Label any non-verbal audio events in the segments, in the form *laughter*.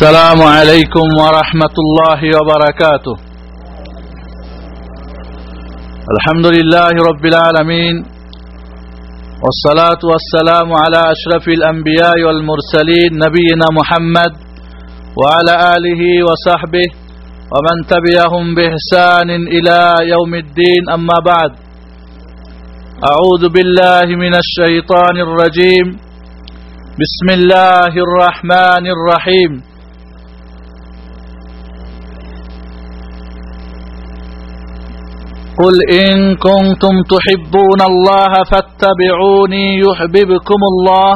السلام عليكم ورحمة الله وبركاته. الحمد لله رب العالمين والصلاة والسلام على أشرف الأنبياء والمرسلين نبينا محمد وعلى آله وصحبه ومن تبعهم بإحسان إلى يوم الدين. أما بعد أعوذ بالله من الشيطان الرجيم. بسم الله الرحمن الرحيم. قل إن كنتم تحبون الله فاتبعوني يحببكم الله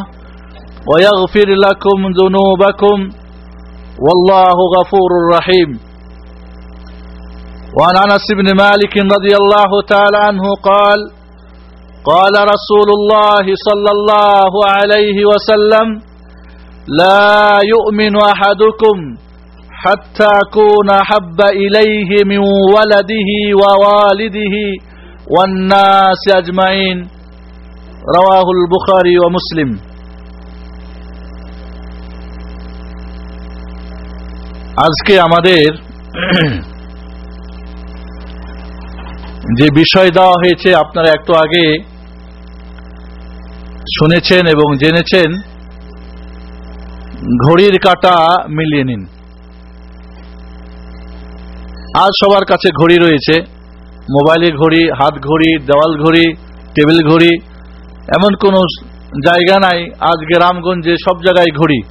ويغفر لكم ذنوبكم والله غفور رحيم. وعن أنس بن مالك رضي الله تعالى عنه قال قال رسول الله صلى الله عليه وسلم لا يؤمن أحدكم حتى أكون أحب إليه من ولده ووالده والناس أجمعين رواه البخاري ومسلم আজকে আমাদের যে বিষয় দেওয়া হয়েছে আপনারা একটু আগে শুনেছেন এবং জেনেছেন ঘড়ির কাটা মিলিয়ে নিন আজ সবার কাছে ঘড়ি রয়েছে। মোবাইলে ঘড়ি, হাত ঘড়ি, দেওয়াল ঘড়ি, টেবিল ঘড়ি, এমন কোনো জায়গা নাই। আজ গ্রামগঞ্জে সব জায়গায় ঘড়ি।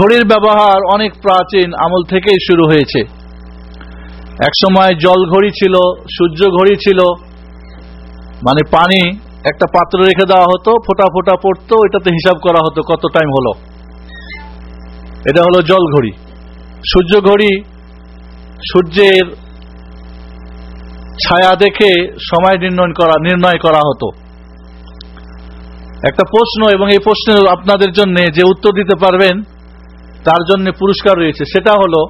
ঘড়ির ব্যবহার অনেক প্রাচীন আমল থেকেই শুরু হয়েছে। একসময় জল ঘড়ি ছিল, সূর্য ঘড়ি ছিল। মানে পানি, একটা পাত্র রেখে দেওয়া হতো, ফোটা ফোটা পড়তো, ওইটাতে হিসাব করা হতো কত টাইম হলো। এটা হলো জল ঘড়ি। সূর্য ঘড়ি সূর্যের ছায়া দেখে সময় নির্ণয় করা নির্ণয় করা হতো। একটা প্রশ্ন, এবং এই প্রশ্নের আপনাদের জন্য যে উত্তর দিতে পারবেন, তার জন্য পুরস্কার রয়েছে। সেটা হলো,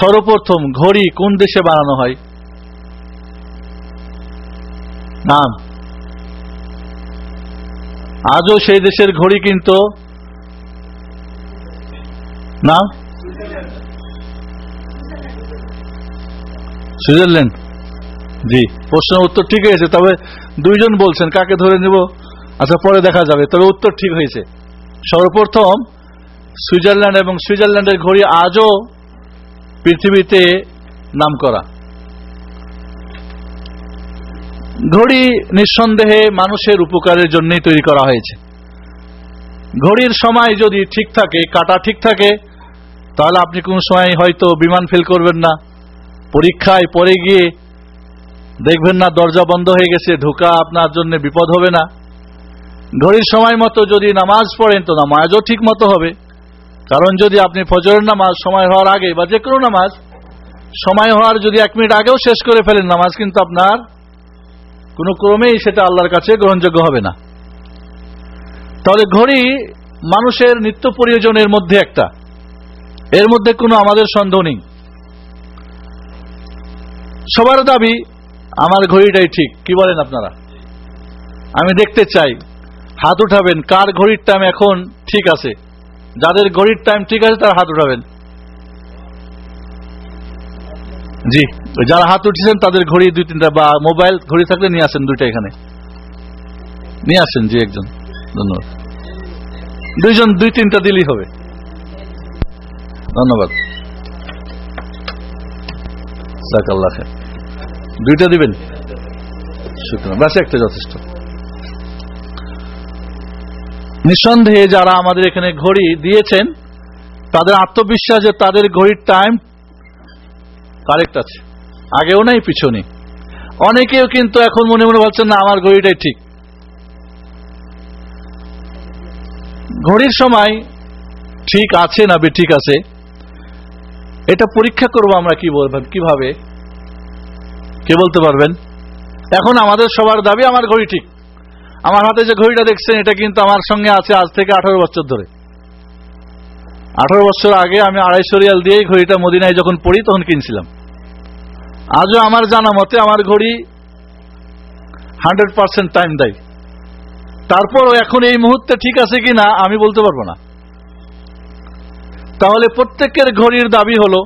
সর্বপ্রথম ঘড়ি কোন দেশে বানানো হয়? নাম। আজও সেই দেশের ঘড়ি কিন্তু না সুইজারল্যান্ড। জি, প্রশ্নের উত্তর ঠিক হয়েছে, তবে দুইজন বলছেন, কাকে ধরে নিব? আচ্ছা পরে দেখা যাবে, তবে উত্তর ঠিক হয়েছে। সর্বপ্রথম, সুইজারল্যান্ড এবং সুইজারল্যান্ডের ঘড়ি আজও পৃথিবীতে নাম করা ঘড়ি নিঃসন্দেহে মানুষের উপকারের জন্যই তৈরি করা হয়েছে। ঘড়ির সময় যদি ঠিক থাকে, কাটা ঠিক থাকে, তাহলে আপনি কোন সময় হয়তো বিমান ফেল করবেন না। পরীক্ষায় পরে গিয়ে দেখবেন না, দরজা বন্ধ হয়ে গেছে ঢোকা আপনার জন্য বিপদ হবে না। ঘড়ির সময় মতো যদি নামাজ পড়েন, তো নামাজও ঠিক মতো হবে। কারণ যদি আপনি ফজরের নামাজ সময় হওয়ার আগে বা যে কোনো নামাজ, সময় হওয়ার যদি এক মিনিট আগেও শেষ করে ফেলেন, নামাজ কিন্তু আপনার কোনো ক্রমেই সেটা আল্লাহর কাছে গ্রহণযোগ্য হবে না। তাহলে ঘড়ি মানুষের নিত্য প্রয়োজনের মধ্যে একটা। এর মধ্যে কোনো আমাদের সন্দেহ নেই। সবার দাবি, আমার ঘড়িটাই ঠিক। কি বলেন আপনারা? আমি দেখতে চাই। হাত উঠাবেন। কার ঘড়ির টাইম এখন ঠিক আছে? যাদের ঘড়ির টাইম ঠিক আছে, তারা হাত উঠাবেন। জি যারা হাত উঠেছেন তাদের ঘড়ি দুই তিনটা বা মোবাইল ঘড়ি থাকলে নিয়ে আসেন দুইটা এখানে। নিয়ে আসেন, জি, একজন। ধন্যবাদ। দুইজন দুই তিনটা দিলেই হবে। ধন্যবাদ। জাকাল্লাহ খায়। দুইটা দিবেন? শুক্রান বাসে একটা যথেষ্ট। নিঃসন্দেহে যারা আমাদের এখানে ঘড়ি দিয়েছেন, তাদের আত্মবিশ্বাস তাদের ঘড়ির টাইম কারেক্ট আছে। আগেও নাই পিছনে অনেকেও কিন্তু এখন মনে মনে বলছেন না, আমার ঘড়িটাই ঠিক। ঘড়ির সময় ঠিক আছে না বে ঠিক আছে এটা পরীক্ষা করব আমরা কি বলবেন, কীভাবে? কে বলতে পারবেন? এখন আমাদের সবার দাবি, আমার ঘড়ি ঠিক। আমার হাতে যে ঘড়িটা দেখছেন, এটা কিন্তু আমার সঙ্গে আছে আজ থেকে আঠারো বছর ধরে। আঠারো বছর আগে আমি আড়াইশো রিয়াল দিয়ে ঘড়িটা মদিনায় যখন পড়ি, তখন কিনছিলাম। আজও আমার জানা মতে আমার ঘড়ি হান্ড্রেড পার্সেন্ট টাইম দেয়। তারপরও এখন এই মুহূর্তে ঠিক আছে কি না আমি বলতে পারব না। তাহলে প্রত্যেকের ঘড়ির দাবি হলো,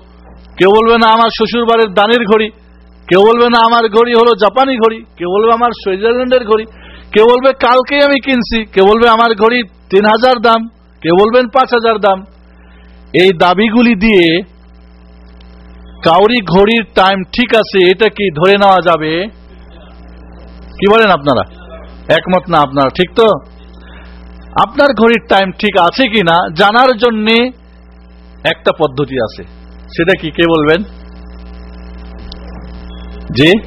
কেউ বলবে না আমার শ্বশুর বাড়ির দানের ঘড়ি, কেউ বলবে না আমার ঘড়ি হলো জাপানি ঘড়ি, কেউ বলবে আমার সুইজারল্যান্ডের ঘড়ি, কেউ বলবে কালকেই আমি কিনছি, কেউ বলবে আমার ঘড়ি তিন হাজার দাম, কেউ বলবেন পাঁচ হাজার দাম। এই দাবিগুলি দিয়ে কাউরি ঘড়ির টাইম ঠিক আছে, এটা কি ধরে নেওয়া যাবে? কি বলেন আপনারা? একমত না আপনারা, ঠিক তো? আপনার ঘড়ির টাইম ঠিক আছে কিনা, জানার জন্যে একটা পদ্ধতি আছে। সেটা কি? কে বলবেন? জি?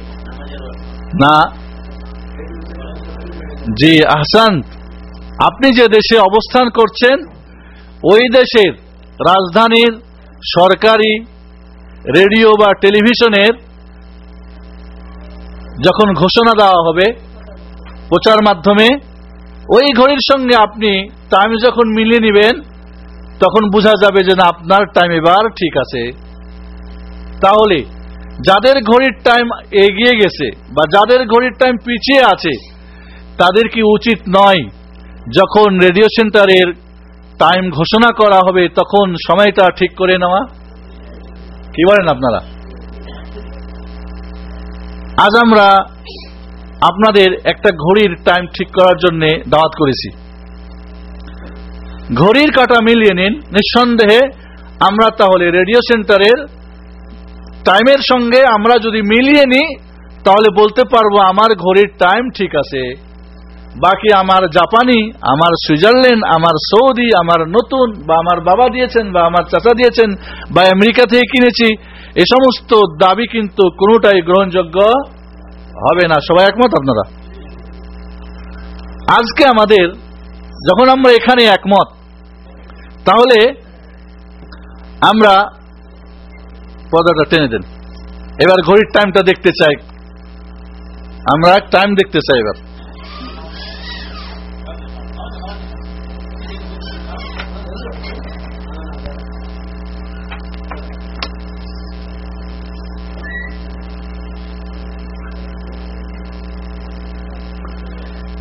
না? জি, আহসান, আপনি যে দেশে অবস্থান করছেন, ওই দেশের রাজধানীর সরকারি রেডিও বা টেলিভিশনের যখন ঘোষণা দেওয়া হবে প্রচার মাধ্যমে, ওই ঘড়ির সঙ্গে আপনি টাইম যখন মিলিয়ে নেবেন তখন বোঝা যাবে যে না, আপনার টাইম এবার ঠিক আছে। তাহলে, যাদের ঘড়ির টাইম এগিয়ে গেছে বা যাদের ঘড়ির টাইম পিছিয়ে আছে, তাদের কি উচিত নয়, যখন রেডিও সেন্টারের টাইম ঘোষণা করা হবে, তখন সময়টা ঠিক করে নেওয়া? কি বলেন আপনারা? আজ আমরা আপনাদের একটা ঘড়ির টাইম ঠিক করার জন্য দাওয়াত করেছি। ঘড়ির কাটা মিলিয়ে নিন। নিঃসন্দেহে আমরা তাহলে রেডিও সেন্টারের টাইমের সঙ্গে আমরা যদি মিলিয়ে নিই, তাহলে বলতে পারব আমার ঘড়ির টাইম ঠিক আছে। বাকি আমার জাপানি, আমার সুইজারল্যান্ড, আমার সৌদি, আমার নতুন, বা আমার বাবা দিয়েছেন, বা আমার চাচা দিয়েছেন, বা আমেরিকা থেকে কিনেছি, এ সমস্ত দাবি কিন্তু কোনোটাই গ্রহণযোগ্য হবে না। সবাই একমত আপনারা? আজকে আমাদের, যখন আমরা এখানে একমত তাহলে আমরা পর্দাটা টেনে দেন। এবার ঘড়ির টাইমটা দেখতে চাই। আমরা টাইম দেখতে চাই এবার।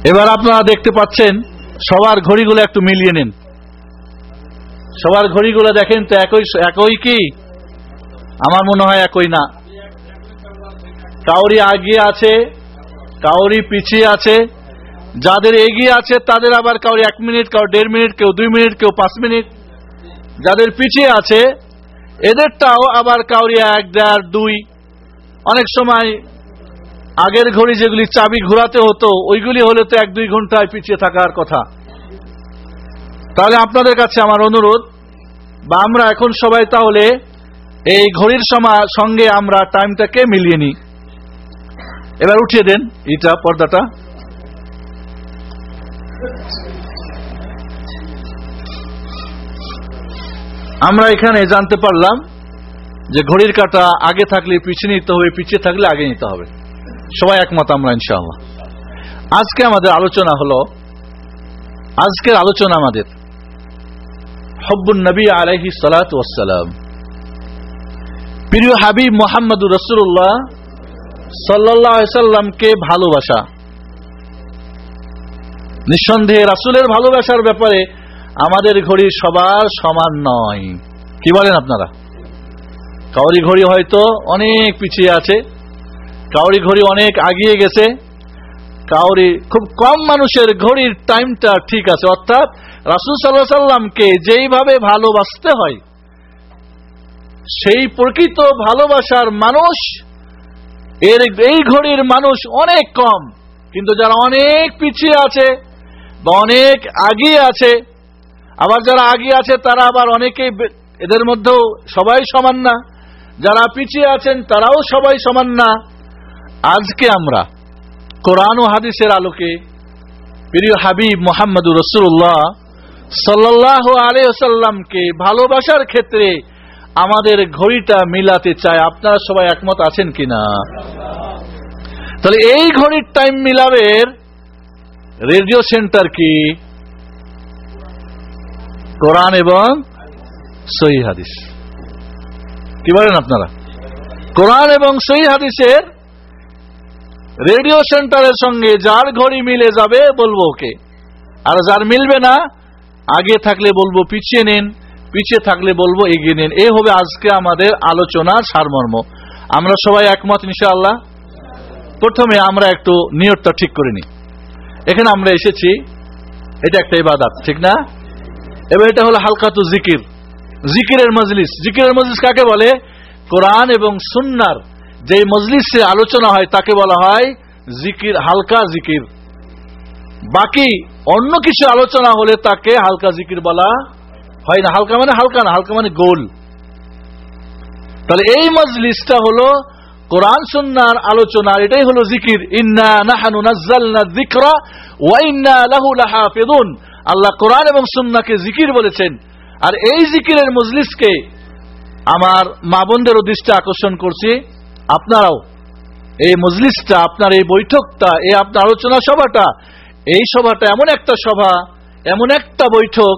এবার আপনারা দেখতে পাচ্ছেন, সবার ঘড়িগুলো একটু মিলিয়ে নিন। সবার ঘড়িগুলো দেখেন তো একই একই কি? আমার মনে হয় একই না। কাউরি আগিয়ে আছে, কাউরি পিছিয়ে আছে। যাদের এগিয়ে আছে, তাদের আবার কাউরি এক মিনিট কাউ দেড় মিনিট, কেউ দুই মিনিট, কেউ পাঁচ মিনিট। যাদের পিছিয়ে আছে, এদেরটাও আবার কাউরি এক, দেড়, দুই। অনেক সময় আগের ঘড়ি যেগুলি চাবি ঘোরাতে হতো, ওইগুলি হলে তো এক, দুই ঘন্টায় পিছিয়ে থাকার কথা। তাহলে আপনাদের কাছে আমার অনুরোধ, বা আমরা এখন সবাই তাহলে এই ঘড়ির সঙ্গে আমরা টাইমটাকে মিলিয়ে নিই। এবার উঠিয়ে দেন এটা পর্দাটা। আমরা এখানে জানতে পারলাম যে ঘড়ির কাটা আগে থাকলে পিছিয়ে নিতে হবে, পিছিয়ে থাকলে আগে নিতে হবে। সবাই একমত আমরা, ইনশাআল্লাহ। আজকে আমাদের আলোচনা হলো, আজকের আলোচনা আমাদের। হব্বুন নবী আলহি সালাম প্রিয় হাবিব মোহাম্মদুর রসুল্লাহ সাল্লামকে ভালোবাসা। নিঃসন্দেহে রাসুলের ভালোবাসার ব্যাপারে আমাদের ঘড়ি সবার সমান নয়। কি বলেন আপনারা? কাউরি ঘড়ি হয়তো অনেক পিছিয়ে আছে, কাউরি ঘড়ি অনেক আগিয়ে গেছে, কাউরি খুব কম মানুষের ঘড়ির টাইমটা ঠিক আছে, অর্থাৎ রাসুল সাল্লাহ সাল্লামকে যেইভাবে ভালোবাসতে হয়, সেই প্রকৃত ভালোবাসার মানুষ, এর এই ঘড়ির মানুষ অনেক কম, কিন্তু যারা অনেক পিছিয়ে আছে বা অনেক আগিয়ে আছে, আবার যারা আগিয়ে আছে তারা আবার অনেকেই এদের মধ্যেও সবাই সমান না, যারা পিছিয়ে আছেন তারাও সবাই সমান না। আজকে আমরা কোরআন ও হাদিসের আলোকে প্রিয় হাবিব মোহাম্মদুর রসুল্লাহ সাল্লাহ আলিয়াল্লামকে ভালোবাসার ক্ষেত্রে আমাদের ঘড়িটা মিলাতে চায়। আপনারা সবাই একমত আছেন কিনা? তাহলে এই ঘড়ির টাইম মিলাবের রেডিও সেন্টার কি? কোরআন এবং সহি হাদিস। কি বলেন আপনারা? কোরআন এবং সহি হাদিসের রেডিও সেন্টারের সঙ্গে যার ঘড়ি মিলে যাবে বলব ওকে। আর যার মিলবে না আগে থাকলে বলব পিছিয়ে নিন, পিছিয়ে থাকলে বলব এগিয়ে নিন। এ হবে আজকে আমাদের আলোচনার সারমর্ম। আমরা সবাই একমত ইনশাআল্লাহ? প্রথমে আমরা একটু নিয়তটা ঠিক করে নিই। এখানে আমরা এসেছি, এটা একটা ইবাদত, ঠিক না? এবার এটা হলো হালকা হালকাতু জিকির। জিকিরের মজলিস। জিকিরের মজলিস কাকে বলে? কোরআন এবং সুন্নার যে মজলিসে আলোচনা হয় তাকে বলা হয় জিকির, হালকা জিকির। বাকি অন্য কিছু আলোচনা হলে তাকে হালকা জিকির বলা হয় না। হালকা মানে হালকা না, হালকা মানে গোল। তাহলে এই মজলিসটা হলো কোরআন, সুন্নার আলোচনা এটাই হলো জিকির। ইন্না আল্লাহ কোরআন এবং সুন্নাহকে জিকির বলেছেন। আর এই জিকিরের মজলিসকে আমার মা বোনদেরও দৃষ্টি আকর্ষণ করছি। আপনারাও, এই মজলিসটা, আপনার এই বৈঠকটা, এই আপনার আলোচনা সভাটা এই সভাটা এমন একটা সভা, এমন একটা বৈঠক,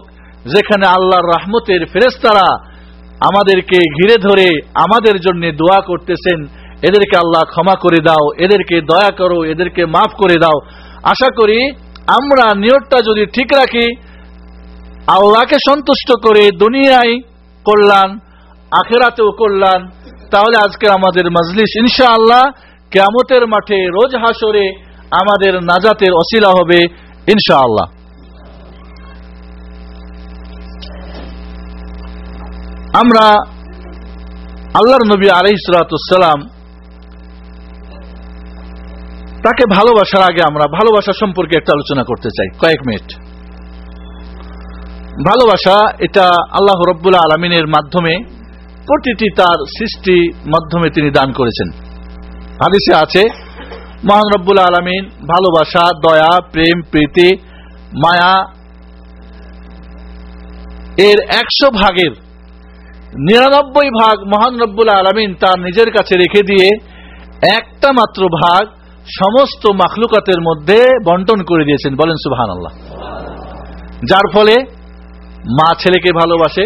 যেখানে আল্লাহর রহমতের ফেরেস্তারা আমাদেরকে ঘিরে ধরে আমাদের জন্য দোয়া করতেছেন, এদেরকে আল্লাহ ক্ষমা করে দাও, এদেরকে দয়া করো, এদেরকে মাফ করে দাও। আশা করি আমরা নিয়তটা যদি ঠিক রাখি, আল্লাহকে সন্তুষ্ট করে দুনিয়ায় কল্যাণ, আখেরাতেও কল্যাণ, তাহলে আজকে আমাদের মজলিস ইনশাআল্লাহ, কেয়ামতের মাঠে রোজ হাসরে আমাদের নাজাতের অশিলা হবে, ইনশাআল্লাহ। আমরা আল্লাহর নবী আলহ সালাম তাকে ভালোবাসার আগে আমরা ভালোবাসা সম্পর্কে একটা আলোচনা করতে চাই, কয়েক মিনিট। ভালোবাসা এটা আল্লাহ রব্বুল্লা আলমিনের মাধ্যমে, প্রতিটি তার সৃষ্টি মাধ্যমে তিনি দান করেছেন। হাদিসে আছে মহান রব্বুল আলমিন, ভালোবাসা, দয়া, প্রেম, প্রীতি, মায়া এর একশো ভাগের নিরানব্বই ভাগ মহান রব্বুল আলমিন তার নিজের কাছে রেখে দিয়ে একটা মাত্র ভাগ সমস্ত মাখলুকাতের মধ্যে বন্টন করে দিয়েছেন। বলেন সুবাহান আল্লাহ যার ফলে মা ছেলেকে ভালোবাসে,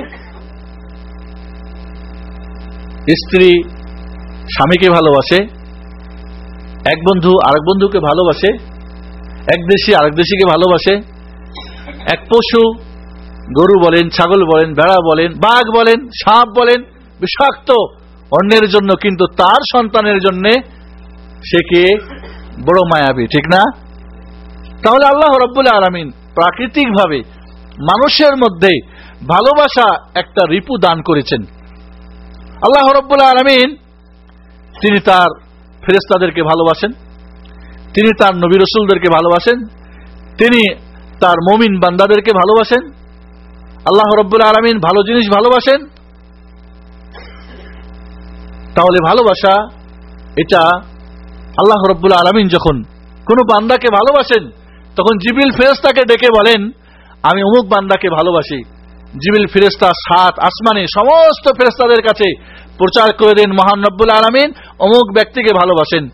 স্ত্রী স্বামীকে ভালোবাসে এক বন্ধু আরেক বন্ধুকে ভালোবাসে, এক দেশি আরেক দেশিকে ভালোবাসে। এক পশু, গরু বলেন, ছাগল বলেন, ভেড়া বলেন, বাঘ বলেন, সাপ বলেন, বিষাক্ত, অন্যের জন্য কিন্তু তার সন্তানের জন্য সে কে? বড় মায়াবী, ঠিক না? তাহলে আল্লাহ রব্বুল আলমিন প্রাকৃতিক ভাবে মানুষের মধ্যে ভালোবাসা একটা রিপু দান করেছেন। আল্লাহ রব্বুল আলমিন তিনি তার ফেরেস্তাদেরকে ভালোবাসেন, তিনি তার নবী রসুলদেরকে ভালোবাসেন, তিনি তার মমিন বান্দাদেরকে ভালোবাসেন, আল্লাহ রব্বুল আলমিন ভালো জিনিস ভালোবাসেন। তাহলে ভালোবাসা, এটা আল্লাহ রব্বুল আলমিন যখন কোনো বান্দাকে ভালোবাসেন, তখন জিবিল ফেরেস্তাকে ডেকে বলেন, আমি অমুক বান্দাকে ভালোবাসি। জিবিল ফেরেস্তা সাত আসমানে সমস্ত ফেরেস্তাদের কাছে প্রচার করে দেন মহান রব্বুল আলমিন। অমুক ব্যক্তিকে ভালোবাসেন।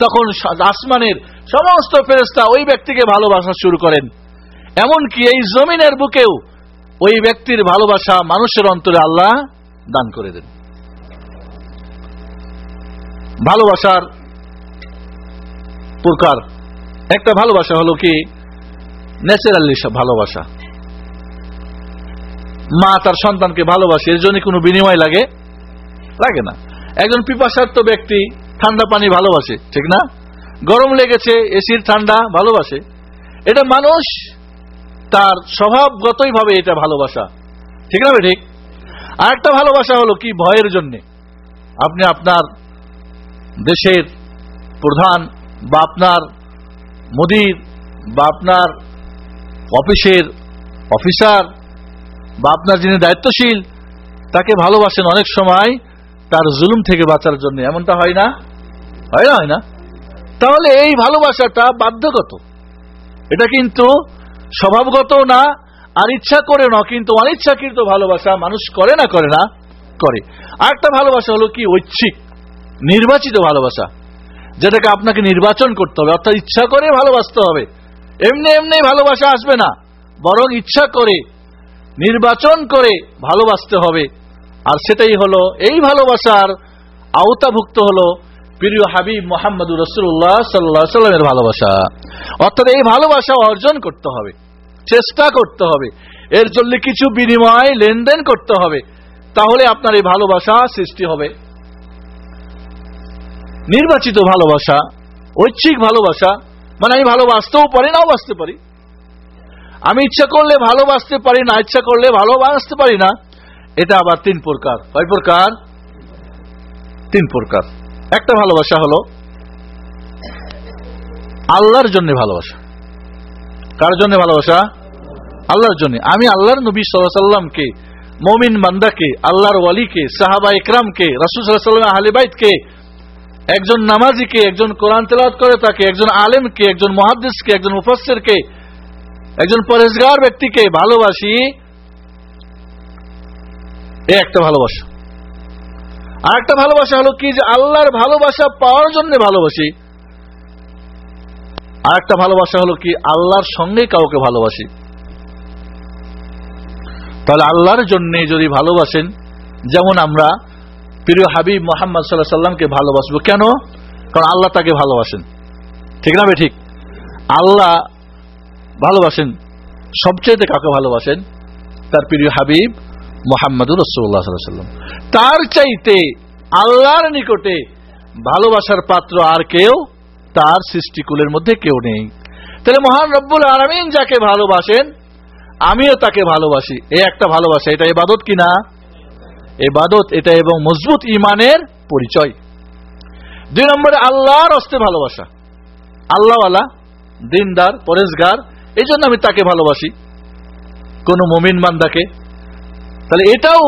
তখন আসমানের সমস্ত ফেরেস্তা ওই ব্যক্তিকে ভালোবাসা শুরু করেন। এমনকি এই জমিনের বুকেও ওই ব্যক্তির ভালোবাসা মানুষের অন্তরে আল্লাহ দান করে দেন। ভালোবাসার প্রকার। একটা ভালোবাসা হলো কি? ন্যাচারালি ভালোবাসা। মা তার সন্তানকে ভালোবাসে, এর জন্য কোনো বিনিময় লাগে? লাগে না। একজন পিপাসার্থ ব্যক্তি ঠান্ডা পানি ভালোবাসে, ঠিক না? গরম লেগেছে, এসির ঠান্ডা ভালোবাসে। এটা মানুষ তার স্বভাবগতই ভাবে এটা ভালোবাসা। ঠিক না ঠিক আর একটা ভালোবাসা হলো কি? ভয়ের জন্য। আপনি আপনার দেশের প্রধান বা আপনার মুদির বা আপনার অফিসের অফিসার বা আপনার যিনি দায়িত্বশীল, তাকে ভালোবাসেন অনেক সময় তার জুলুম থেকে বাঁচার জন্য। এমনটা হয় না? হয় না হয় না। তাহলে এই ভালোবাসাটা বাধ্যগত। এটা কিন্তু স্বভাবগত না, আর ইচ্ছা করে না, কিন্তু অনিচ্ছাকৃত ভালোবাসা মানুষ করে না করে না, করে। আর একটা ভালোবাসা হলো কি? ঐচ্ছিক, নির্বাচিত ভালোবাসা। যেটাকে আপনাকে নির্বাচন করতে হবে, অর্থাৎ ইচ্ছা করে ভালোবাসতে হবে। এমনি এমনি ভালোবাসা আসবে না, বরং ইচ্ছা করে, নির্বাচন করে ভালোবাসতে হবে। আর সেটাই হলো, এই ভালোবাসার আওতাভুক্ত হলো প্রিয় হাবিব মোহাম্মদ রসুল্লাহ সাল্লাহ সাল্লামের ভালোবাসা। অর্থাৎ এই ভালোবাসা অর্জন করতে হবে, চেষ্টা করতে হবে, এর জন্য কিছু বিনিময় লেনদেন করতে হবে, তাহলে আপনার এই ভালোবাসা সৃষ্টি হবে। নির্বাচিত ভালোবাসা, ঐচ্ছিক ভালোবাসা মানে আমি ভালোবাসতেও পারি, নাও বাঁচতে পারি। আমি ইচ্ছা করলে ভালোবাসতে পারি, না ইচ্ছা করলে ভালোবাসতে পারি না এটা আবার তিন প্রকার। কয় প্রকার? তিন প্রকার। একটা ভালোবাসা হলো আল্লাহর জন্য ভালোবাসা। কার জন্য ভালোবাসা? আল্লাহর জন্য। আমি আল্লাহর নবী সাল্লামকে মমিন বান্দাকে, আল্লাহর ওয়ালিকে, সাহাবা ইকরামকে রাসুল সাল্লাম আহলিবাইতকে একজন নামাজিকে, একজন কোরআন তেলাওয়াত করে তাকে, একজন আলেমকে, একজন মহাদ্দেশকে একজন মুফাসসিরকে, একজন পরেশগার ব্যক্তিকে ভালোবাসি এ একটা ভালোবাসা। আর একটা ভালোবাসা হলো কি যে আল্লাহর ভালোবাসা পাওয়ার জন্য ভালোবাসি। আর একটা ভালোবাসা হলো কি আল্লাহর সঙ্গে কাউকে ভালোবাসি। তাহলে আল্লাহর জন্য যদি ভালোবাসেন, যেমন আমরা প্রিয় হাবিব মোহাম্মদ সাল্লাহ সাল্লামকে ভালোবাসবো। কেন? কারণ আল্লাহ তাকে ভালোবাসেন। ঠিক না ঠিক। আল্লাহ ভালোবাসেন সবচেয়ে কাকে ভালোবাসেন তার প্রিয় হাবিব মোহাম্মদুর রসুল্লাহ সাল্লাম তার চাইতে আল্লাহর নিকটে ভালোবাসার পাত্র আর কেউ, তার সৃষ্টিকুলের মধ্যে কেউ নেই। তাহলে মহান রব্বুল আরামিন যাকে ভালোবাসেন, আমিও তাকে ভালোবাসি। এ একটা ভালোবাসা, এটা এবাদত কিনা এবাদত এটা এবং মজবুত ইমানের পরিচয়। দুই নম্বরে, আল্লাহর অস্তে ভালোবাসা। আল্লাহওয়ালা, দিনদার পরেশগার এই জন্য আমি তাকে ভালোবাসি। কোন মমিন মান্দাকে তাহলে এটাও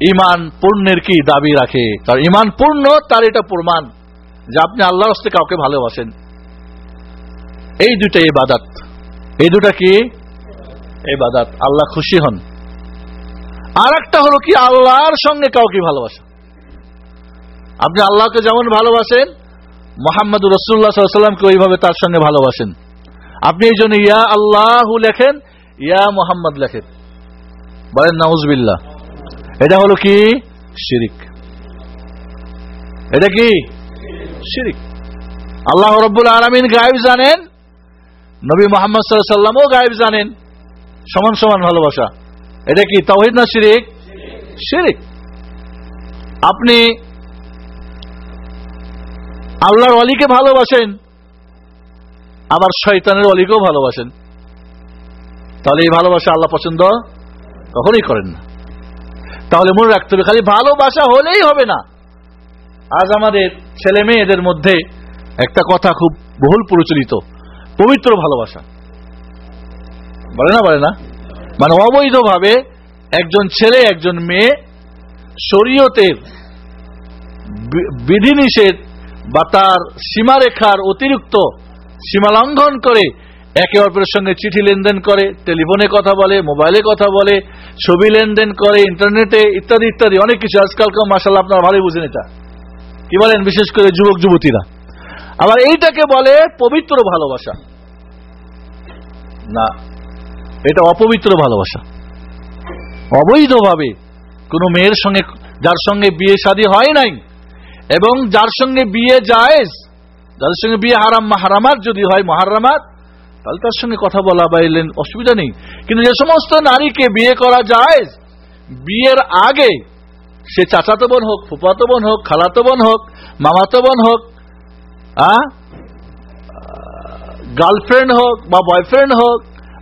ইমান পূর্ণের কি দাবি রাখে? কারণ ইমান পূর্ণ, তার এটা প্রমাণ যে আপনি আল্লাহর হস্তে কাউকে ভালোবাসেন। এই দুটা এবাদাত এই দুটা কি? এবাদাত আল্লাহ খুশি হন। আর একটা হলো কি? আল্লাহর সঙ্গে কাউকে ভালোবাসা। আপনি আল্লাহকে যেমন ভালোবাসেন মোহাম্মদ রসুল্লাহ ওইভাবে তার সঙ্গে ভালোবাসেন। আপনি এই জন্য ইয়া আল্লাহ লেখেন, ইয়া মোহাম্মদ লেখেন। বলেন নাউজবিল্লা এটা হলো কি? শিরিক। এটা কি? শিরিক। আল্লাহ রব্বুল আলমিন গায়েব জানেন, নবী মোহাম্মদ সাল্লামও গায়েব জানেন। সমান সমান ভালোবাসা। এটা কি, তাওহিদ না শিরিক? শিরিক। আপনি আল্লাহর অলিকে ভালোবাসেন, আবার শয়তানের অলিকেও ভালোবাসেন। তাহলে এই ভালোবাসা আল্লাহ পছন্দ? কখনোই করেন না। তাহলে মনে রাখতে হবে, খালি ভালোবাসা হলেই হবে না। আজ আমাদের ছেলে মেয়েদের মধ্যে একটা কথা খুব বহুল প্রচলিত, পবিত্র ভালোবাসা। বলে না বলে না? মানে অবৈধভাবে একজন ছেলে, একজন মেয়ে শরীয়তের বিধিনিষেধ বা তার সীমারেখার অতিরিক্ত সীমা লঙ্ঘন করে একে অপরের সঙ্গে চিঠি লেনদেন করে, টেলিফোনে কথা বলে, মোবাইলে কথা বলে, ছবি লেনদেন করে, ইন্টারনেটে ইত্যাদি ইত্যাদি, অনেক কিছু। আজকালকার মাসাল আপনারা ভালোই বুঝেন এটা। কি বলেন? বিশেষ করে যুবক, যুবতীরা। আবার এইটাকে বলে পবিত্র ভালোবাসা। না, এটা অপবিত্র ভালোবাসা। অবৈধভাবে কোনো মেয়ের সঙ্গে, যার সঙ্গে বিয়ে শাদী হয় নাই, এবং যার সঙ্গে বিয়ে জায়েজ, যাদের সঙ্গে বিয়ে হারাম হারামাত যদি হয়, মহারামাত তাহলে তার সঙ্গে কথা বলা বাইলেন অসুবিধা নেই। কিন্তু যে সমস্ত নারীকে বিয়ে করা যায়, বিয়ের আগে সে চাচাতো বোন হোক ফুপাতো বোন হোক, খালাতো বোন হোক, মামাতো বোন হোক গার্লফ্রেন্ড হোক বা বয়ফ্রেন্ড হোক,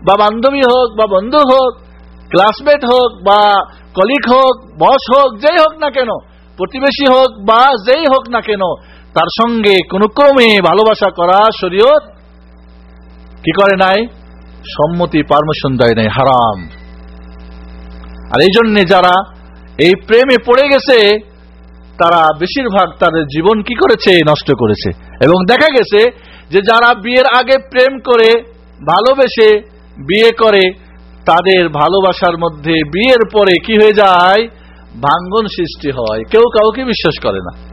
বা বান্ধবী হোক, বা বন্ধু হোক, ক্লাসমেট হোক, বা কলিগ হোক, বস হোক, যেই হোক না কেন, প্রতিবেশী হোক বা যেই হোক না কেন, তার সঙ্গে কোনো ক্রমে ভালোবাসা করা শরীয়ত কি করে নাই? সম্মতি পারমিশন দেয় নাই, হারাম। আর এই জন্যে যারা এই প্রেমে পড়ে গেছে, তারা বেশিরভাগ তাদের জীবন কি করেছে? নষ্ট করেছে। এবং দেখা গেছে যে যারা বিয়ের আগে প্রেম করে, ভালোবেসে বিয়ে করে, তাদের ভালোবাসার মধ্যে বিয়ের পরে কি হয়ে যায়? ভাঙ্গন সৃষ্টি হয়। কেউ কাউকে বিশ্বাস করে না।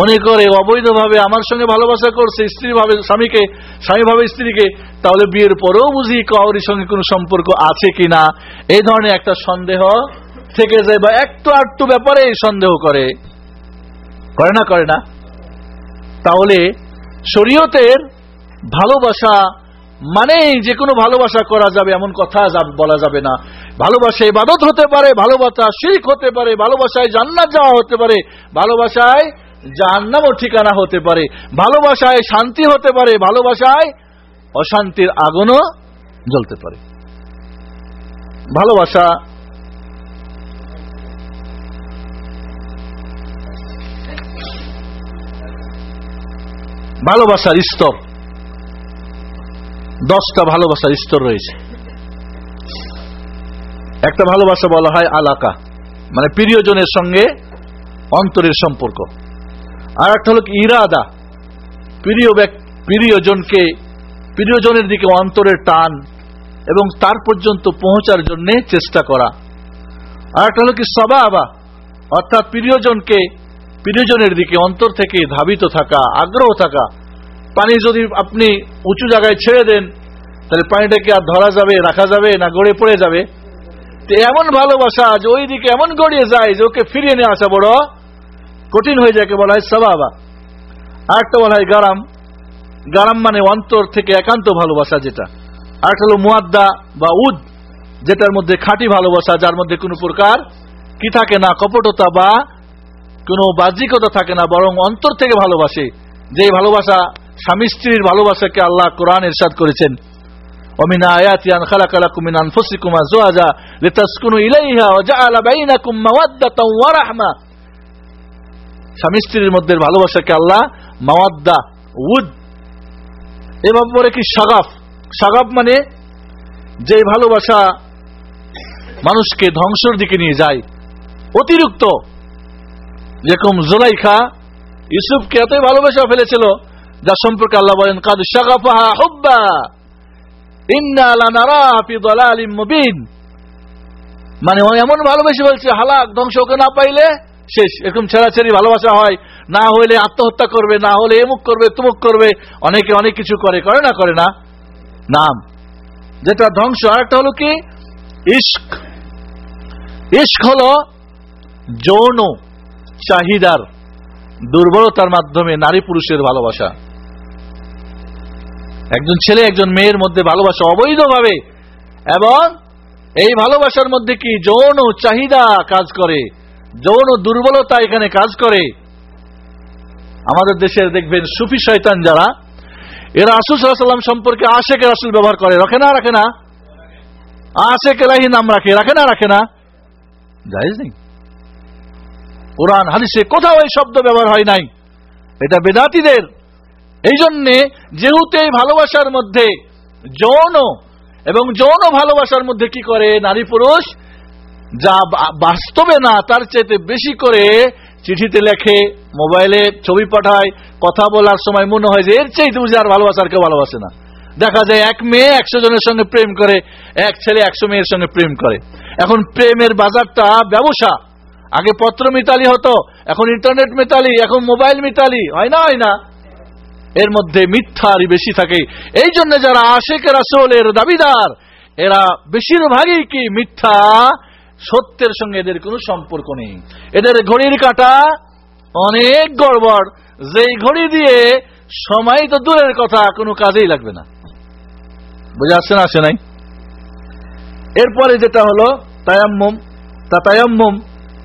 মনে করে, অবৈধভাবে আমার সঙ্গে ভালোবাসা করছে স্ত্রী ভাবে স্বামীকে স্বামী ভাবে স্ত্রীকে, তাহলে বিয়ের পরেও বুঝি কাউরির সঙ্গে কোনো সম্পর্ক আছে কিনা? এই ধরনের একটা সন্দেহ থেকে যায় বা একটু আটটু ব্যাপারে সন্দেহ করে। করে না করে না। তাহলে শরীয়তের ভালোবাসা মানেই যে কোনো ভালোবাসা করা যাবে, এমন কথা বলা যাবে না। ভালোবাসা ইবাদত হতে পারে, ভালোবাসা শিখ হতে পারে, ভালোবাসায় জান্নাত যাওয়া হতে পারে, ভালোবাসায় জাহান্নামও ঠিকানা হতে পারে, ভালোবাসায় শান্তি হতে পারে, ভালোবাসায় অশান্তির আগুনও জ্বলতে পারে। ভালোবাসা ভালোবাসার স্তর। দশটা ভালোবাসার স্তর রয়েছে। একটা ভালোবাসা বলা হয় আলাকা মানে প্রিয়জনের সঙ্গে অন্তরের সম্পর্ক। আর একটা হলো ইরাদা। প্রিয় প্রিয়জনকে, প্রিয়জনের দিকে অন্তরের টান এবং তার পর্যন্ত পৌঁছার জন্য চেষ্টা করা। আর একটা হলো কি, সবাবা, অর্থাৎ প্রিয়জনকে, প্রিয়জনের দিকে অন্তর থেকে ধাবিত থাকা, আগ্রহ থাকা। পানি যদি আপনি উঁচু জায়গায় ছেড়ে দেন, তাহলে পানিটাকে আর ধরা যাবে, রাখা যাবে না, গড়ে পড়ে যাবে। তো এমন ভালোবাসা যে ওই দিকে এমন গড়িয়ে যায় যে ওকে ফিরিয়ে নিয়ে আসা বড় কঠিন হয়ে যায় বলা হয় সবাবা আর একটা বলা হয় গারাম গারাম মানে অন্তর থেকে একান্ত ভালোবাসা যেটা আর একটা হলো মুয়াদ্দা বা উদ যেটার মধ্যে খাঁটি ভালোবাসা যার মধ্যে কোনো প্রকার কি থাকে না কপটতা বা কোনো বাহ্যিকতা থাকে না বরং অন্তর থেকে ভালোবাসে যে ভালোবাসা স্বামী স্ত্রীর ভালোবাসাকে আল্লাহ কোরআন ইরশাদ করেছেন ومن آياته أن خلق لكم من أنفسكم أزواجا لتسكنوا إليها وجعل بينكم مودة ورحمة স্বামী স্ত্রীর মধ্যে ভালোবাসাকে আল্লাহ মাওয়াদ্দা, উদ। এভাবে পরে কি সাগাফ? সাগাফ মানে যে ভালোবাসা মানুষকে ধ্বংসর দিকে নিয়ে যায়। অতিরিক্ত। যেরকম জোলাইখা ইউসুফকে এতই ভালোবাসা ফেলেছিল, যা সম্পর্কে আল্লাহ বলেন, কাদ শাগাফাহা হুব্বা মানে এমন ভালোবেসে বলছে হালাক, ধ্বংস ওকে না পাইলে শেষ। এরকম ছেড়াছেড়ি ভালোবাসা হয়, না হলে আত্মহত্যা করবে, না হলে এমুক করবে তুমুক করবে, অনেকে অনেক কিছু করে করে না করে না? নাম। যেটা ধ্বংস আর একটা হলো কি? ইস্ক ইস্ক হলো যৌন চাহিদার দুর্বলতার মাধ্যমে নারী পুরুষের ভালোবাসা। একজন ছেলে, একজন মেয়ের মধ্যে ভালোবাসা অবৈধভাবে, এবং এই ভালোবাসার মধ্যে কি যৌন চাহিদা কাজ করে? যৌন দুর্বলতা এখানে কাজ করে। আমাদের দেশের দেখবেন সুফি শয়তান যারা, এরা আসুল সাল্লাম সম্পর্কে আশেখ রাসুল ব্যবহার করে। রাখে না রাখে না। আশেখ এলাহি নাম রাখে রাখে না রাখে না। জায়েজ নেই। কোরআন, হাদিসে কোথাও এই শব্দ ব্যবহার হয় নাই। এটা বেদাতিদের। এই জন্যে যেহেতু এই ভালোবাসার মধ্যে যৌন এবং যৌন ভালোবাসার মধ্যে কি করে? নারী পুরুষ যা বাস্তবে না, তার চাইতে বেশি করে চিঠিতে লেখে, মোবাইলে ছবি পাঠায়, কথা বলার সময় মনে হয় যে এর চাইতে বুঝে আর ভালোবাসার কেউ ভালোবাসে না। দেখা যায় এক মেয়ে একশো জনের সঙ্গে প্রেম করে, এক ছেলে একশো মেয়ের সঙ্গে প্রেম করে। এখন প্রেমের বাজারটা ব্যবসা। আগে পত্র মিতালি হতো, এখন ইন্টারনেট মিতালি, এখন মোবাইল মিতালি, হয় না হয় না? এর মধ্যে মিথ্যারই বেশি থাকে। এই জন্য যারা আশেখ রাসোলের দাবিদার, এরা বেশিরভাগই কি মিথ্যা? সত্যের সঙ্গে এদের কোনো সম্পর্ক নেই। এদের ঘড়ির কাটা অনেক গড়বড়। যেই ঘড়ি দিয়ে সময় তো দূরের কথা, কোনো কাজেই লাগবে না। বুঝে আসছে না আসে নাই? এরপরে যেটা হলো, তায়াম্মুম। তা তায়াম্মুম,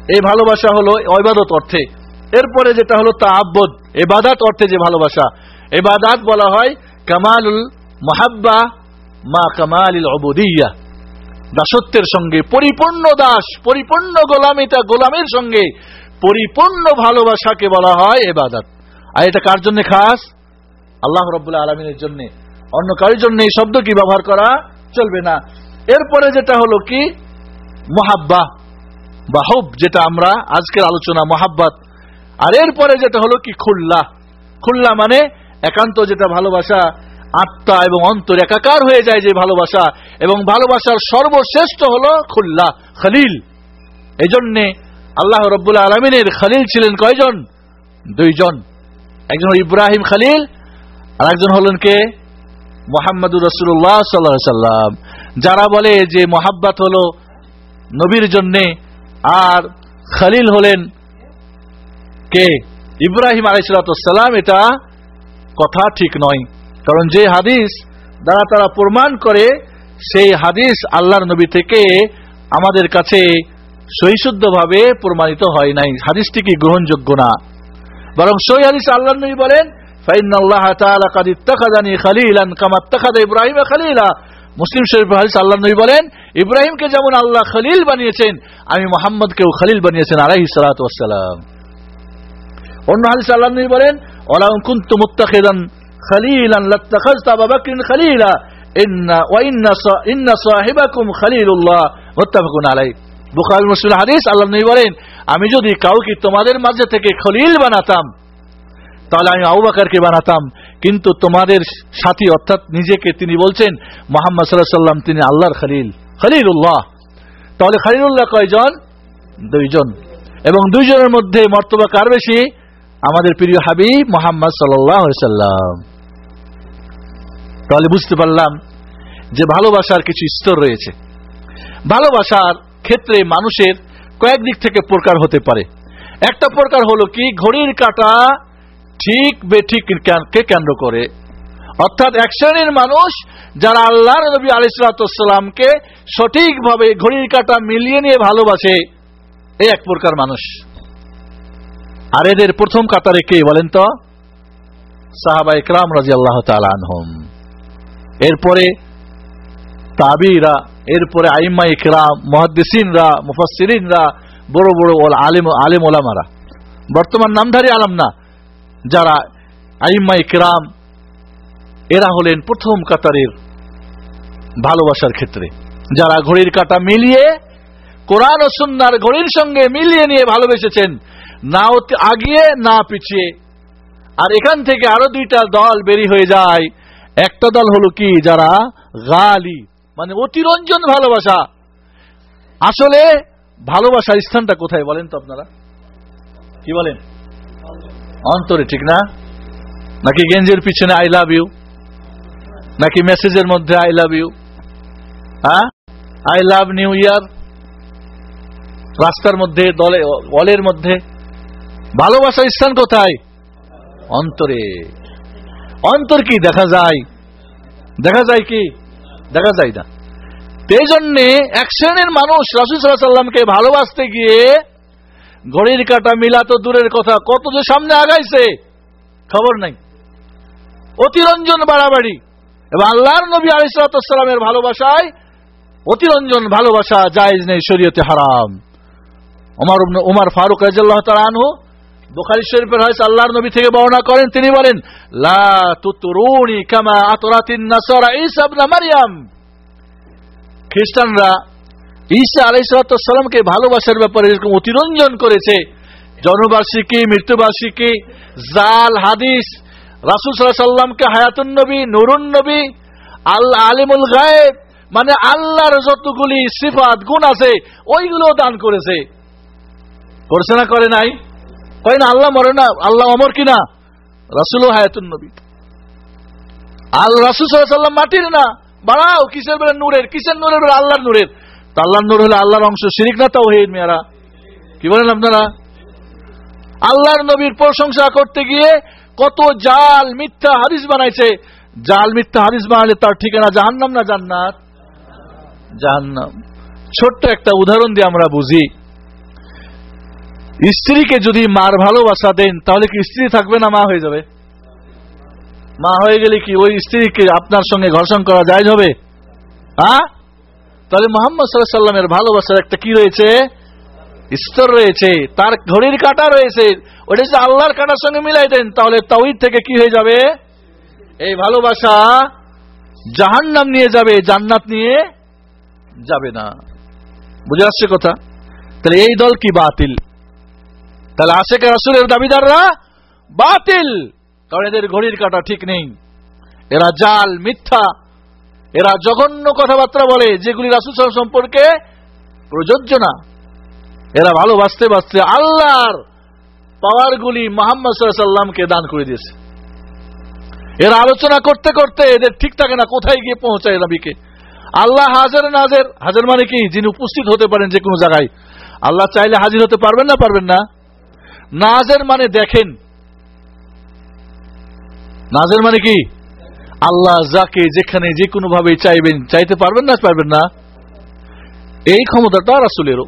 এই ভালোবাসা হলো অবাদত অর্থে। এরপরে যেটা হলো তা আব্বদ এবাদাত অর্থে যে ভালোবাসা। এবাদাত বলা হয় কামালুল মাহাব্বা মা কামালিল অবদিয়া দাসত্বের সঙ্গে, পরিপূর্ণ দাস, পরিপূর্ণ গোলামিটা গোলামের সঙ্গে, পরিপূর্ণ ভালোবাসাকে বলা হয় এবাদাত। আর এটা কার জন্য খাস? আল্লাহ রব্বুল্লাহ আলমিনের জন্য। অন্য কারোর জন্য এই শব্দ কি ব্যবহার করা চলবে না। এরপরে যেটা হলো কি? মহাব্বা বা হুব, যেটা আমরা আজকের আলোচনা, মহাব্বাত। আর এরপরে যেটা হলো কি? খুল্লা। খুল্লা মানে একান্ত যেটা ভালোবাসা আত্মা এবং অন্তর একাকার হয়ে যায় যে ভালোবাসা, এবং ভালোবাসার সর্বশ্রেষ্ঠ হল খুল্লা, খলিল। এই জন্যে আল্লাহ রব্বুল্লাহ আলমিনের খালিল ছিলেন কয়জন? দুইজন। একজন ইব্রাহিম খালিল, আর একজন হলেন কে? মোহাম্মদুর রসুল্লাহ সাল্লাহ সাল্লাম। যারা বলে যে মোহাব্বাত হলো নবীর জন্যে, আর খালিল হলেন কে? ইব্রাহিম আলাইসালাম এটা কথা ঠিক নয়। কারণ যে হাদিস দ্বারা তারা প্রমাণ করে, সেই হাদিস আল্লাহর নবী থেকে আমাদের কাছে সহিশুদ্ধভাবে প্রমাণিত হয় নাই। হাদিসটি কি গ্রহণযোগ্য না? বরং সই হাদিস আল্লাহ নবী বলেন ইব্রাহিম মুসলিম শরীফ আল্লাহ বলেন, ইব্রাহিমকে যেমন আল্লাহ খলিল বানিয়েছেন, আমি বানিয়েছেন অন্য আল্লাহ বলেন খালিলান লাত্তাখাযতু আবু বকরিন খালিলা ইন্না ওয়া ইন্না সা- ইন্না সাহিবাকুম খালিলুল্লাহ মুত্তাফাকুন আলাইহি বুখারী মুসলিম হাদিস আল্লাহ নবী বলেন, আমি যদি কাউকে তোমাদের মাঝে থেকে খলিল বানাতাম, তাহলে আমি আবু বকরকে বানাতাম। কিন্তু তোমাদের সাথী অর্থাৎ নিজেকে তিনি বলছেন, মোহাম্মদ সাল্লাহ সাল্লাম তিনি আল্লাহর খলিল। খলিলুল্লাহ। তাহলে খলিলুল্লাহ কয়জন? দুইজন। এবং দুইজনের মধ্যে মর্তবা কার বেশি? আমাদের প্রিয় হাবিব মোহাম্মদ সাল্লাহ সাল্লাম তাহলে বুঝতে পারলাম যে ভালোবাসার কিছু স্তর রয়েছে। ভালোবাসার ক্ষেত্রে মানুষের কয়েক দিক থেকে প্রকার হতে পারে। একটা প্রকার হলো কি, ঘড়ির কাটা ঠিক বেঠিক কে কেন্দ্র করে? অর্থাৎ এক শ্রেণির মানুষ যারা আল্লাহ নবী আলিসালামকে সঠিকভাবে ঘড়ির কাটা মিলিয়ে নিয়ে ভালোবাসে, এই এক প্রকার মানুষ। আর এদের প্রথম কাতারে কে বলেন তো? সাহাবা ইকরাম রাজি আল্লাহ আনহম। এরপরে তাবিরা, এরপরে আইম্মা ইকরাম, মহাদ্দিসিনরা, মুফাসসিরিনরা, বড় বড় আলিম আলিম ওলামারা। বর্তমান নামধারী আলাম না, যারা আইম্মা ইকরাম, এরা হলেন প্রথম কাতারের ভালোবাসার ক্ষেত্রে। যারা ঘড়ির কাটা মিলিয়ে কোরআন ও সুন্নার ঘড়ির সঙ্গে মিলিয়ে নিয়ে ভালোবেসেছেন না আগিয়ে, না পিছিয়ে। আর এখান থেকে আরও দুইটা দল বেরি হয়ে যায় একটা দল হলো কি? যারা গালি মানে অতিরঞ্জন ভালোবাসা। আসলে ভালোবাসার স্থানটা কোথায় বলেন তো আপনারা? কি বলেন? অন্তরে, ঠিক না? নাকি গেঞ্জের পিছনে আই লাভ ইউ নাকি মেসেজের মধ্যে আই লাভ ইউ হ্যাঁ? আই লাভ নিউ ইয়ার রাস্তার মধ্যে, দলে অলের মধ্যে। ভালোবাসার স্থান কোথায়? অন্তরে। অন্তর কি দেখা যায়? দেখা যায় কি? দেখা যায় না। এই জন্যে এক শ্রেণির মানুষ রাসুল সাল্লামকে ভালোবাসতে গিয়ে ঘড়ির কাটা মিলা তো দূরের কথা, কত যে সামনে আগাইছে, খবর নাই। অতিরঞ্জন বাড়াবাড়ি। এবং আল্লাহর নবী আলিসালামের ভালোবাসায় অতিরঞ্জন ভালোবাসা জায়েজ নেই, শরীয়তে হারাম। ওমর উমর ফারুক আনহু বুখারী শরীফের হাদিস আল্লাহর নবী থেকে বর্ণনা করেন, তিনি বলেন, লা খ্রিস্টানরা ঈসা আলাইহিসসালামকে ভালোবাসার ব্যাপারে এরকম অতিরঞ্জন করেছে। জন্মবার্ষিকী, মৃত্যুবার্ষিকী, জাল, হাদিস, রাসূল আলাইহি সাল্লামকে হায়াতুন নবী, নুরুন নবী আল্লাহ আলিমুল গায়েব মানে আল্লাহর যতগুলি সিফাত, গুণ আছে, ওইগুলো দান করেছে। করছে না করে নাই? কয় না, আল্লাহ মরে না, আল্লাহ অমর কিনা? রাসুল হায়াতুন নবী। আল রাসুল সাল্লাম মাটির না। বাড়াও, কিসের বেলা নূরের? কিসের নূরের বেলা আল্লাহর নূরের। আল্লাহর নূর হলে আল্লাহর অংশ শিরিক না তাও হেদ মেয়ারা? কি বলেন আপনারা? আল্লাহর নবীর প্রশংসা করতে গিয়ে কত জাল, মিথ্যা হাদিস বানাইছে। জাল, মিথ্যা হাদিস বানালে তার ঠিকানা জাহান্নাম না জান্নাত? জাহান্নাম। ছোট্ট একটা উদাহরণ দিয়ে আমরা বুঝি। স্ত্রীকে যদি মার ভালোবাসা দেন, তাহলে কি স্ত্রী থাকবে না মা হয়ে যাবে? মা হয়ে গেলে কি ওই স্ত্রীকে আপনার সঙ্গে ঘর্ষণ করা যায় হবে? হ্যাঁ? তাহলে মোহাম্মদ সাল্লামের ভালোবাসার একটা কি রয়েছে? স্তর রয়েছে, তার ঘড়ির কাটা রয়েছে, ওটা যদি আল্লাহর কাটার সঙ্গে মিলাই দেন, তাহলে তাওহিদ থেকে কি হয়ে যাবে? এই ভালোবাসা জাহান্নাম নিয়ে যাবে, জান্নাত নিয়ে যাবে না। বুঝে আসছে কথা? তাহলে এই দল কি বাতিল? তাহলে আশেখ রাসুলের দাবিদাররা বাতিল। কারণ এদের ঘড়ির কাটা ঠিক নেই। এরা জাল, মিথ্যা। এরা জঘন্য কথাবার্তা বলে, যেগুলি রাসুল সাল্লাম সম্পর্কে প্রযোজ্য না। এরা ভালোবাসতে বাসতে আল্লাহর পাওয়ারগুলি মোহাম্মদ সাল্লামকে দান করে দিয়েছে। এরা আলোচনা করতে করতে এদের ঠিক থাকে না, কোথায় গিয়ে পৌঁছায় নবীকে। আল্লাহ হাজার নাজের, হাজার মানে কি? যিনি উপস্থিত হতে পারেন যে কোনো জায়গায়। আল্লাহ চাইলে হাজির হতে পারবেন না পারবেন না। নাজের মানে দেখেন। নাজের মানে কি? আল্লাহ যাকে যেখানে যে কোনো ভাবে চাইবেন, চাইতে পারবেন না পারবেন না। এই ক্ষমতাটা রাসুলেরও।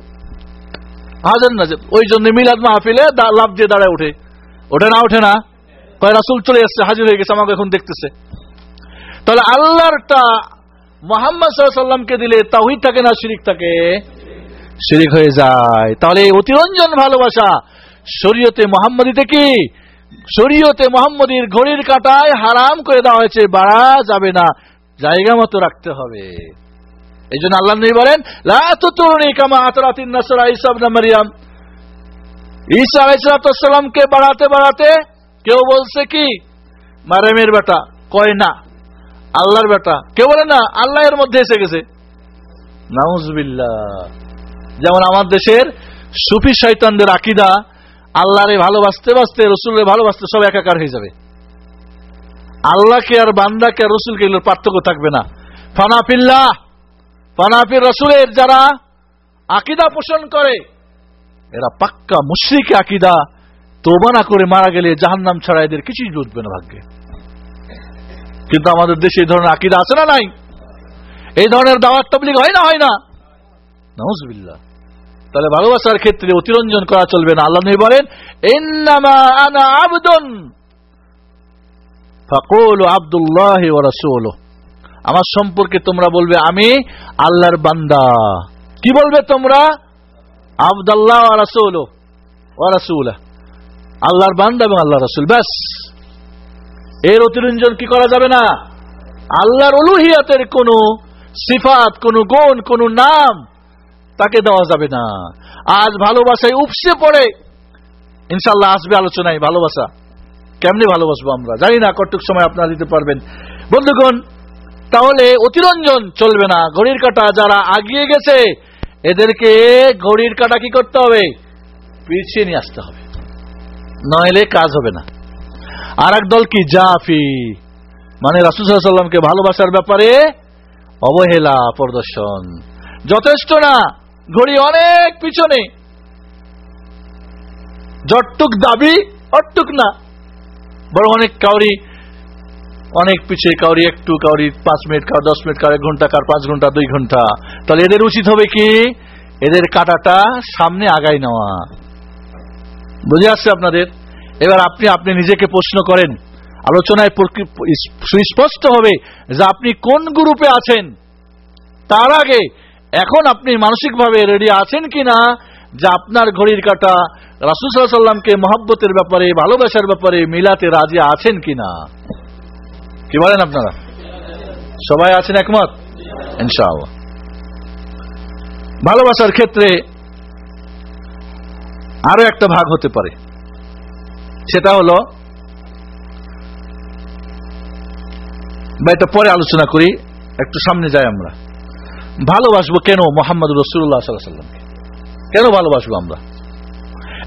হাজার না যে- ওই জন্য মিলাদ মাহফিলে লাভ দিয়ে দাঁড়ায় ওঠে। ওঠে না ওঠে না? কয়, রাসুল চলে এসছে, হাজির হয়ে গেছে, আমাকে এখন দেখতেছে। তাহলে আল্লাহরটা মোহাম্মদ সাল্লামকে দিলে তাহিদ থাকে না শিরিক থাকে? শিরিক হয়ে যায়। তাহলে এই অতিরঞ্জন ভালোবাসা শরীয়তে মোহাম্মদীতে কি? শরীয়তে মোহাম্মদীর ঘড়ির কাটায় হারাম করে দেওয়া হয়েছে, বাড়া যাবে না, জায়গা মতো রাখতে হবে। এই জন্য আল্লাহ বলেন, লা তুতুরনি কামা আতরাতিন নাসরা ঈসা ইবনে মারইয়াম ঈসা আলাইহিস সালামকে বাড়াতে বাড়াতে কেউ বলছে কি? মারেমের বেটা কয় না, আল্লাহর বেটা কেউ বলে না, আল্লাহ এর মধ্যে এসে গেছে। নাউজুবিল্লাহ। যেমন আমার দেশের সুফি শয়তানদের আকিদা আল্লাহরে ভালোবাসতে বাসতে রসুলের ভালোবাসতে সব একাকার হয়ে যাবে। আল্লাহকে আর বান্দাকে আর রসুলকে এগুলোর পার্থক্য থাকবে না। ফানাফিল্লাহ ফানাফির রসুলের যারা আকিদা পোষণ করে, এরা পাক্কা মুশ্রিক আকিদা, তোবা না করে মারা গেলে জাহান্নাম ছাড়া এদের কিছুই জুটবে না ভাগ্যে। কিন্তু আমাদের দেশে এই ধরনের আকিদা আছে না নাই? এই ধরনের দাওয়াত তবলিগ হয় না হয় না? নজবিল্লা তাহলে ভালোবাসার ক্ষেত্রে অতিরঞ্জন করা চলবে না। আল্লাহ বলেন আব্দুল্লাহ আমার সম্পর্কে তোমরা বলবে, আমি আল্লাহর বান্দা। কি বলবে তোমরা? আবদুল্লাহ ওয়া রাসূলুহু আল্লাহর বান্দা এবং আল্লাহ রাসূল, ব্যাস। এর অতিরঞ্জন কি করা যাবে না? আল্লাহর উলুহিয়াতের কোন সিফাত, কোন গুণ, কোন নাম তাকে দেওয়া যাবে না। আজ ভালোবাসায় উপসে পড়ে। ইনশাল্লাহ আসবে আলোচনায় ভালোবাসা। কেমনি ভালোবাসবো আমরা? জানি না, কতটুক সময় আপনারা দিতে পারবেন। বন্ধুগণ, তাহলে অতিরঞ্জন চলবে না। ঘড়ির কাটা যারা আগিয়ে গেছে, এদেরকে ঘড়ির কাটা কি করতে হবে? পিছিয়ে নিয়ে আসতে হবে। নইলে কাজ হবে না। আর এক দল কি? জাফি। মানে রাসুসাল্লামকে ভালোবাসার ব্যাপারে অবহেলা, প্রদর্শন। যথেষ্ট না। ঘড়ি অনেক পিছনে। যটটুক দাবি অটটুক না। বড় অনেক কাউরি, অনেক পিছিয়ে কাউরি, একটু কাউরি, পাঁচ মিনিট কার, দশ মিনিট কার, এক ঘণ্টা কার, পাঁচ ঘণ্টা, দুই ঘণ্টা। তাহলে এদের উচিত হবে কি? এদের কাটাটা সামনে আগাই নেওয়া। বুঝে আসছে আপনাদের? এবার আপনি আপনি নিজেকে প্রশ্ন করেন। আলোচনায় সুস্পষ্ট হবে যে আপনি কোন গ্রুপে আছেন? তার আগে এখন আপনি মানসিকভাবে রেডি আছেন কিনা, যে আপনার ঘড়ির কাটা, রাসুল সাল্লামকে মহাব্বতের ব্যাপারে, ভালোবাসার ব্যাপারে মিলাতে রাজি আছেন কিনা? কি বলেন আপনারা? সবাই আছেন একমত? ইনশাআল্লাহ। ভালোবাসার ক্ষেত্রে আরও একটা ভাগ হতে পারে। সেটা হলো, বা এটা পরে আলোচনা করি, একটু সামনে যাই আমরা। ভালোবাসবো কেন মোহাম্মদ রসুল্লাহ সাল্লামকে কেন ভালোবাসবো আমরা?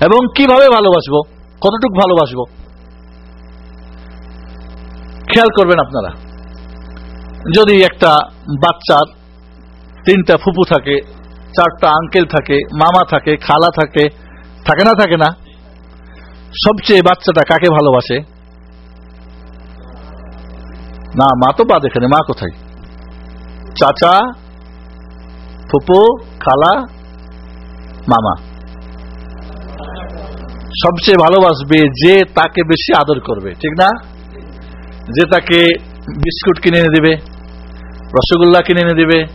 এবং কীভাবে ভালোবাসবো? কতটুকু ভালোবাসবো? খেয়াল করবেন আপনারা, যদি একটা বাচ্চার তিনটা ফুপু থাকে, চারটা আঙ্কেল থাকে, মামা থাকে, খালা থাকে থাকে না থাকে না, সবচেয়ে বাচ্চাটা কাকে ভালোবাসে? না, মা তো বাদ এখানে, মা কোথায়? চাচা ফুপু, খালা, মামা। সবচেয়ে ভালোবাসবে যে তাকে বেশি আদর করবে, ঠিক না? যে তাকে বিস্কুট কিনে এনে দিবে, রসগোল্লা কিনে এনে দিবে,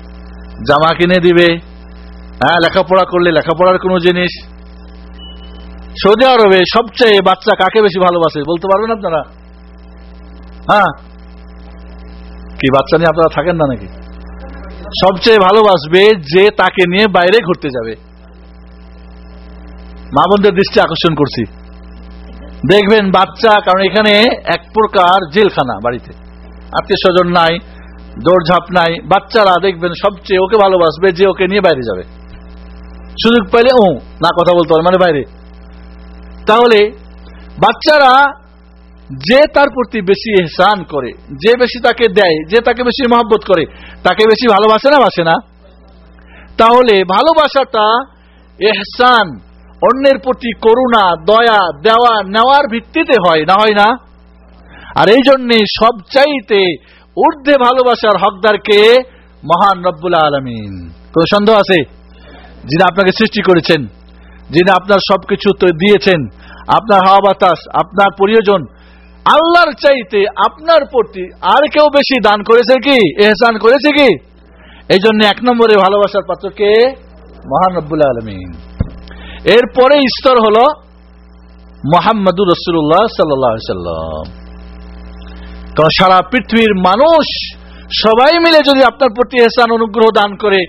জামা কিনে দিবে হ্যাঁ লেখাপড়া করলে, লেখাপড়ার কোনো জিনিস। সৌদি আরবে সবচেয়ে বাচ্চা কাকে বেশি ভালোবাসে, বলতে পারবেন আপনারা? হ্যাঁ? কি বাচ্চা নিয়ে আপনারা থাকেন না নাকি? সবচেয়ে ভালোবাসবে যে তাকে নিয়ে বাইরে ঘুরতে যাবে। মা বোনদের দৃষ্টি আকর্ষণ করছি। দেখবেন বাচ্চা, কারণ এখানে এক প্রকার জেলখানা বাড়িতে। আত্মীয় স্বজন নাই, দৌড়ঝাঁপ নাই, বাচ্চারা দেখবেন সবচেয়ে ওকে ভালোবাসবে যে ওকে নিয়ে বাইরে যাবে। সুযোগ পাইলে ও না কথা বলতে পারে মানে বাইরে। তাহলে বাচ্চারা যে তার প্রতি বেশি এহসান করে, যে বেশি তাকে দেয়, যে তাকে বেশি মহব্বত করে, তাকে বেশি ভালোবাসে না, বাসে না? তাহলে ভালোবাসাটা এহসান, অন্যের প্রতি করুণা, দয়া, দেওয়া, নেওয়ার ভিত্তিতে হয়, না হয় না? আর এই জন্যে সবচাইতে ঊর্ধ্বে ভালোবাসার হকদারকে মহান রব্বুল আলমিন। কোন সন্দেহ আছে? যিনি আপনাকে সৃষ্টি করেছেন, যিনি আপনার সবকিছু দিয়েছেন, আপনার হাওয়া বাতাস, আপনার প্রিয়জন আল্লাহর চাইতে আপনার প্রতি আর কেউ বেশি দান করেছে কি? এহসান করেছে কি? এই জন্য এক নম্বরে ভালোবাসার পাত্রকে মহান রব্বুল আলমিন। এরপরে স্তর হল মোহাম্মদুর রসুল্লাহ সাল্লাম। কারণ সারা পৃথিবীর মানুষ সবাই মিলে যদি আপনার প্রতি এহসান অনুগ্রহ দান করে,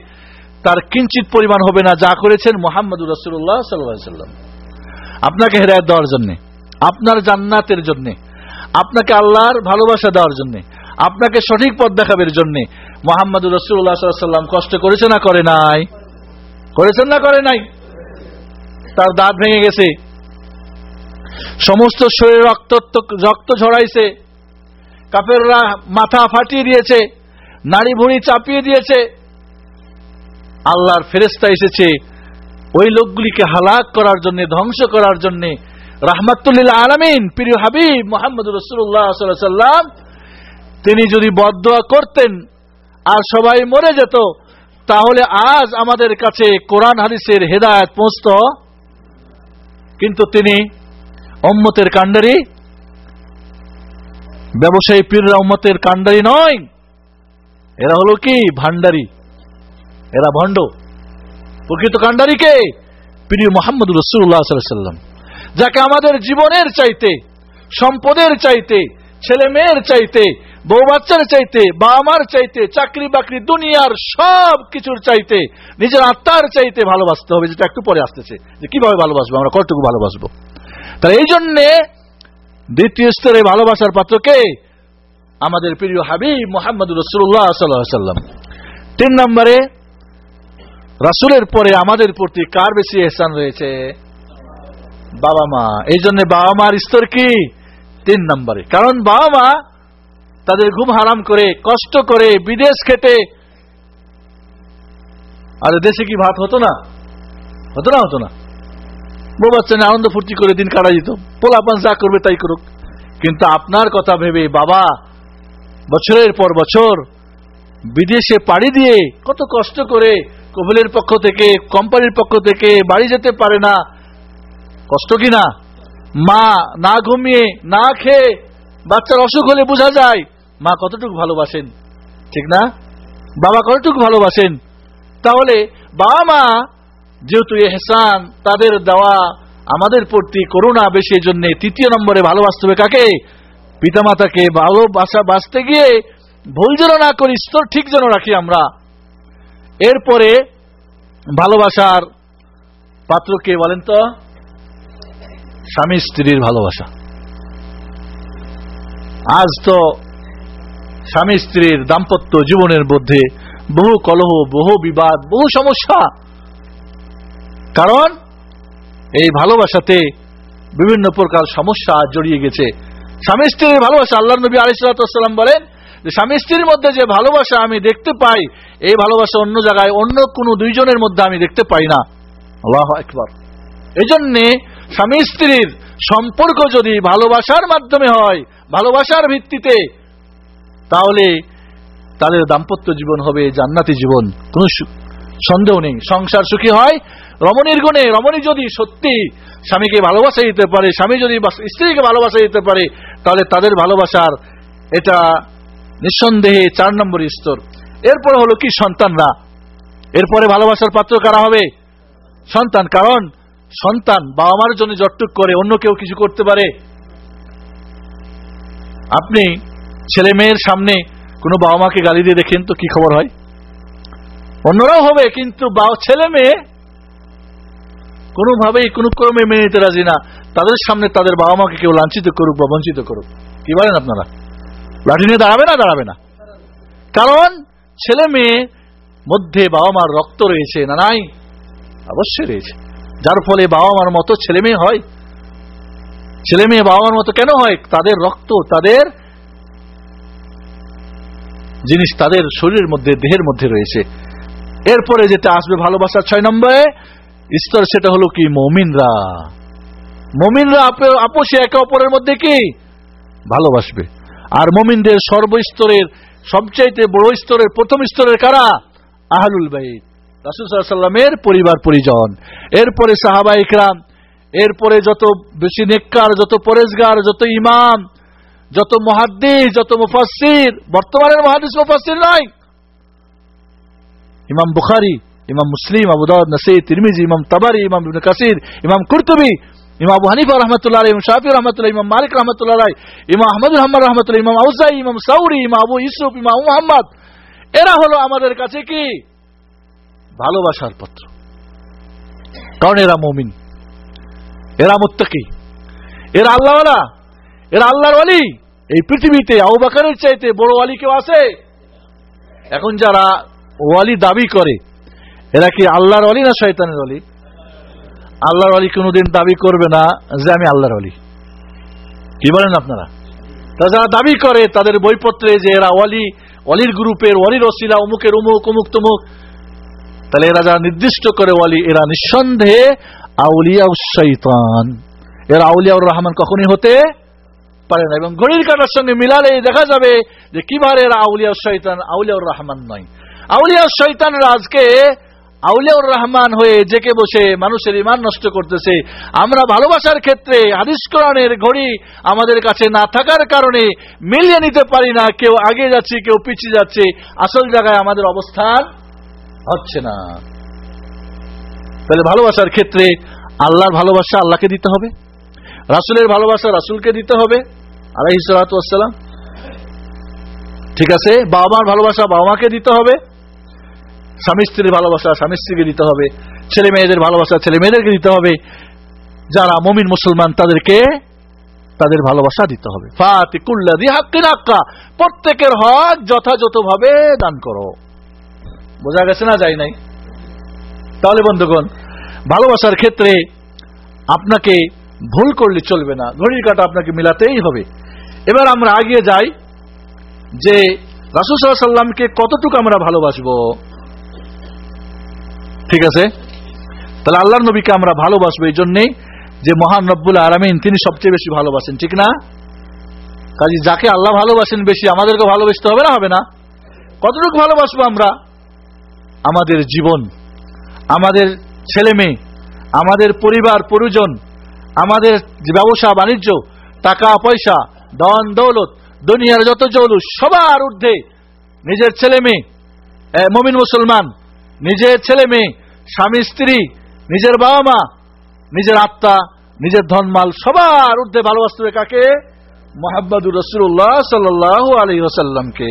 তার কিঞ্চিত পরিমাণ হবে না যা করেছেন মোহাম্মদুর রসুল্লাহ সাল্লাম। আপনাকে হেদায়ত দেওয়ার জন্য, আপনার জান্নাতের জন্য আপনাকে আল্লাহর ভালোবাসা দেওয়ার জন্য, আপনাকে সঠিক পথ দেখাবের জন্য মোহাম্মদুর রসুল্লাহ সাল্লাম কষ্ট করেছে না করে নাই? করেছেন না করে নাই? তার দাঁত ভেঙে গেছে। সমস্ত শরীর রক্ত রক্ত ঝরাইছে। কাপেররা মাথা ফাটিয়ে দিয়েছে। নারী ভুঁড়ি চাপিয়ে দিয়েছে। আল্লাহর ফেরেস্তা এসেছে। ওই লোকগুলিকে হালাক করার জন্য, ধ্বংস করার জন্য রাহমাতুল্লিল্লাহ আলমিন, প্রিয় হাবিব মোহাম্মদ রসুল্লাহ সাল্লাম তিনি যদি বদোয়া করতেন আর সবাই মরে যেত, তাহলে আজ আমাদের কাছে কোরআন হাদিসের হেদায়ত পৌঁছত। কিন্তু তিনি অম্মতের কাণ্ডারি, ব্যবসায়ী পীররা উম্মতের কাণ্ডারি নয়। এরা হলো কি? ভান্ডারি এরা ভণ্ড। প্রকৃত কাণ্ডারিকে প্রিয় মোহাম্মদ রসুল্লাহ সাল্লাম যাকে আমাদের জীবনের চাইতে, সম্পদের চাইতে, ছেলে মেয়ের চাইতে, বউ বাচ্চার চাইতে, বাবা মার চাইতে, চাকরি বাকরি, দুনিয়ার সব কিছুর চাইতে, নিজের আত্মার চাইতে ভালোবাসতে হবে, যেটা একটু পরে আসতেছে। যে কীভাবে ভালোবাসবো? আমরা কতটুকু ভালোবাসবো? তাই এই জন্যে দ্বিতীয় স্তরে ভালোবাসার পাত্রকে আমাদের প্রিয় হাবিব মোহাম্মদ রসুল্লাহ সাল্লাম তিন নম্বরে, রাসুলের পরে আমাদের প্রতি কার বেশি এহসান রয়েছে? বাবা মা। এই জন্য বাবা মার স্তর কি? তিন নম্বরে। কারণ বাবা মা তাদের ঘুম হারাম করে, কষ্ট করে, বিদেশ খেটে। আর দেশে কি ভাত হতো না? হতো না হতো না। বউ বাচ্চা নিয়ে আনন্দ ফুর্তি করে দিন কাটা যেত পোলাপান যা করবে তাই করুক। কিন্তু আপনার কথা ভেবে বাবা বছরের পর বছর বিদেশে পাড়ি দিয়ে কত কষ্ট করে কবিলের পক্ষ থেকে, কোম্পানির পক্ষ থেকে বাড়ি যেতে পারে না। কষ্ট কি না মা না ঘুমিয়ে, না খেয়ে বাচ্চার অসুখ হলে বোঝা যায়, মা কতটুকু ভালোবাসেন, ঠিক না? বাবা কতটুকু ভালোবাসেন? তাহলে বাবা মা যেহেতু এহসান, তাদের দেওয়া আমাদের প্রতি করুণা বেশি জন্য তৃতীয় নম্বরে ভালোবাসতে হবে কাকে? পিতামাতাকে ভালোবাসা বাঁচতে গিয়ে ভুল যেন না করি, স্তর ঠিক যেন রাখি আমরা। এরপরে ভালোবাসার পাত্রকে বলেন তো? স্বামী স্ত্রীর ভালোবাসা। আজ তো স্বামী স্ত্রীর দাম্পত্য জীবনের মধ্যে বহু কলহ, বহু বিবাদ, বহু সমস্যা। কারণ এই ভালোবাসাতে বিভিন্ন প্রকার সমস্যা জড়িয়ে গেছে। স্বামী স্ত্রীর ভালোবাসা, আল্লাহ নবী আলিসাল্লাম বলেন স্বামী স্ত্রীর মধ্যে যে ভালোবাসা আমি দেখতে পাই, এই ভালোবাসা অন্য জায়গায় অন্য কোন দুইজনের মধ্যে আমি দেখতে পাই না। আল্লাহ একবার এই জন্যে স্বামী স্ত্রীর সম্পর্ক যদি ভালোবাসার মাধ্যমে হয়, ভালোবাসার ভিত্তিতে, তাহলে তাদের দাম্পত্য জীবন হবে জান্নাতি জীবন। কোন সন্দেহ নেই। সংসার সুখী হয়। রমণীর গুণে, রমণী যদি সত্যি স্বামীকে ভালোবাসা দিতে পারে, স্বামী যদি স্ত্রীকে ভালোবাসা দিতে পারে, তাহলে তাদের ভালোবাসার এটা নিঃসন্দেহে চার নম্বর স্তর। এরপর হলো কি? সন্তানরা। এরপরে ভালোবাসার পাত্র কারা হবে? সন্তান। কারণ সন্তান, বাবা মার জন্য জটটুক করে, অন্য কেউ কিছু করতে পারে। আপনি ছেলে মেয়ের সামনে কোনো বাবা মাকে গালি দিয়ে দেখেন তো কি খবর হয়? অন্যরাও হবে, কিন্তু ছেলে মেয়ে কোনোভাবেই, কোনো ক্রমে মেনে নিতে রাজি না। তাদের সামনে তাদের বাবা মাকে কেউ লাঞ্ছিত করুক বা বঞ্চিত করুক। কি বলেন আপনারা? লাঠি নিয়ে দাঁড়াবে না দাঁড়াবে না। কারণ ছেলে মেয়ে মধ্যে বাবা মার রক্ত রয়েছে, না নাই? অবশ্যই রয়েছে। যার ফলে বাবা মার মতো ছেলে মেয়ে হয়। ছেলে মেয়ে বাবা মার মতো কেন হয়? তাদের রক্ত, তাদের জিনিস তাদের শরীরের মধ্যে, দেহের মধ্যে রয়েছে। এরপরে যেটা আসবে ভালোবাসার ছয় নম্বরে স্তর সেটা হলো কি? মমিনরা। মমিনরা আপোষে একে অপরের মধ্যে কি? ভালোবাসবে। আর মমিনদের সর্বস্তরের, সবচাইতে বড় স্তরের, প্রথম স্তরের কারা? আহলুল বাইত। রাসুল সাল্লামের পরিবার, পরিজন। এরপরে সাহাবা ইকরাম, এরপরে যত বেশি নেককার, যত পরেজগার, যত ইমাম, যত মহাদ্দিস, যত মুফাসির বর্তমানের মহাদিস মুফাসির নয় ইমাম বুখারি, ইমাম মুসলিম, আবু দাউদ তিরমিজি, ইমাম তাবারি, ইমাম কাসির, ইমাম কুরতুবি, ইমাম আবু হানিফা রহমতুল্লাহ ইমাম শাফি রহমতুল্লাহ ইমাম মালিক রহমতুল্লাহ ইমাম আহমদ রহমান রহমতুল্লাহ ইমাম আউজাই ইমাম সাউরি, ইমাম আবু ইউসুফ, ইমাম মুহাম্মদ। এরা হলো আমাদের কাছে কি? ভালোবাসার পত্র। কারণ এরা মমিন। এরা মুত্তাকি। এরা আল্লাহওয়ালা। এরা আল্লাহর ওয়ালি। এই পৃথিবীতে আউবাকারের চাইতে বড় ওয়ালি কেউ আছে? এখন যারা ওয়ালি দাবি করে, এরা কি আল্লাহর ওয়ালি না শয়তানের ওয়ালি? আল্লাহর ওয়ালি কোনোদিন দাবি করবে না যে আমি আল্লাহর ওয়ালি। কি বলেন আপনারা? তা যারা দাবি করে, তাদের বইপত্রে যে এরা ওয়ালি অলির গ্রুপের ওয়ালির ওসিলা অমুকের অমুক অমুক, তমুক তাহলে এরা যারা নির্দিষ্ট করে ওয়ালি, এরা নিঃসন্দেহে আউলিয়া শৈতান এরা আউলিয়াউর রহমান কখনই হতে পারে না। এবং ঘড়ির কাটার সঙ্গে মিলালে দেখা যাবে যে কীভাবে এরা আউলিয়া শৈতান আউলিয়াউর রহমান নয়। আউলিয়া শৈতানরা আজকে আউলিয়াউর রহমান হয়ে জেকে বসে মানুষের ইমান নষ্ট করতেছে। আমরা ভালোবাসার ক্ষেত্রে হাদিস ঘড়ি আমাদের কাছে না থাকার কারণে মিলিয়ে নিতে পারি না। কেউ আগে যাচ্ছে, কেউ পিছিয়ে যাচ্ছে। আসল জায়গায় আমাদের অবস্থান হচ্ছে না। তাহলে ভালোবাসার ক্ষেত্রে আল্লাহর ভালোবাসা আল্লাহকে দিতে হবে, রাসুলের ভালোবাসা রাসুলকে দিতে হবে, আলাইহি সালাম ঠিক আছে? বাবা মার ভালোবাসা বাবা দিতে হবে, স্বামী স্ত্রীর ভালোবাসা স্বামী স্ত্রীকে দিতে হবে, ছেলে মেয়েদের ভালোবাসা ছেলে মেয়েদেরকে দিতে হবে, যারা মমিন মুসলমান তাদেরকে তাদের ভালোবাসা দিতে হবে। ফাতিকুল্লা দি হাক্কা, প্রত্যেকের হক যথাযথভাবে দান করো। বোঝা গেছে না? যায় নাই। তাহলে বন্ধুগণ, ভালোবাসার ক্ষেত্রে আপনাকে ভুল করলে চলবে না। ঘড়ির কাটা আপনাকে মিলাতেই হবে। এবার আমরা আগিয়ে যাই যে রাসুল সাল্লামকে কতটুকু আমরা ভালোবাসবো। ঠিক আছে? তাহলে আল্লাহর নবীকে আমরা ভালোবাসবো এই জন্যেই যে মহান রব্বুল আলমিন তিনি সবচেয়ে বেশি ভালোবাসেন, ঠিক না? কাজে যাকে আল্লাহ ভালোবাসেন বেশি আমাদেরকে ভালোবাসতে হবে না হবে না? কতটুকু ভালোবাসবো আমরা? আমাদের জীবন, আমাদের ছেলে মেয়ে, আমাদের পরিবার, পরিজন, আমাদের ব্যবসা, বাণিজ্য, টাকা, পয়সা দন দৌলত, দুনিয়ার যত জৌলু সবার ঊর্ধ্বে নিজের ছেলে মেয়ে মমিন মুসলমান, নিজের ছেলে মেয়ে, স্বামী, স্ত্রী, নিজের বাবা মা, নিজের আত্মা, নিজের ধনমাল, সবার ঊর্ধ্বে ভালোবাসতে কাকে? মোহাম্মদুর রসুল্লাহ সাল্লাহ আলী ওসাল্লামকে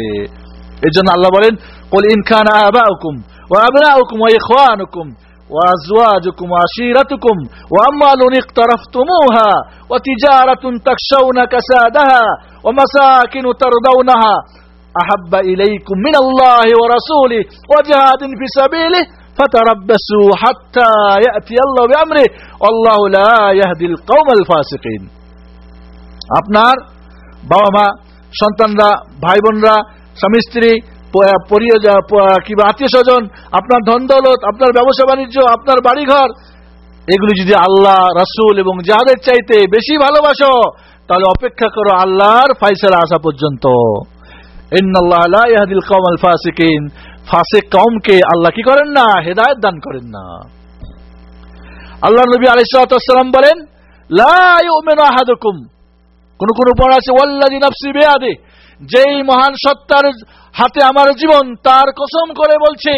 এর জন্য আল্লাহ বলেন কলিন ইনখান আবা হুকুম وأبناؤكم وإخوانكم وأزواجكم وعشيرتكم وأموال اقترفتموها وتجارة تخشون كسادها ومساكن ترضونها أحب إليكم من الله ورسوله وجهاد في سبيله فتربصوا حتى يأتي الله بأمره والله لا يهدي القوم الفاسقين আপনার বাবা মা সন্তানরা ভাই বোনরা স্বামী স্ত্রী কিংবা আত্মীয় স্বজন আপনার ধন দৌলত, আপনার ব্যবসা বাণিজ্য, আপনার বাড়িঘর, এগুলি যদি আল্লাহ, রাসুল এবং যাদের চাইতে বেশি ভালোবাসো, তাহলে অপেক্ষা করো আল্লাহর ফাইসালা আসা পর্যন্ত। ফাসিকিন। ফাসেক কমকে আল্লাহ কি করেন না? হেদায়ত দান করেন না। আল্লাহ নবী আলাইসালাম বলেন লাহাদুকুম কোন কোন পড়া আছে ওয়াল্লাদি নাফসি যেই মহান সত্তার হাতে আমার জীবন, তার কসম করে বলছে,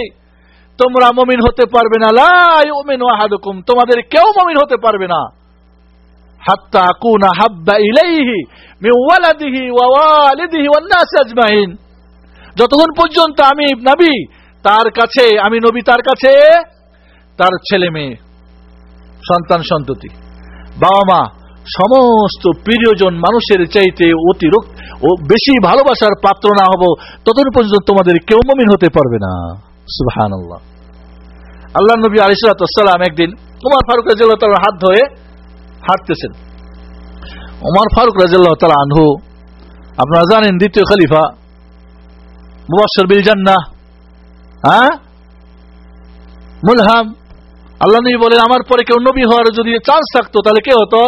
তোমরা মমিন হতে পারবে না। লাই ওমিন ওয়াহাদুকুম তোমাদের কেউ মমিন হতে পারবে না। হাত্তা আকুনা হাব্বা ইলাইহি মিন ওয়ালাদিহি ওয়া ওয়ালিদিহি ওয়ান নাস আজমাইন। যতক্ষণ পর্যন্ত আমি নবী, তার কাছে, আমি নবী তার কাছে, তার ছেলে মেয়ে, সন্তান সন্ততি, বাবা মা, সমস্ত প্রিয়জন মানুষের চাইতে অতিরিক্ত ও বেশি ভালোবাসার পাত্র না হব, ততদিন পর্যন্ত তোমাদের কেউ মমিন হতে পারবে না। সুহান আল্লাহ আল্লাহ নবী আলিসাল্লাম একদিন উমার ফারুক রাজিল্লাহ হাত ধরে হাঁটতেছেন। উমার ফারুক রাজিল্লাহ তালা আনহু, আপনারা জানেন দ্বিতীয় খলিফা মুবাসর বিল জান্না হ্যাঁ? মুলহাম। আল্লাহ নবী বলেন, আমার পরে কেউ নবী হওয়ার যদি চান্স থাকতো, তাহলে কে হতো?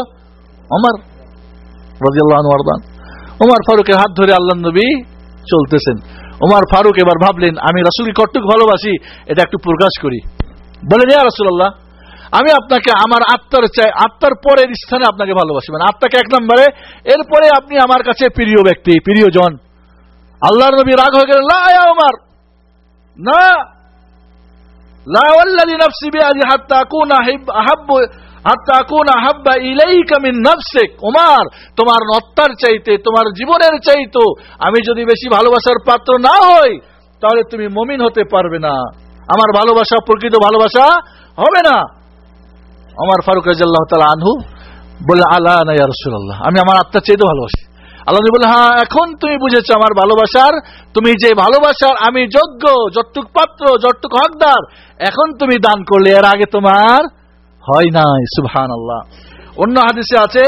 আমার রাজিয়াল্লাহ আরদান ওমর ফারুকের হাত ধরে আল্লাহ নবী চলতেছেন। ওমার ফারুক এবার ভাবলেন, আমি রাসুলকে কটুক ভালোবাসি, এটা একটু প্রকাশ করি। বলে ইয়া রাসুল্লাহ আমি আপনাকে, আমার আত্মার চাই, আত্মার পরের স্থানে আপনাকে ভালোবাসি। মানে আত্মাকে এক নম্বরে, এরপরে আপনি আমার কাছে প্রিয় ব্যক্তি, প্রিয়জন। আল্লাহর নবী রাগ হয়ে গেলেন, লা ইয়া ওমর না। লা ওয়াল্লাযী নাফসি বিয়াদি হাত্তা আকুনা আহাব্বু ওমর তোমার নত্তার চাইতে, তোমার জীবনের চাইতো আমি যদি বেশি ভালোবাসার পাত্র না হই, তাহলে তুমি মমিন হতে পারবে না। আমার ভালোবাসা, প্রকৃত ভালোবাসা হবে না। আমার ফারুক রাজাল্লাহ তালা আনহু বলে আল্লাহ না রসুল্লাহ আমি আমার আত্মার চাইতে ভালোবাসি। আল্লাহ বলে হ্যাঁ এখন তুমি বুঝেছ আমার ভালোবাসার, তুমি যে ভালোবাসার আমি যোগ্য, যতটুক পাত্র, যতটুক হকদার, এখন তুমি দান করলে, এর আগে তোমার হয় নাই সুবহান আল্লাহ অন্য হাদিসে আছে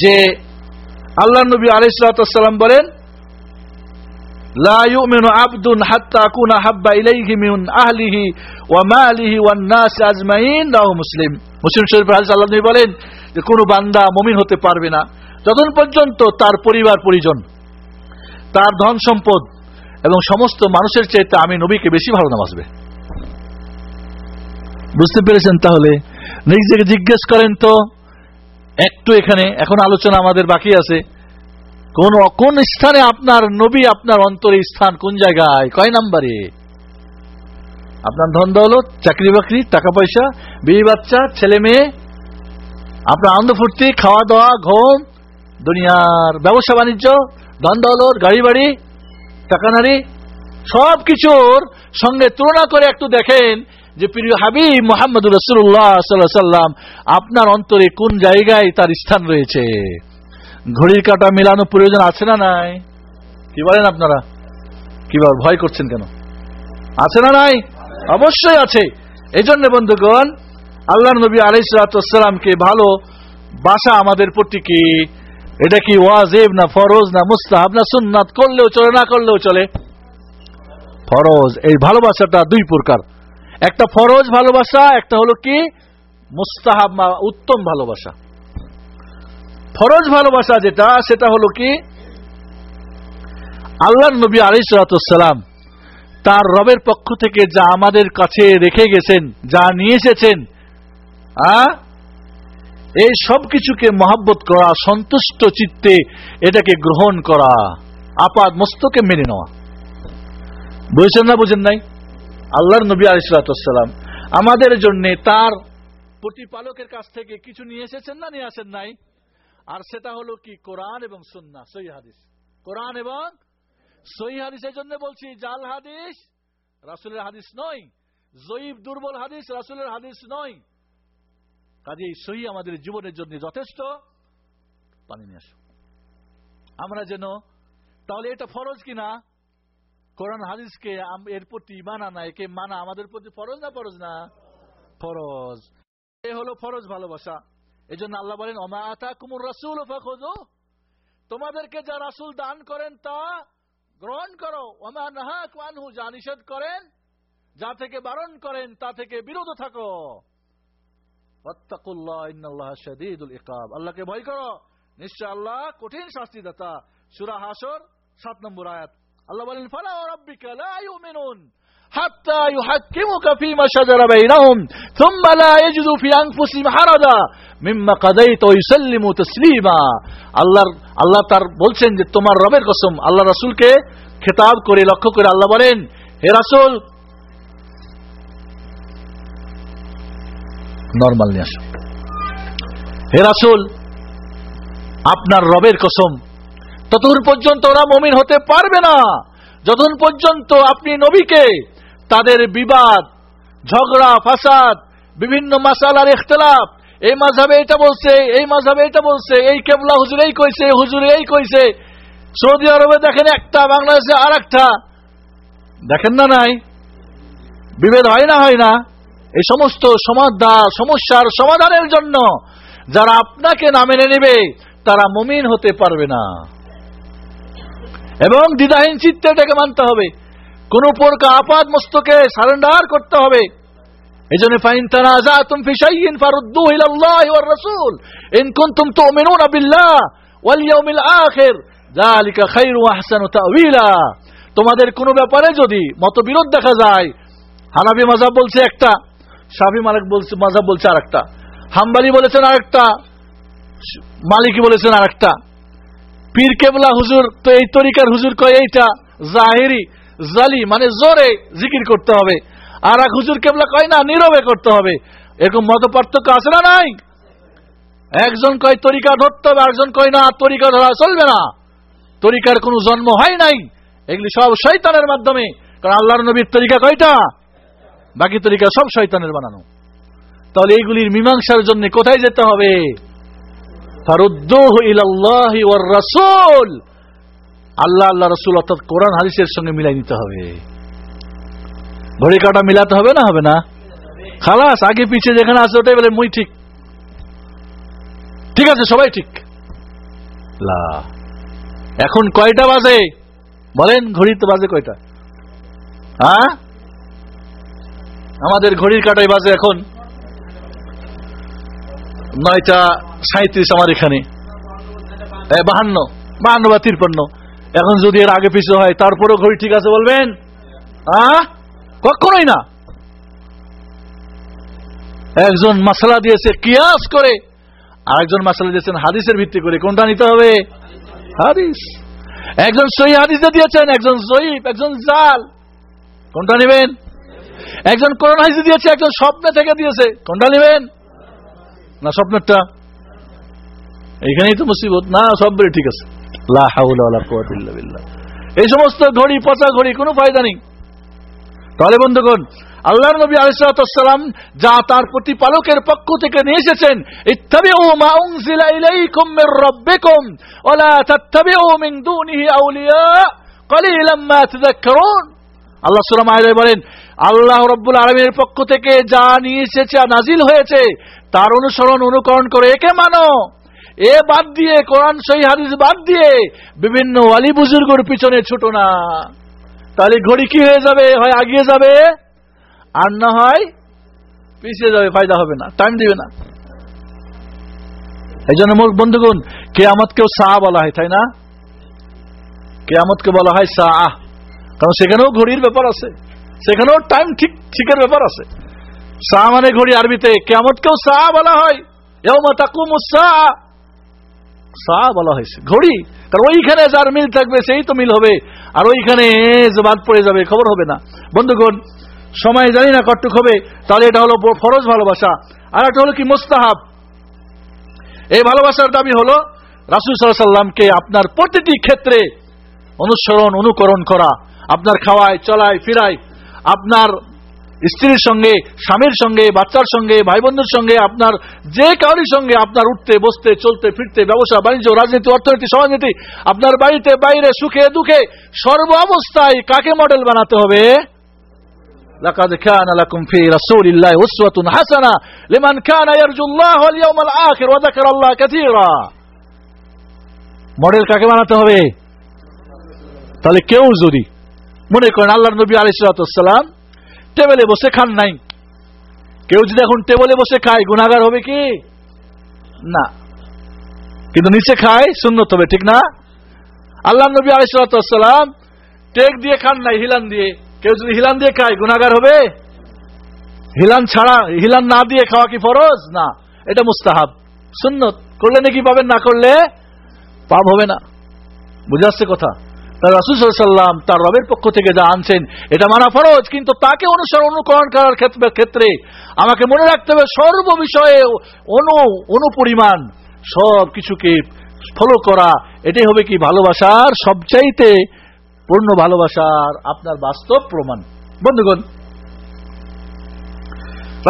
যে আল্লাহ নবী আলাইসালাম বলেন لا يؤمن عبد حتى أكون أحب إليه من أهله وماله والناس أجمعين রাও মুসলিম মুসলিম শরীফ হাদিস আল্লাহ নবী বলেন যে কোনো বান্দা মুমিন হতে পারবে না যতক্ষণ পর্যন্ত তার পরিবার পরিজন তার ধন সম্পদ এবং সমস্ত মানুষের চাইতে আমি নবীকে বেশি ভালো নামাজবে বুঝতে পেরেছেন তাহলে? নিজেকে জিজ্ঞেস করেন তো, একটু এখানে, এখন আলোচনা আমাদের বাকি আছে। কোন কোন স্থানে আপনার নবী, আপনার অন্তরে স্থান কোন জায়গায়? কয় নাম্বারে? আপনার ধন দৌলত, চাকরি বাকরি, টাকা পয়সা বিয়ে বাচ্চা, ছেলে মেয়ে, আপনার আনন্দ ফুর্তি, খাওয়া দাওয়া, ঘুম, দুনিয়ার ব্যবসা বাণিজ্য, ধন দৌলত, গাড়ি বাড়ি, টাকা নারী সব কিছুর সঙ্গে তুলনা করে একটু দেখেন যে প্রিয় হাবিব মোহাম্মদ রসুল্লাহ সাল্লাম আপনার অন্তরে কোন জায়গায় তার স্থান রয়েছে? ঘড়ির কাটা মেলানো প্রয়োজন আছে না নাই? কি বলেন আপনারা? কীভাবে ভয় করছেন কেন? আছে না নাই? অবশ্যই আছে। এই জন্য বন্ধুগণ আল্লাহ নবী আলাইসালামকে ভালো বাসা আমাদের প্রতি কি? এটা কি ওয়াজেব না ফরজ না মুস্তাহাব না সুন্নাত? করলেও চলে, না করলেও চলে? ফরজ। এই ভালোবাসাটা দুই প্রকার। একটা ফরজ ভালোবাসা, একটা হলো কি? মুস্তাহাব উত্তম ভালোবাসা। ফরজ ভালোবাসা যেটা, সেটা হলো কি? আল্লাহ নবী আলিসালাম তার রবের পক্ষ থেকে যা আমাদের কাছে রেখে গেছেন, যা নিয়ে এসেছেন এই সব কিছুকে মহাব্বত করা, সন্তুষ্ট চিত্তে এটাকে গ্রহণ করা আপাদ মস্তকে মেনে নেওয়া। বুঝছেন না বুঝেন নাই? আল্লাহর নবী আলিসালাম আমাদের জন্য তার প্রতিপালকের কাছ থেকে কিছু নিয়ে এসেছেন না, নিয়ে আসেন নাই? আর সেটা হলো কি? কোরআন এবং সুন্না সই হাদিস। কোরআন এবং সই হাদিসের জন্য বলছি, জাল হাদিস রাসুলের হাদিস নয়, জয়ীব দুর্বল হাদিস রাসুলের হাদিস নয়। কাজেই সহি আমাদের জীবনের জন্য যথেষ্ট। পানি নিয়ে আসো। আমরা যেন, তাহলে এটা ফরজ কিনা? কোরআন হাদিসকে এর প্রতি মানা না, একে মানা আমাদের প্রতি ফরজ না ফরজ না? ফরজ। এ হলো ফরজ ভালোবাসা। এই জন্য আল্লাহ বলেন অমা আতা কুমুর রাসুল তোমাদেরকে যা রাসুল দান করেন তা গ্রহণ করো। অমা নাহা কানহু যা নিষেধ করেন, যা থেকে বারণ করেন, তা থেকে বিরত থাকো। আল্লাহকে ভয় করো। নিশ্চয় আল্লাহ কঠিন শাস্তি দাতা সুরা হাসর সাত নম্বর আয়াত। আল্লাহ বলেন ফালা রাব্বিকা লা ইউমিনুন حتى يحكمك فيما شجر بينهم ثم لا يجدوا في أنفسهم حرجا مما قضيت ويسلموا تسليما আল্লাহর আল্লাহ তার বলছেন যে তোমার রবের কসম আল্লাহ রাসূলকে খেতাব করে লক্ষ্য করে আল্লাহ বলেন হে রাসূল নরমাল নিয়ে আসো হে রাসূল আপনার রবের কসম ততক্ষণ পর্যন্ত ওরা মমিন হতে পারবে না। যতক্ষণ পর্যন্ত আপনি নবীকে তাদের বিবাদ, ঝগড়া, ফাসাদ, বিভিন্ন মাসালার ইখতলাফ, এই মাঝাবে এটা বলছে, এই মাঝাবে এটা বলছে, এই কেবলা হুজুর এই কইছে হুজুর এই কইছে, সৌদি আরবে দেখেন একটা, বাংলাদেশে আর একটা দেখেন না নাই? বিভেদ হয় না হয় না? এই সমস্ত সমাধান সমস্যার সমাধানের জন্য যারা আপনাকে না মেনে নেবে, তারা মুমিন হতে পারবে না। এবং দ্বিধাহীন চিত্তে এটাকে মানতে হবে। কোন প্রকার আপাদ মস্তকে সারেন্ডার করতে হবে। এই জন্য ফাইন তানাজাতুম ফি শাইইন ফারুদ্দুহু ইলা আল্লাহি ওয়ার রাসূল। ইন কুনতুম তুমিনুনা বিল্লাহ ওয়াল ইয়াউমিল আখির। যালিকা খায়রু ওয়া আহসানু তাওয়িলা। তোমাদের কোনো ব্যাপারে যদি মতবিরোধ দেখা যায় হানাবি মাজাব বলছে একটা সাফি মালিক বলছে মাজাব বলছে আরেকটা। হাম্বালি বলেছেন আরেকটা, মালিকি বলেছেন আরেকটা। পীর কেবলা হুজুর, তো এই তরিকার হুজুর কয়, এইটা জাহেরি জালি মানে জোরে জিকির করতে হবে। আর এক হুজুর কেবলা কয়, না, নীরবে করতে হবে। এরকম মত পার্থক্য আছে না নাই? একজন কয়, তরিকা ধরতে হবে একজন কয়, না, তরিকা ধরা চলবে না। তরিকার কোনো জন্ম হয় নাই। এগুলি সব শৈতানের মাধ্যমে। কারণ আল্লাহর নবীর তরিকা কয়টা? বাকি তরিকা সব শৈতানের বানানো। তাহলে এইগুলির মীমাংসার জন্য কোথায় যেতে হবে? রাসূল। আল্লাহ আল্লাহ, রসুল অর্থাৎ কোরআন হাদিসের সঙ্গে মিলাই নিতে হবে। ঘড়ি কাটা মিলাতে হবে না? হবে না? খালাস, আগে পিছিয়ে যেখানে আছে ওটাই বলে মুই ঠিক। ঠিক আছে, সবাই ঠিক। লা। এখন কয়টা বাজে? বলেন ঘড়িতে বাজে কয়টা? হ্যাঁ? আমাদের ঘড়ির কাটাই বাজে এখন। নয়টা সাঁত্রিশ আমার এখানে। বাহান্ন। বাহান্ন বা তিরপান্ন। এখন যদি এর আগে পিছু হয়, তারপরেও ঘড়ি ঠিক আছে বলবেন? কখনোই না। একজন মশলা দিয়েছে, কিয়াস করে। আরেকজন মশলা দিয়েছেন, হাদিসের ভিত্তি করে। কোনটা নিতে হবে? হাদিস। একজন সহি হাদিসে দিয়েছেন, একজন জয়ীফ, একজন জাল। কোনটা নেবেন? একজন করোনা হাদিসে দিয়েছে, একজন স্বপ্নে থেকে দিয়েছে। কোনটা নেবেন? না স্বপ্নেরটা? এইখানেই তো মুসিবত। না সব বেড়ে ঠিক আছে। এই সমস্ত ঘড়ি, পচা ঘড়ি, কোনো ফায়দা নেই। তাহলে বন্ধুগণ আল্লাহ নবী আলিসালাম যা তার প্রতিপালকের পক্ষ থেকে নিয়ে এসেছেন আল্লাহ সালাম বলেন আল্লাহ রব্বুল আলমের পক্ষ থেকে যা নিয়ে এসেছে নাজিল হয়েছে, তার অনুসরণ, অনুকরণ করে একে মানো। এ বাদ দিয়ে, কোরআন, সহি হাদিস বাদ দিয়ে বিভিন্ন ওয়ালি বুজুর্গর পিছনে ছুটো না। তাহলে ঘড়ি কি হয়ে যাবে? হয় আগিয়ে যাবে? আর না হয় পিছিয়ে যাবে, ফায়দা হবে না টাইম দিবে না। এই জন্য বন্ধুগণ, কেয়ামতকেও সাহ বলা হয়, তাই না? কেয়ামতকে বলা হয় সাহ কারণ সেখানেও ঘড়ির ব্যাপার আছে। সেখানেও টাইম ঠিক, ঠিকের ব্যাপার আছে। সাহ মানে ঘড়ি আরবিতে, কেয়ামতকেও সাহ বলা হয় সাহ। বলা হয়েছে। ঘড়ি, কারণ ওইখানে যার মিল থাকবে, সেই তো মিল হবে। আর ওইখানে বাদ পড়ে যাবে, খবর হবে না। বন্ধুগণ, সময় জানি না কটুক হবে, তাহলে এটা হলো ফরজ ভালোবাসা। আর একটা হলো কি মোস্তাহাব? এই ভালোবাসার দাবি হলো, রাসুল সাল্লামকে আপনার প্রতিটি ক্ষেত্রে অনুসরণ, অনুকরণ করা। আপনার খাওয়ায়, চলায়, ফিরায় আপনার স্ত্রীর সঙ্গে স্বামীর সঙ্গে বাচ্চার সঙ্গে ভাই বন্ধুর সঙ্গে আপনার যে কারোর সঙ্গে আপনার উঠতে বসতে চলতে ফিরতে ব্যবসা বাণিজ্য রাজনীতি অর্থনীতি সমাজনীতি আপনার বাড়িতে বাইরে সুখে দুঃখে সর্ব অবস্থায় কাকে মডেল বানাতে হবে لقد كان لكم في رسول الله أسوة حسنة لمن كان يرجو الله واليوم الآخر وذكر الله كثيرا মডেল কাকে বানাতে হবে তাহলে কেউ যদি মনে করেন আল্লাহ নবী আলিসালাম টেবিলে বসে খান নাই। কেউ যদি এখন টেবিলে বসে খায় গুণাগার হবে কি? না। কিন্তু নিচে খায়, সুন্নত হবে, ঠিক না? আল্লাহ নবী আলিসালাম টেক দিয়ে খান নাই, হিলান দিয়ে। কেউ যদি হিলান দিয়ে খায় গুণাগার হবে? হিলান ছাড়া, হিলান না দিয়ে খাওয়া কি ফরজ? না। এটা মুস্তাহাব। সুন্নত। করলে নাকি পাবেন, না করলে পাপ হবে না। বুঝে আসছে কথা? রাসুসাল্লাম তার রবের পক্ষ থেকে যা আনছেন, এটা মানা ফরজ, কিন্তু তাকে অনুসরণ, অনুকরণ করার ক্ষেত্রে আমাকে মনে রাখতে হবে সর্ব বিষয়ে অনু, অনুপরিমাণ সব কিছুকে ফলো করা, এটাই হবে কি ভালোবাসার সবচাইতে পূর্ণ ভালোবাসার আপনার বাস্তব প্রমাণ। বন্ধুগণ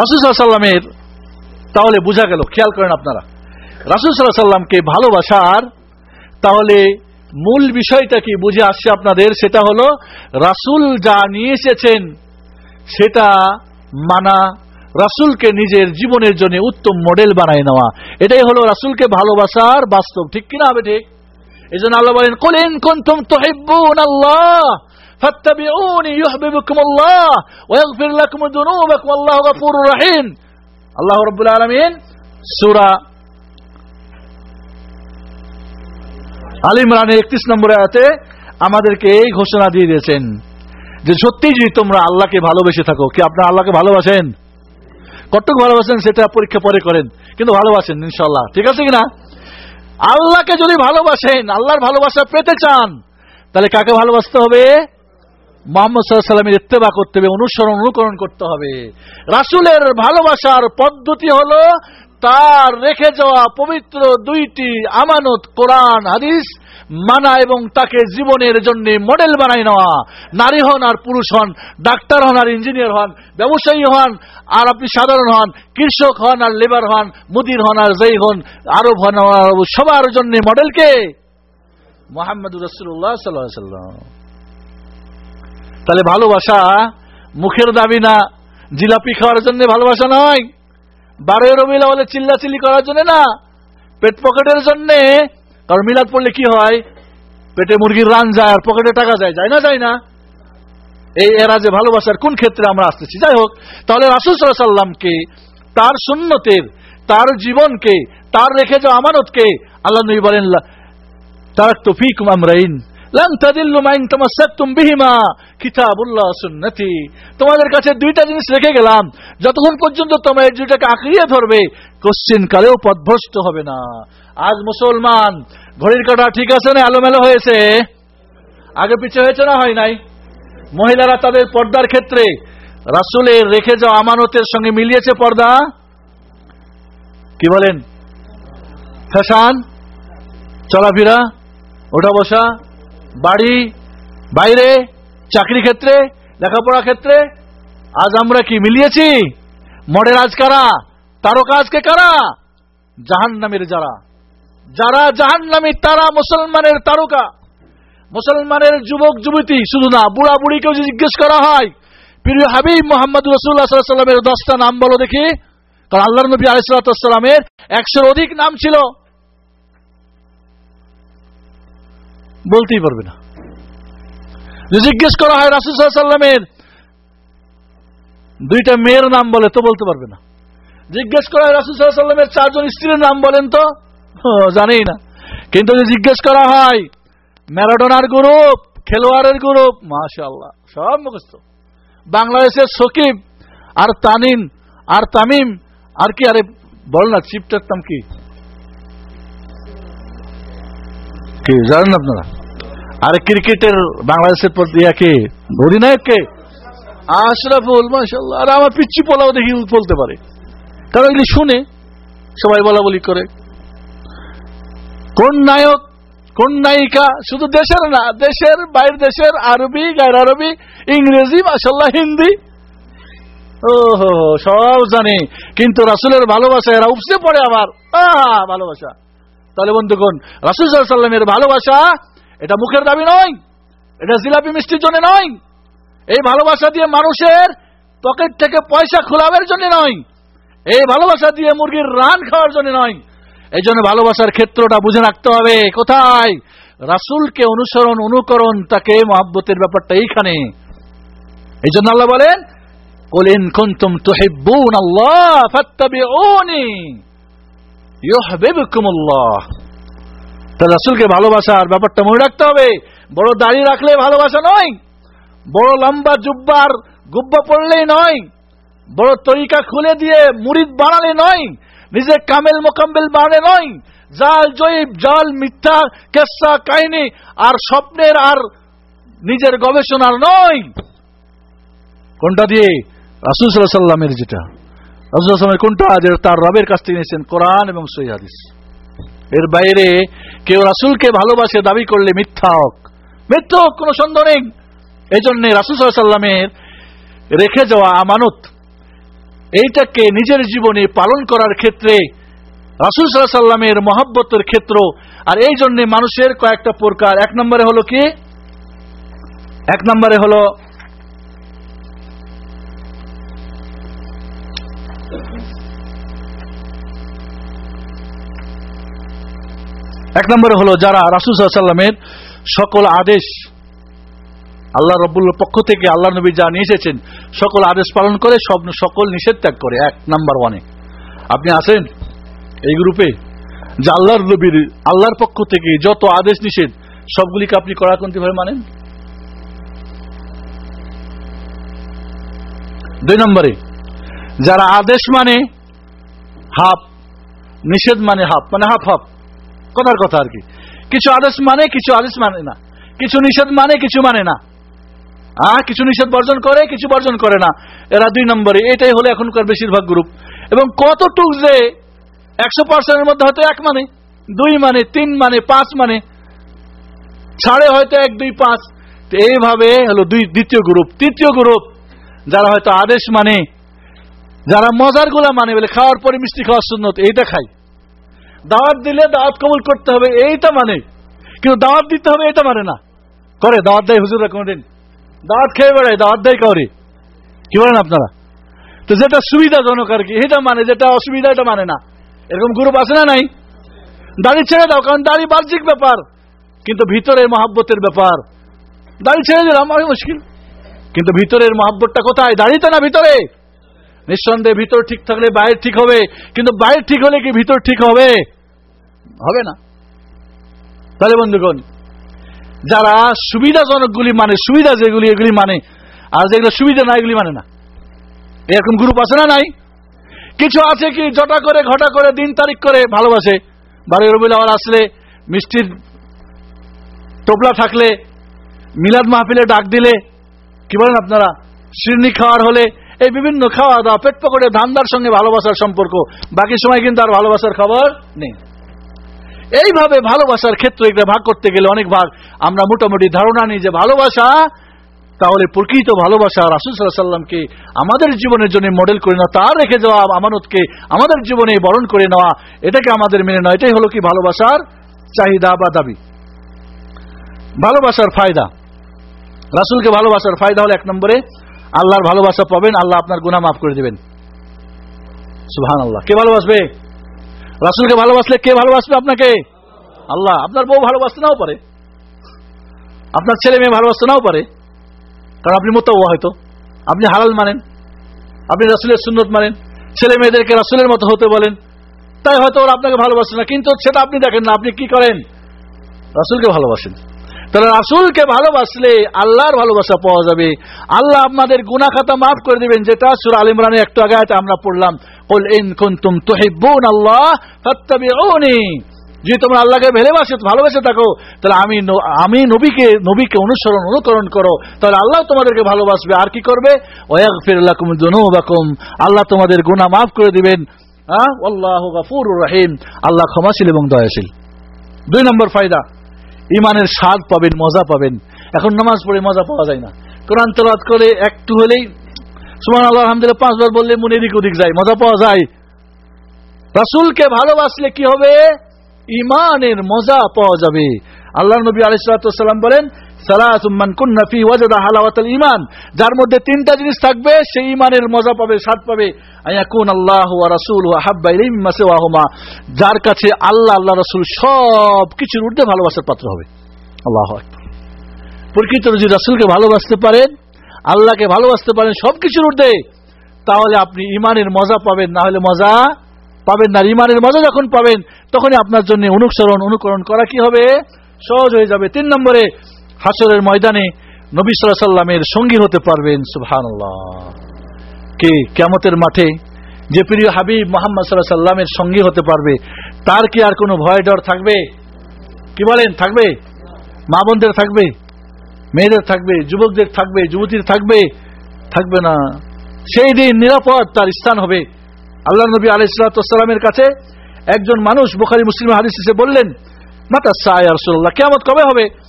রাসুসাল্লামের তাহলে বোঝা গেল, খেয়াল করেন আপনারা রাসুসাল্লাহ সাল্লামকে ভালোবাসার, তাহলে মূল বিষয়টা কি বুঝে আসছে আপনাদের? সেটা হলো, রাসুল যা নিয়ে এসেছেন, সেটা মানা, রাসুলকে নিজের জীবনের জন্য উত্তম মডেল বানায় নেওয়া। এটাই হলো রাসুলকে ভালোবাসার বাস্তব। ঠিক কিনা হবে ঠিক? এই জন্য আল্লাহ বলেন কলিন কুনতুম তুহিব্বুন আল্লাহ ইউহিব্বুকুম আল্লাহ রাব্বুল সূরা আল ইমরানের 31 নম্বরে আয়াতে আমাদেরকে এই ঘোষণা দিয়ে দিয়েছেন যে সত্যি যদি তোমরা আল্লাহকে ভালোবেসে থাকো, কি আপনারা আল্লাহকে ভালোবাসেন? কতটুকু ভালোবাসেন সেটা পরীক্ষা পরে করেন, কিন্তু ভালোবাসেন ইনশাল্লাহ ঠিক আছে কিনা? আল্লাহকে যদি ভালোবাসেন, আল্লাহর ভালোবাসা পেতে চান, তাহলে কাকে ভালোবাসতে হবে? মোহাম্মদ সাল্লামের ইত্তেবা করতে হবে, অনুসরণ, অনুকরণ করতে হবে। রাসুলের ভালোবাসার পদ্ধতি হলো তার রেখে যাওয়া পবিত্র দুইটি আমানত, কোরআন, হাদিস, মানা এবং তাকে জীবনের জন্য মডেল বানাই নেওয়া। নারী হন আর পুরুষ হন ডাক্তার হন আর ইঞ্জিনিয়ার হন, ব্যবসায়ী হন আর আপনি সাধারণ হন, কৃষক হন আর লেবার হন, মুদির হন আর যেই হন, আরব হন সবার জন্য মডেলকে মোহাম্মদ রসুল্লাহ সাল্লাহ সাল্লাম। তাহলে ভালোবাসা মুখের দাবি না, জিলাপি খাওয়ার জন্য ভালোবাসা নয়। বারোই রবিলা বলে চিল্লাচিল্লি করার জন্য না, পেট পকেটের জন্য, কারণ মিলাদ পড়লে কি হয়? পেটে মুরগির রান যায় আর পকেটে টাকা যায় যায় না যায় না? এই এরা যে ভালোবাসার কোন ক্ষেত্রে আমরা আসতেছি? যাই হোক, তাহলে রাসুল সাল্লামকে তার সুন্নতের, তার জীবনকে, তার রেখে যাওয়া আমানতকে আল্লাহ নবী বলেন তারাক্তু ফিকুম আমরাইন। তোমাদের কাছে দুইটা জিনিস রেখে গেলাম। যতক্ষণ পর্যন্ত তোমরা এই দুইটাকে আঁকড়িয়ে ধরবে, কোশ্চিন কালেও পথভ্রষ্ট হবে না। আজ মুসলমান, ঘড়ির কাটা ঠিক আছে না এলোমেলো হয়েছে? আগে পিছিয়ে হয়েছে না হয় নাই? মহিলারা তাদের পর্দার ক্ষেত্রে রাসুলের রেখে যাওয়া আমানতের সঙ্গে মিলিয়েছে পর্দা? কি বলেন? ফ্যাশন? চলাফেরা? ওঠা বসা বাড়ি, বাইরে, চাকরি ক্ষেত্রে, লেখাপড়া ক্ষেত্রে, আজ আমরা কি মিলিয়েছি? মডেল আজ কারা? তারকা আজকে কারা? জাহান নামের যারা। যারা জাহান নামী তারা মুসলমানের তারকা। মুসলমানের যুবক, যুবতী, শুধু না বুড়া বুড়িকেও যদি জিজ্ঞেস করা হয়, প্রিয় হাবিব মোহাম্মদ রসুল্লাহ সাল্লামের দশটা নাম বলো দেখি। কারণ আল্লাহ নবী আলাইসালামের একশোর অধিক নাম ছিল। বলতেই পারবে না। জিজ্ঞেস করা হয় রাসুল সাল্লামের, দুইটা মেয়ের নাম বলে তো বলতে পারবে না। জিজ্ঞেস করা হয় রাসুল সাল্লামের চারজন স্ত্রীর নাম বলেন তো? জানেই না। কিন্তু জিজ্ঞেস করা হয়, ম্যারাডোনার গ্রুপ, খেলোয়াড়ের গ্রুপ মাশাল্লাহ সব মুখস্থ। বাংলাদেশের সকিব আর তানিম আর তামিম, আর কি আরে বল না, চিপটার নাম কি, জানেন আপনারা? আরে ক্রিকেটের বাংলাদেশের প্রতি কে? অধিনায়ক কে আশরাফুল মাশাল্লাহ আর আমার পিচ্ছি পোলাও দেখি বলতে পারে। কারণ এগুলি শুনে সবাই বলা বলি করে। কোন নায়ক, কোন নায়িকা? শুধু দেশের না, দেশের, বাইরের দেশের, আরবি, গায়ের আরবি, ইংরেজি মাসাল্লাহ হিন্দি। ও হো সব জানে। কিন্তু রাসুলের ভালোবাসা, এরা উপসে পড়ে আবার। ভালোবাসা। তাহলে বন্ধুগণ, রাসুল সাল্লামের ভালোবাসা এটা মুখের দাবি নয়, এটা জিলাপি মিষ্টির জন্য নয়। এই ভালোবাসা দিয়ে মানুষের পকেট থেকে পয়সা খোলাবের জন্য নয়। এই ভালোবাসা দিয়ে মুরগির রান খাওয়ার জন্য নয়। এই জন্য ভালোবাসার ক্ষেত্রটা বুঝে রাখতে হবে, কোথায়? রাসুলকে অনুসরণ, অনুকরণ, তাকে মহাব্বতের ব্যাপারটা এইখানে। এই জন্য আল্লাহ বলেন কলিন কুনতুম তুহিব্বুন আল্লাহ ফাত্তাবিউনি ইউহিব্বুকুমুল্লাহ। তা রাসুলকে ভালোবাসার ব্যাপারটা মনে রাখতে হবে। বড় দাড়ি রাখলে ভালোবাসা নয়, বড় লম্বা জুব্বার গুব্বা পড়লেই নয়, বড় তরিকা খুলে দিয়ে মুরিদ বানালে নয়, নিজে কামেল মোকাম্বেল বানালে নয়, জাল জয়ীব, জাল মিথ্যা, কেসা, কাহিনী আর স্বপ্নের আর নিজের গবেষণার নয়। কোনটা দিয়ে? রাসুল সাল্লাহ সাল্লামের যেটা। রাসুল সাল্লামের কোনটা? যে তার রবের কাছ থেকে নিয়েছেন কোরআন এবং সই হাদিস। এর বাইরে কেউ রাসুলকে ভালোবাসে, দাবি করলে মিথ্যা হোক। মিথ্যা হোক কোনো সন্দেহ নেই। এই জন্য রাসুল সাল্লামের রেখে যাওয়া আমানত, এইটাকে নিজের জীবনে পালন করার ক্ষেত্রে রাসুল সাল্লামের মহাব্বতের ক্ষেত্র। আর এই জন্য মানুষের কয়েকটা প্রকার। এক নম্বরে হলো কি? এক নম্বরে হলো এক নম্বরে হলো যারা রাসুল সাল্লামের সকল আদেশ আল্লাহ রব্বুল্লার পক্ষ থেকে আল্লাহ নবী যা নিয়ে এসেছেন, সকল আদেশ পালন করে, সব সকল নিষেধ ত্যাগ করে, এক নাম্বার ওয়ানে। আপনি আছেন এই গ্রুপে? যে আল্লাহর নবীর, আল্লাহর পক্ষ থেকে যত আদেশ নিষেধ, সবগুলিকে আপনি কড়াকন্তি ভাবে মানেন? দুই নম্বরে, যারা আদেশ মানে হাফ, নিষেধ মানে হাফ মানে হাফ হাফ। কথার কথা আর কি। কিছু আদেশ মানে কিছু আদেশ মানে না। কিছু নিষেধ মানে কিছু মানে না। হ্যাঁ কিছু নিষেধ বর্জন করে, কিছু বর্জন করে না। এরা দুই নম্বরে এটাই হলো এখনকার বেশিরভাগ গ্রুপ এবং কতটুক যে একশো পার্সেন্টের মধ্যে হয়তো এক মানে দুই মানে তিন মানে পাঁচ মানে ছাড়ে হয়তো এক, দুই, পাঁচ। এইভাবে হলো দুই, দ্বিতীয় গ্রুপ তৃতীয় গ্রুপ যারা হয়তো আদেশ মানে যারা মজারগুলা মানে বলে, খাওয়ার পরে মিষ্টি খাওয়ার সুন্নত, এইটা খাই দাওয়াত দিলে দাওয়াত কবুল করতে হবে, এইটা মানে। কিন্তু দাওয়াত দিতে হবে, এটা মানে না। করে, দাওয়াত দেয় হুজুরা কোনদিন। দাওয়াত খেয়ে বেড়ায়, দাওয়াত দেয় কাউরে। কি বলেন আপনারা? তো যেটা সুবিধাজনক আর কি, এটা মানে যেটা অসুবিধা, এটা মানে না। এরকম গ্রুপ আছে না নাই? দাড়ি ছেড়ে দাও, কারণ দাড়ি বাহ্যিক ব্যাপার, কিন্তু ভিতরে মহাব্বতের ব্যাপার। দাড়ি ছেড়ে দিলাম আমি মুশকিল। কিন্তু ভিতরের মহাব্বতটা কোথায়? দাড়িতে না ভিতরে। নিঃসন্দেহে ভিতর ঠিক থাকলে বাইরে ঠিক হবে, কিন্তু বাইরে ঠিক হলে কি ভিতর ঠিক হবে? হবে না। তাহলে বন্ধুগণ, যারা সুবিধাজনকগুলি মানে সুবিধা যেগুলি, এগুলি মানে আর যেগুলো সুবিধা না এগুলি মানে না। এরকম গ্রুপ আছে না নাই? কিছু আছে কি, জটা করে, ঘটা করে, দিন তারিখ করে ভালোবাসে? বারো রবিউল আওয়াল আসলে মিষ্টির টোপলা থাকলে, মিলাদ মাহফিলে ডাক দিলে, কি বলেন আপনারা? শিরনি খাওয়ার হলে এই বিভিন্ন খাওয়া দাওয়া পেট পকড়ে, ধান্দার সঙ্গে ভালোবাসার সম্পর্ক। বাকি সময় কিন্তু আর ভালোবাসার খবর নেই। এইভাবে ভালোবাসার ক্ষেত্রে এটা ভাগ করতে গেলে অনেক ভাগ। আমরা মোটামুটি ধারণা নিই যে ভালোবাসা, তাহলে প্রকৃত ভালোবাসা রাসুল সাল্লাহ সাল্লামকে আমাদের জীবনের জন্য মডেল করে নেওয়া, তার রেখে যাওয়া, আমানতকে আমাদের জীবনে বরণ করে নেওয়া, এটাকে আমাদের মেনে নেওয়া, এটাই হলো কি ভালোবাসার চাহিদা বা দাবি। ভালোবাসার ফায়দা। রাসুলকে ভালোবাসার ফায়দা হলো এক নম্বরে আল্লাহর ভালোবাসা পাবেন, আল্লাহ আপনার গুণা মাফ করে দেবেন। সুহান আল্লাহ কে ভালোবাসবে? রাসুলকে ভালোবাসলে কে ভালোবাসবে আপনাকে? আল্লাহ। আপনার বউ ভালোবাসতে নাও পারে। আপনার ছেলে মেয়ে ভালোবাসতে নাও পারে। কারণ আপনি মতো হয়তো। আপনি হালাল মানেন। আপনি রাসুলের সুন্নত মানেন। ছেলে মেয়েদেরকে রাসুলের মতো হতে বলেন। তাই হয়তো ওরা আপনাকে ভালোবাসে না, কিন্তু সেটা আপনি দেখেন না। আপনি কি করেন? রাসুলকে ভালোবাসেন। তাহলে রাসুলকে ভালোবাসলে আল্লাহর ভালোবাসা পাওয়া যাবে। আল্লাহ আপনাদের গুনা খাতা মাফ করে দিবেন, যেটা সুর আল ইমরানের একটু আগে আমরা পড়লাম। কল ইন কুন্তুম তুহিব্বুন আল্লাহ ফাত্তাবিউনি। যদি তোমরা আল্লাহকে ভালোবাসে, ভালোবেসে থাকো, তাহলে আমি আমি নবীকে নবীকে অনুসরণ, অনুকরণ করো। তাহলে আল্লাহ তোমাদেরকে ভালোবাসবে। আর কি করবে? ওয়াগ ফিরুল্লাকুম দুনুবাকুম। আল্লাহ তোমাদের গুণা মাফ করে দিবেন। হ্যাঁ? আল্লাহ গাফুর রহিম। আল্লাহ ক্ষমাশীল এবং দয়াশীল। দুই নম্বর ফায়দা। ইমানের স্বাদ পাবেন, মজা পাবেন। এখন নামাজ পড়ে মজা পাওয়া যায় না। কোরআন তলাত করে একটু হলেই সুমান আল্লাহ আলহামদুলিল্লাহ, পাঁচবার বললে মনে এদিক ওদিক যায়, মজা পাওয়া যায়। রাসুলকে ভালোবাসলে কি হবে? ইমানের মজা পাওয়া যাবে। আল্লাহ নবী আলিসাল্লাম বলেন ইমান যার মধ্যে তিনটা জিনিস থাকবে, সেই ইমানের মজা পাবে, স্বাদ পাবে। আল্লাহ রাসুল যার কাছে আল্লাহ আল্লাহ রসুল সব কিছুর ঊর্ধ্বে ভালোবাসার পাত্র হবে। আল্লাহ প্রকৃত যদি রাসুলকে ভালোবাসতে পারেন, আল্লাহকে ভালোবাসতে পারেন সবকিছুর ঊর্ধ্বে, তাহলে আপনি ইমানের মজা পাবেন। না হলে মজা পাবেন না। ইমানের মজা যখন পাবেন, তখনই আপনার জন্য অনুসরণ, অনুকরণ করা কি হবে? সহজ হয়ে যাবে। তিন নম্বরে হাসরের ময়দানে নবী সাল্লাহ সাল্লামের সঙ্গী হতে পারবেন সুবহান কে কেমতের মাঠে যে প্রিয় হাবিব মোহাম্মদ সাল্লাহ সাল্লামের সঙ্গী হতে পারবে, তার কি আর কোনো ভয় ডর থাকবে? কি বলেন, থাকবে? মা বোনদের থাকবে? মেয়েদের থাকবে? যুবকদের থাকবে? যুবতীর থাকবে? থাকবে না। সেই দিন নিরাপদ তার স্থান হবে। আল্লাহ নবী আলাইসালামের কাছে একজন মানুষ বোখারি মুসলিম হাদিস বললেন, মাতা সাহসুল্লাহ কেমত কবে হবে?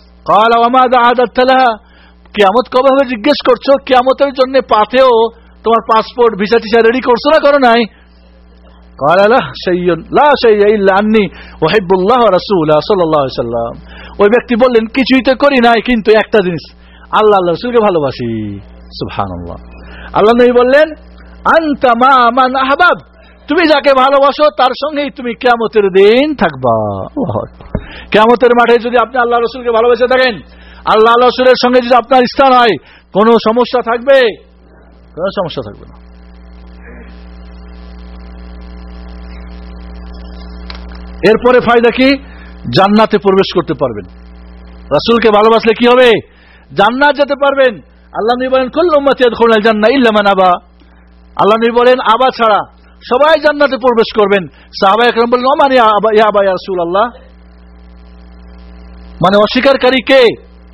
কেমত কবে হবে জিজ্ঞেস করছ? কেমতের জন্য পাথেও তোমার পাসপোর্ট, ভিসা টিসা রেডি করছ না করো নাই? ওই ব্যক্তি বললেন, কিছুই তো করি নাই, কিন্তু একটা জিনিস। আল্লাহ আল্লাহ রসুলকে ভালোবাসি। সুহান আল্লাহ নবী বললেন আহবাব। তুমি যাকে ভালোবাসো, তার সঙ্গেই তুমি কেমতের দিন থাকবা। কেমতের মাঠে যদি আপনি আল্লাহ রসুলকে ভালোবেসে থাকেন, আল্লাহ রসুলের সঙ্গে যদি আপনার স্থান হয়, কোনো সমস্যা থাকবে? কোনো সমস্যা থাকবে না। এরপরে ফায়দা কি? জান্নাতে প্রবেশ করতে পারবেন। রাসূলকে ভালোবাসলে কি হবে? জান্নাত যেতে পারবেন। আল্লাহ নবী বলেন, কুল্লু উম্মতি ইয়াদখুলুল জান্নাহ ইল্লা আবা। আল্লাহ নবী বলেন, আবা ছাড়া সবাই জান্নাতে প্রবেশ করবেন। সাহাবা একরাম বললেন ওমান ইয়া আবা ইয়া আবা ইয়া রাসূলুল্লাহ? মানে অস্বীকারী কে?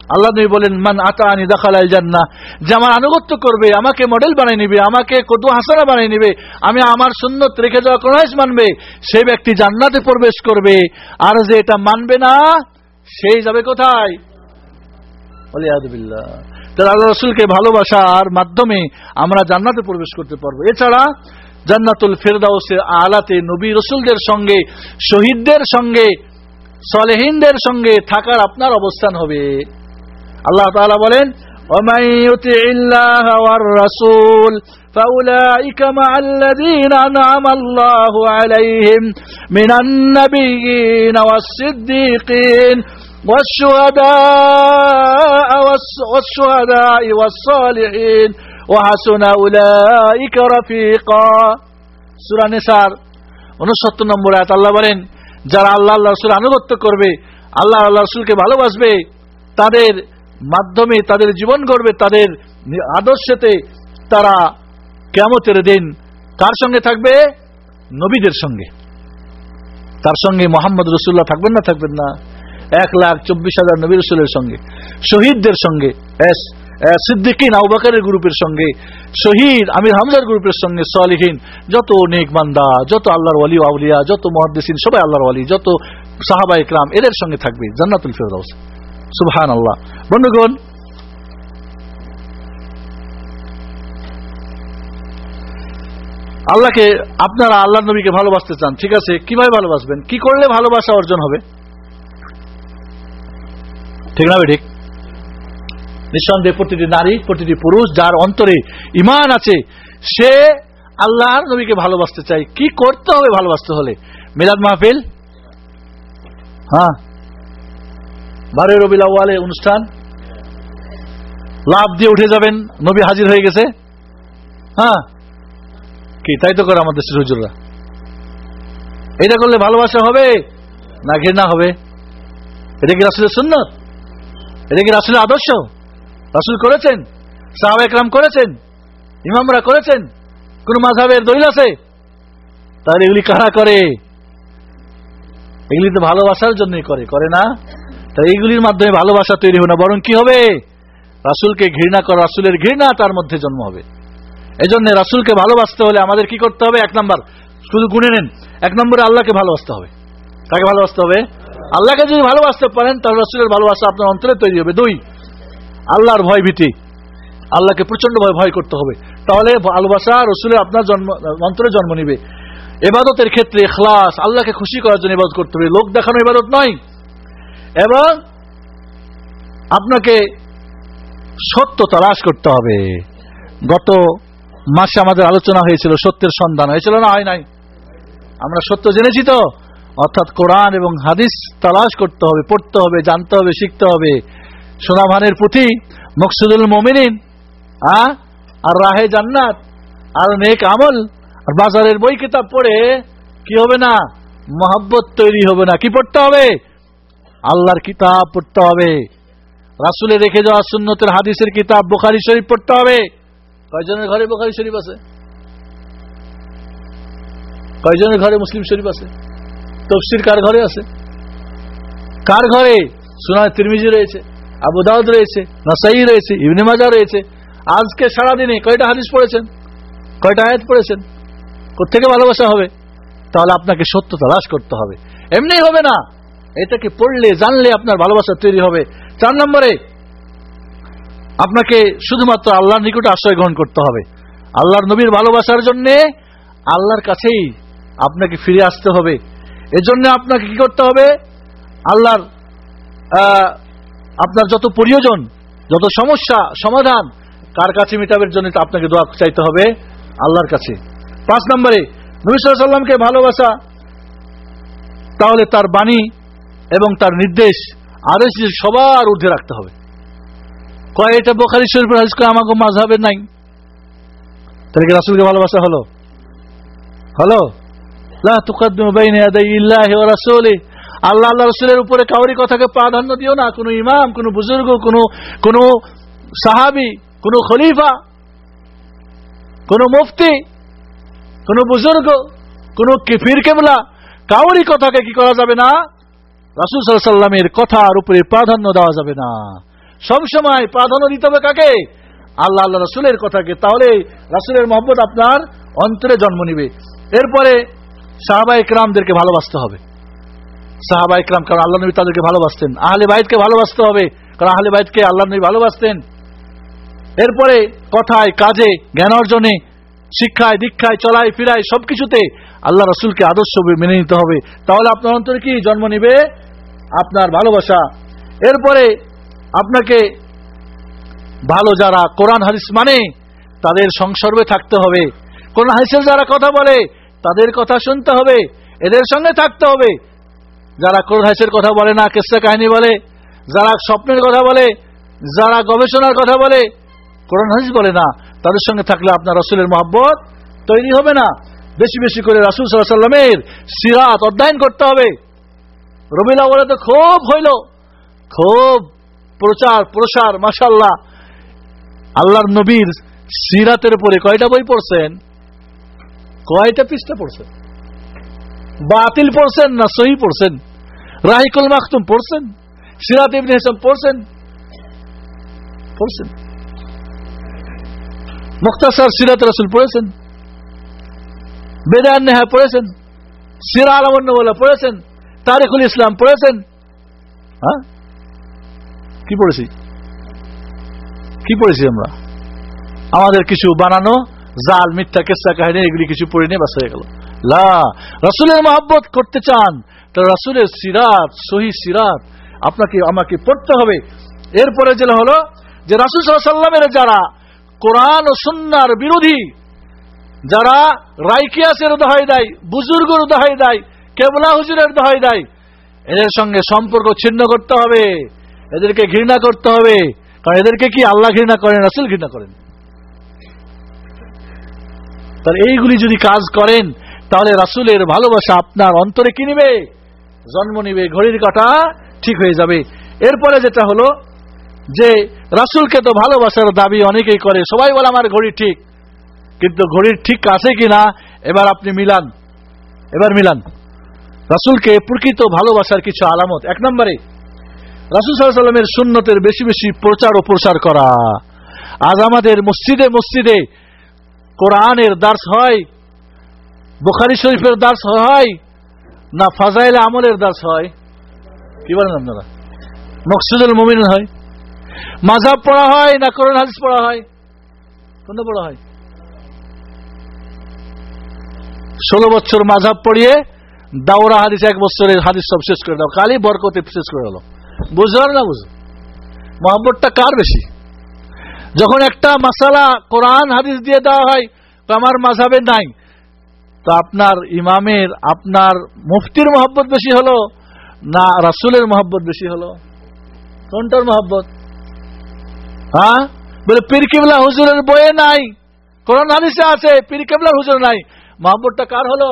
আল্লাহ বলেন মান আতানি দাখালাল জান্নাহ যে আমার আনুগত্য করবে, আমাকে মডেল বানিয়ে নিবে, আমাকে কদু হাসানা বানিয়ে নিবে, আমি আমার সুন্নত রেখে যাওয়া কোরআশ মানবে সেই ব্যক্তি জান্নাতে প্রবেশ করবে। আর যে এটা মানবে না সেই যাবে কোথায়? আল্লাহ রসুলকে ভালোবাসার মাধ্যমে আমরা জান্নাতে প্রবেশ করতে পারব। এছাড়া জান্নাতুল ফেরদাউসের আলাতে নবী রসুলদের সঙ্গে শহীদদের সঙ্গে সলেহিনদের সঙ্গে থাকার আপনার অবস্থান হবে আল্লাহ তাআলা বলেন ومن يطع الله والرسول فأولئك مع الذين أنعم الله عليهم من النبيين والصديقين والشهداء والس- والشهداء والصالحين وحسن أولئك رفيقا সূরা নিসার 69 নম্বর আয়াত আল্লাহ বলেন যারা আল্লাহ আল্লাহ রাসূল আনুগত্য করবে আল্লাহ আল্লাহ রাসূলকে ভালোবাসবে তাদের মাধ্যমে তাদের জীবন গড়বে তাদের নি- আদর্শেতে তারা কেমতের দিন কার সঙ্গে থাকবে নবীদের সঙ্গে তার সঙ্গে মোহাম্মদ রসুল্লাহ থাকবেন না থাকবেন না এক লাখ চব্বিশ হাজার নবী রসুলের সঙ্গে শহীদদের সঙ্গে এস এস সিদ্দিকিন আউবাকারের গ্রুপের সঙ্গে, শহীদ আমির হামজার গ্রুপের সঙ্গে সালিহীন, যত নেক বান্দা, যত আল্লাহর ওয়ালি আউলিয়া, যত মহাদ্দেসিন, সবাই আল্লাহর ওয়ালি, যত সাহাবা ইকরাম এদের সঙ্গে থাকবে জান্নাতুল ফেরদাউস। সুবহান আল্লাহ বন্ধুগণ, আল্লাহকে, আপনারা আল্লাহ নবীকে ভালোবাসতে চান, ঠিক আছে? কীভাবে ভালোবাসবেন? কি করলে ভালোবাসা অর্জন হবে? ঠিক না ঠিক? নিঃসন্দেহে প্রতিটি নারী, প্রতিটি পুরুষ যার অন্তরে ইমান আছে, সে আল্লাহর নবীকে ভালোবাসতে চাই কি করতে হবে ভালোবাসতে হলে? মিলাদ মাহফিল? হ্যাঁ। বারোই রবিল অনুষ্ঠান। লাভ দিয়ে উঠে যাবেন, নবী হাজির হয়ে গেছে। হ্যাঁ। কি, তাই তো করে আমাদের হুজুররা। এটা করলে ভালোবাসা হবে না ঘৃণা হবে? এটা কি রাসুলের সুন্নত? এটা কি রাসুলের আদর্শ? রাসুল করেছেন, সাহাবা একরাম করেছেন, ইমামরা করেছেন, কোন মাঝাবের দলিল আছে? তাহলে এগুলি কারা করে? এগুলি তো ভালোবাসার জন্যই করে করে না? তাই এইগুলির মাধ্যমে ভালোবাসা তৈরি হবে না, বরং কি হবে? রাসুলকে ঘৃণা করা, রাসুলের ঘৃণা তার মধ্যে জন্ম হবে। এই জন্য রাসুলকে ভালোবাসতে হলে আমাদের কি করতে হবে? এক নম্বর, শুধু গুনে নেন। এক নম্বরে আল্লাহকে ভালোবাসতে হবে। তাকে ভালোবাসতে হবে? আল্লাহকে যদি ভালোবাসতে পারেন, তাহলে রাসুলের ভালোবাসা আপনার অন্তরে তৈরি হবে। দুই আল্লাহর ভয় ভীতি। আল্লাহকে প্রচণ্ড ভয় ভয় করতে হবে। তাহলে ভালোবাসা রসুলের আপনার জন্ম অন্তরে জন্ম নিবে। এবাদতের ক্ষেত্রে এখলাস আল্লাহকে খুশি করার জন্য ইবাদত করতে হবে। লোক দেখানো ইবাদত নয়। এবং আপনাকে সত্য তালাশ করতে হবে। গত মাসে আমাদের আলোচনা হয়েছিল সত্যের সন্ধান। হয়েছিল না? হয় নাই। আমরা সত্য জেনেছি তো। অর্থাৎ কোরআন এবং হাদিস তালাশ করতে হবে, পড়তে হবে, জানতে হবে, শিখতে হবে। সোনাভানের পুঁথি, মকসুদুল মমিনিন আর রাহে জান্নাত, আর নেক আমল, আর বাজারের বই কিতাব পড়ে কি হবে না? মহাব্বত তৈরি হবে না। কি পড়তে হবে? আল্লাহর কিতাব পড়তে হবে। রাসুলে রেখে যাওয়া সুন্নতের হাদিসের কিতাব বোখারি শরীফ পড়তে হবে। কয়জনের ঘরে বোখারি শরীফ আছে? কয়জনের ঘরে মুসলিম শরীফ আছে? তফসির কার ঘরে আছে? কার ঘরে? সোনা তিরমিজি রয়েছে। আবু দাউদ রয়েছে নাসাই রয়েছে, ইবনে মাজা রয়েছে। আজকে সারাদিনে কয়টা হাদিস পড়েছেন? কয়টা আয়াত পড়েছেন? কোথেকে ভালোবাসা হবে? তাহলে আপনাকে সত্য তালাশ করতে হবে। এমনি হবে না। এটাকে পড়লে, জানলে আপনার ভালোবাসা তৈরি হবে। চার নম্বরে, আপনাকে শুধুমাত্র আল্লাহর নিকটে আশ্রয় গ্রহণ করতে হবে। আল্লাহর নবীর ভালোবাসার জন্য আল্লাহর কাছেই আপনাকে ফিরে আসতে হবে। এজন্য আপনাকে কি করতে হবে? আল্লাহর আপনার যত প্রিয়জন, যত সমস্যা, সমাধান, কার কাছে মেটাবের জন্য আপনাকে দোয়া চাইতে হবে? আল্লাহর কাছে। পাঁচ নম্বরে, নবী সাল্লামকে ভালোবাসা, তাহলে তার বাণী এবং তার নির্দেশ আদেশ সবার ঊর্ধ্বে রাখতে হবে। কয়, এটা বোখারি শরীফের হাদিস, কয় আমাকে মাঝহাবের নাই। তাহলে কি রাসুলকে ভালোবাসা হলো? হলো? লা তুকাদ্দিমু বাইনা ইয়াদাই ইল্লাহি ওয়া রাসূলি আল্লাহ আল্লাহ রসুলের উপরে কাউরি কথাকে প্রাধান্য দিও না। কোনো ইমাম, কোনো বুজুর্গ, কোনো কোনো সাহাবি, কোনো খলিফা, কোনো মুফতি, কোনো বুজুর্গ, কোনো কিফির কেবলা, কাউরি কথাকে কি করা যাবে না? রাসুল সাল্লামের কথার উপরে প্রাধান্য দেওয়া যাবে না। সবসময় প্রাধান্য দিতে হবে কাকে? আল্লাহ আল্লাহ রসুলের কথাকে। তাহলে রাসুলের মহব্বত আপনার অন্তরে জন্ম নিবে। এরপরে সাহাবা ইকরামদেরকে ভালোবাসতে হবে। সাহাবা ইকরাম কারণ আল্লাহ নবী তাদেরকে ভালোবাসতেন। আহলে বাইতকে ভালোবাসতে হবে, কারণ আহলে বাইতকে আল্লাহ নবী ভালোবাসতেন। এরপরে কথায়, কাজে, জ্ঞান অর্জনে, শিক্ষায়, দীক্ষায়, চলায়, ফিরায়, সবকিছুতে আল্লাহ রসুলকে আদর্শ মেনে নিতে হবে। তাহলে আপনার অন্তরে কি জন্ম নিবে? আপনার ভালোবাসা। এরপরে আপনাকে ভালো যারা কোরআন হারিস মানে তাদের সংসর্গে থাকতে হবে। কোরআন হারিসের যারা কথা বলে, তাদের কথা শুনতে হবে। এদের সঙ্গে থাকতে হবে। যারা কোরআন হাদিসের কথা বলে না, কেসা কাহিনী বলে, যারা স্বপ্নের কথা বলে, যারা গবেষণার কথা বলে, কোরআন হাদিস বলে না, তাদের সঙ্গে থাকলে আপনার রসুলের মহব্বত তৈরি হবে না। বেশি বেশি করে রাসুল সাল্লাহ সাল্লামের সিরাত অধ্যয়ন করতে হবে। রবিলা বলে তো খুব হইল, খুব প্রচার, প্রসার মাসাল্লাহ আল্লাহর নবীর সিরাতের উপরে কয়টা বই পড়ছেন? কয়টা পৃষ্ঠা পড়ছেন? বাতিল পড়ছেন না সহি পড়ছেন? রাহিকুল মাকতুম পড়ছেন সিরাত ইবনে হাসান পড়ছেন পড়ছেন মুক্তাসার সিরাত রাসুল পড়েছেন বেদান নেহা পড়েছেন সিরা আলমন্য বলে পড়েছেন তারিকুল ইসলাম পড়েছেন হ্যাঁ কি পড়েছি কি পড়েছি আমরা আমাদের কিছু বানানো জাল মিথ্যা কেসা কাহিনী এগুলি কিছু পড়ে নিয়ে বাস হয়ে গেল লা রাসুলের মহাব্বত করতে চান তো রাসুলের সিরাত সহি সিরাত আপনাকে, আমাকে পড়তে হবে। এরপরে যেটা হলো যে রাসুল সাল্লামের যারা কোরআন ও সুন্নার বিরোধী, যারা রাইকিয়াসের দোহাই দেয়, বুজুর্গর দোহাই দেয়, কেবলা হুজুরের দোহাই দেয়, এদের সঙ্গে সম্পর্ক ছিন্ন করতে হবে, এদেরকে ঘৃণা করতে হবে, কারণ এদেরকে কি আল্লাহ ঘৃণা করেন, রাসুল ঘৃণা করেন? তাহলে এইগুলি যদি কাজ করেন, তাহলে রাসুলের ভালোবাসা আপনার অন্তরে কি নিবে? জন্ম নিবে ঘড়ির কাটা ঠিক হয়ে যাবে। এরপরে যেটা হলো যে, রাসুলকে তো ভালোবাসার দাবি অনেকেই করে, সবাই বলে আমার ঘড়ি ঠিক। কিন্তু ঘড়ির ঠিক আছে কিনা, এবার আপনি মিলান। এবার মিলান। রাসুলকে প্রকৃত ভালোবাসার কিছু আলামত। এক নম্বরে, রাসুল সাল্লামের সুন্নতের বেশি বেশি প্রচার ও প্রসার করা। আজ আমাদের মসজিদে মসজিদে কোরআনের দার্স হয়, বুখারি শরীফের দার্স হয় না, ফাজাইল আমলের দাস হয়। কি বলেন আপনারা? মকসুদুল মুমিন হয়। মাঝাব পড়া হয় না, কোরআন, হাদিস পড়া হয়? কোনটা পড়া হয়? ষোলো বছর মাঝাব পড়িয়ে দাওরা হাদিস, এক বছরের হাদিস সব শেষ করে দাও। কালি বরকতে শেষ করে হলো। বুঝো আর না বুঝো মহাব্বতটা কার বেশি? যখন একটা মাসালা কোরআন, হাদিস দিয়ে দেওয়া হয় আমার মাঝাবে নাই। তো আপনার ইমামের, আপনার মুফতির মহব্বত বেশি হলো না রাসুলের মহব্বত বেশি হলো? কোনটার মহব্বত? হ্যাঁ? বলে, পীর হুজুরের বইয়ে নাই। কোরআন হাদিসে আছে, পীর হুজুর নাই। মহব্বতটা কার হলো?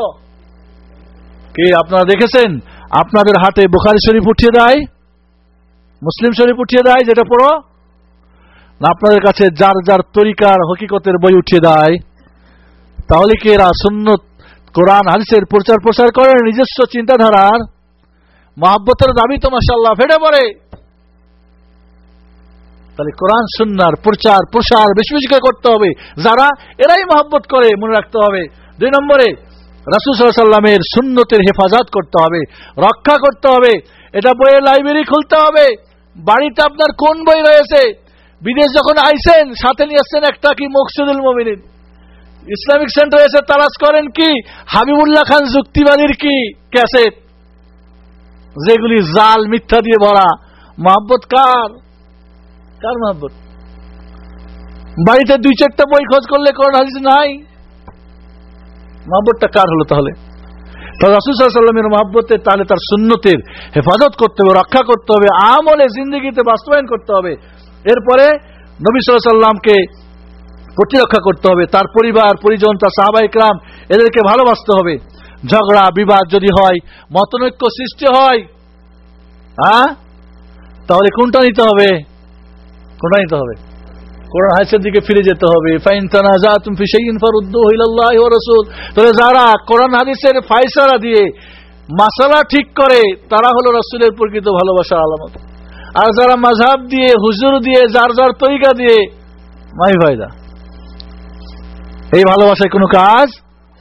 কি, আপনারা দেখেছেন? আপনাদের হাতে বুখারি শরীফ উঠিয়ে দেয়, মুসলিম শরীফ উঠিয়ে দেয়, যেটা পড়ো? না, আপনাদের কাছে যার যার তরিকার হকিকতের বই উঠিয়ে দেয়, তাহলে কি এরা সুন্নত কোরআন, হাদিসের প্রচার প্রসার করে নিজস্ব চিন্তাধারার মহাব্বতের দাবি তো মাসাল্লাহ ফেটে পড়ে। তাহলে কোরআন, সুন্নার প্রচার, প্রসার বেশি বেশি করে করতে হবে। যারা, এরাই মহাব্বত করে, মনে রাখতে হবে। দুই নম্বরে, রাসুল সাল্লামের সুন্নতের হেফাজত করতে হবে, রক্ষা করতে হবে। এটা বইয়ের লাইব্রেরি খুলতে হবে। বাড়িতে আপনার কোন বই রয়েছে? বিদেশ যখন আইসেন, সাথে নিয়ে আসছেন একটা কি মকসুদুল মমিনিন? ইসলামিক সেন্টার এসে তালাশ করেন কি? হাবিবুল্লাহ খান যুক্তিবাদীর কি ক্যাসেট? যেগুলি জাল, মিথ্যা দিয়ে ভরা। মহাব্বত কার? কার মহাব্বত? বাড়িতে দুই চারটা বই খোঁজ করলে কোন হাদিস নাই? মহাব্বতটা কার হলো তাহলে? রাসুল সাল্লামের মহাব্বতের তাহলে তার সুন্নতের হেফাজত করতে হবে, রক্ষা করতে হবে, আমলে জিন্দগিতে বাস্তবায়ন করতে হবে। এরপরে নবী সাল্লামকে প্রতিরক্ষা করতে হবে। তার পরিবার, পরিজন, তার সাহাবাহিক রাম এদেরকে ভালোবাসতে হবে। ঝগড়া, বিবাদ যদি হয়, মতনৈক্য সৃষ্টি হয় হ্যাঁ? তাহলে কোনটা নিতে হবে? কোনটা নিতে হবে? কোরআন হাদিসের দিকে ফিরে যেতে হবে। ফাইন তানাজাতুম ফি শাইইন ফারুদ্দুহু ইলাল্লাহি ওয়া রাসূল। তাহলে যারা কোরআন হাদিসের ফায়সালা দিয়ে মাসালা ঠিক করে, তারা হলো রাসূলের প্রকৃত ভালোবাসার আলামত। আর যারা মাযহাব দিয়ে, হুজুর দিয়ে, যার যার তরিকা দিয়ে, মাই ফায়দা। এই ভালোবাসায় কোনো কাজ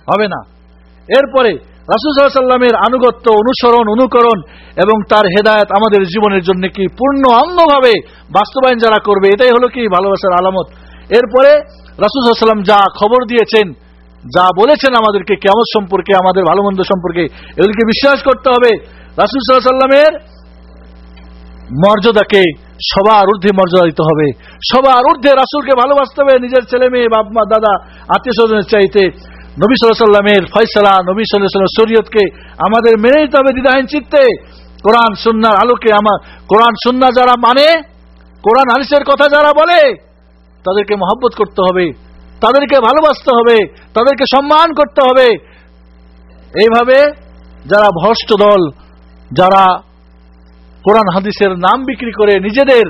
হবে না। এরপরে রাসুল সাল্লামের আনুগত্য, অনুসরণ, অনুকরণ এবং তার হেদায়ত আমাদের জীবনের জন্য কি পূর্ণ অঙ্গভাবে বাস্তবায়ন যারা করবে, এটাই হলো কি ভালোবাসার আলামত। এরপরে রাসুল সাল্লাম যা খবর দিয়েছেন, যা বলেছেন আমাদেরকে কেমন সম্পর্কে, আমাদের ভালো মন্দ সম্পর্কে, এগুলিকে বিশ্বাস করতে হবে। রাসুল সাল্লামের মর্যাদাকে সবার ঊর্ধ্বে মর্যাদা দিতে হবে। সবার ঊর্ধ্বে রাসুলকে ভালোবাসতে হবে, নিজের ছেলে মেয়ে মা দাদা আত্মীয় স্বজনের চাইতে। নবী সাল্লামের ফয়সলা, নবী সাল্লাহ শরীয়তকে আমাদের মেনে নিতে হবে দ্বিধাহীন চিত্তে। কোরআন, সুন্নার আলোকে আমার, কোরআন, সুন্না যারা মানে কোরআন, হাদিসের কথা যারা বলে, তাদেরকে মহব্বত করতে হবে, তাদেরকে ভালোবাসতে হবে, তাদেরকে সম্মান করতে হবে। এইভাবে যারা ভ্রষ্ট দল, যারা কোরআন হাদিসের নাম বিক্রি করে, নিজেদের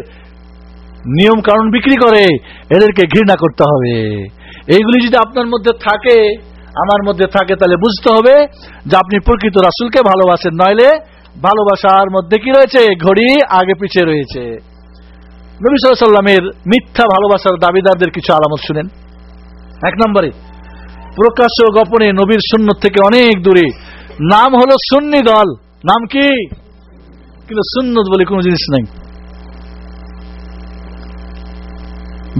নিয়ম কারণ বিক্রি করে, এদেরকে ঘৃণা করতে হবে। এইগুলি যদি আপনার মধ্যে থাকে, আমার মধ্যে থাকে, তাহলে বুঝতে হবে যে আপনি প্রকৃত রাসুলকে ভালোবাসেন। নইলে ভালোবাসার মধ্যে কি রয়েছে? ঘড়ি আগে পিছিয়ে রয়েছে। নবী সাল্লামের মিথ্যা ভালোবাসার দাবিদারদের কিছু আলামত শুনেন। এক নম্বরে, প্রকাশ্য গোপনে নবীর শূন্য থেকে অনেক দূরে। নাম হলো সুন্নি দল। নাম কি? কিন্তু সুন্নত বলে কোনো জিনিস নাই।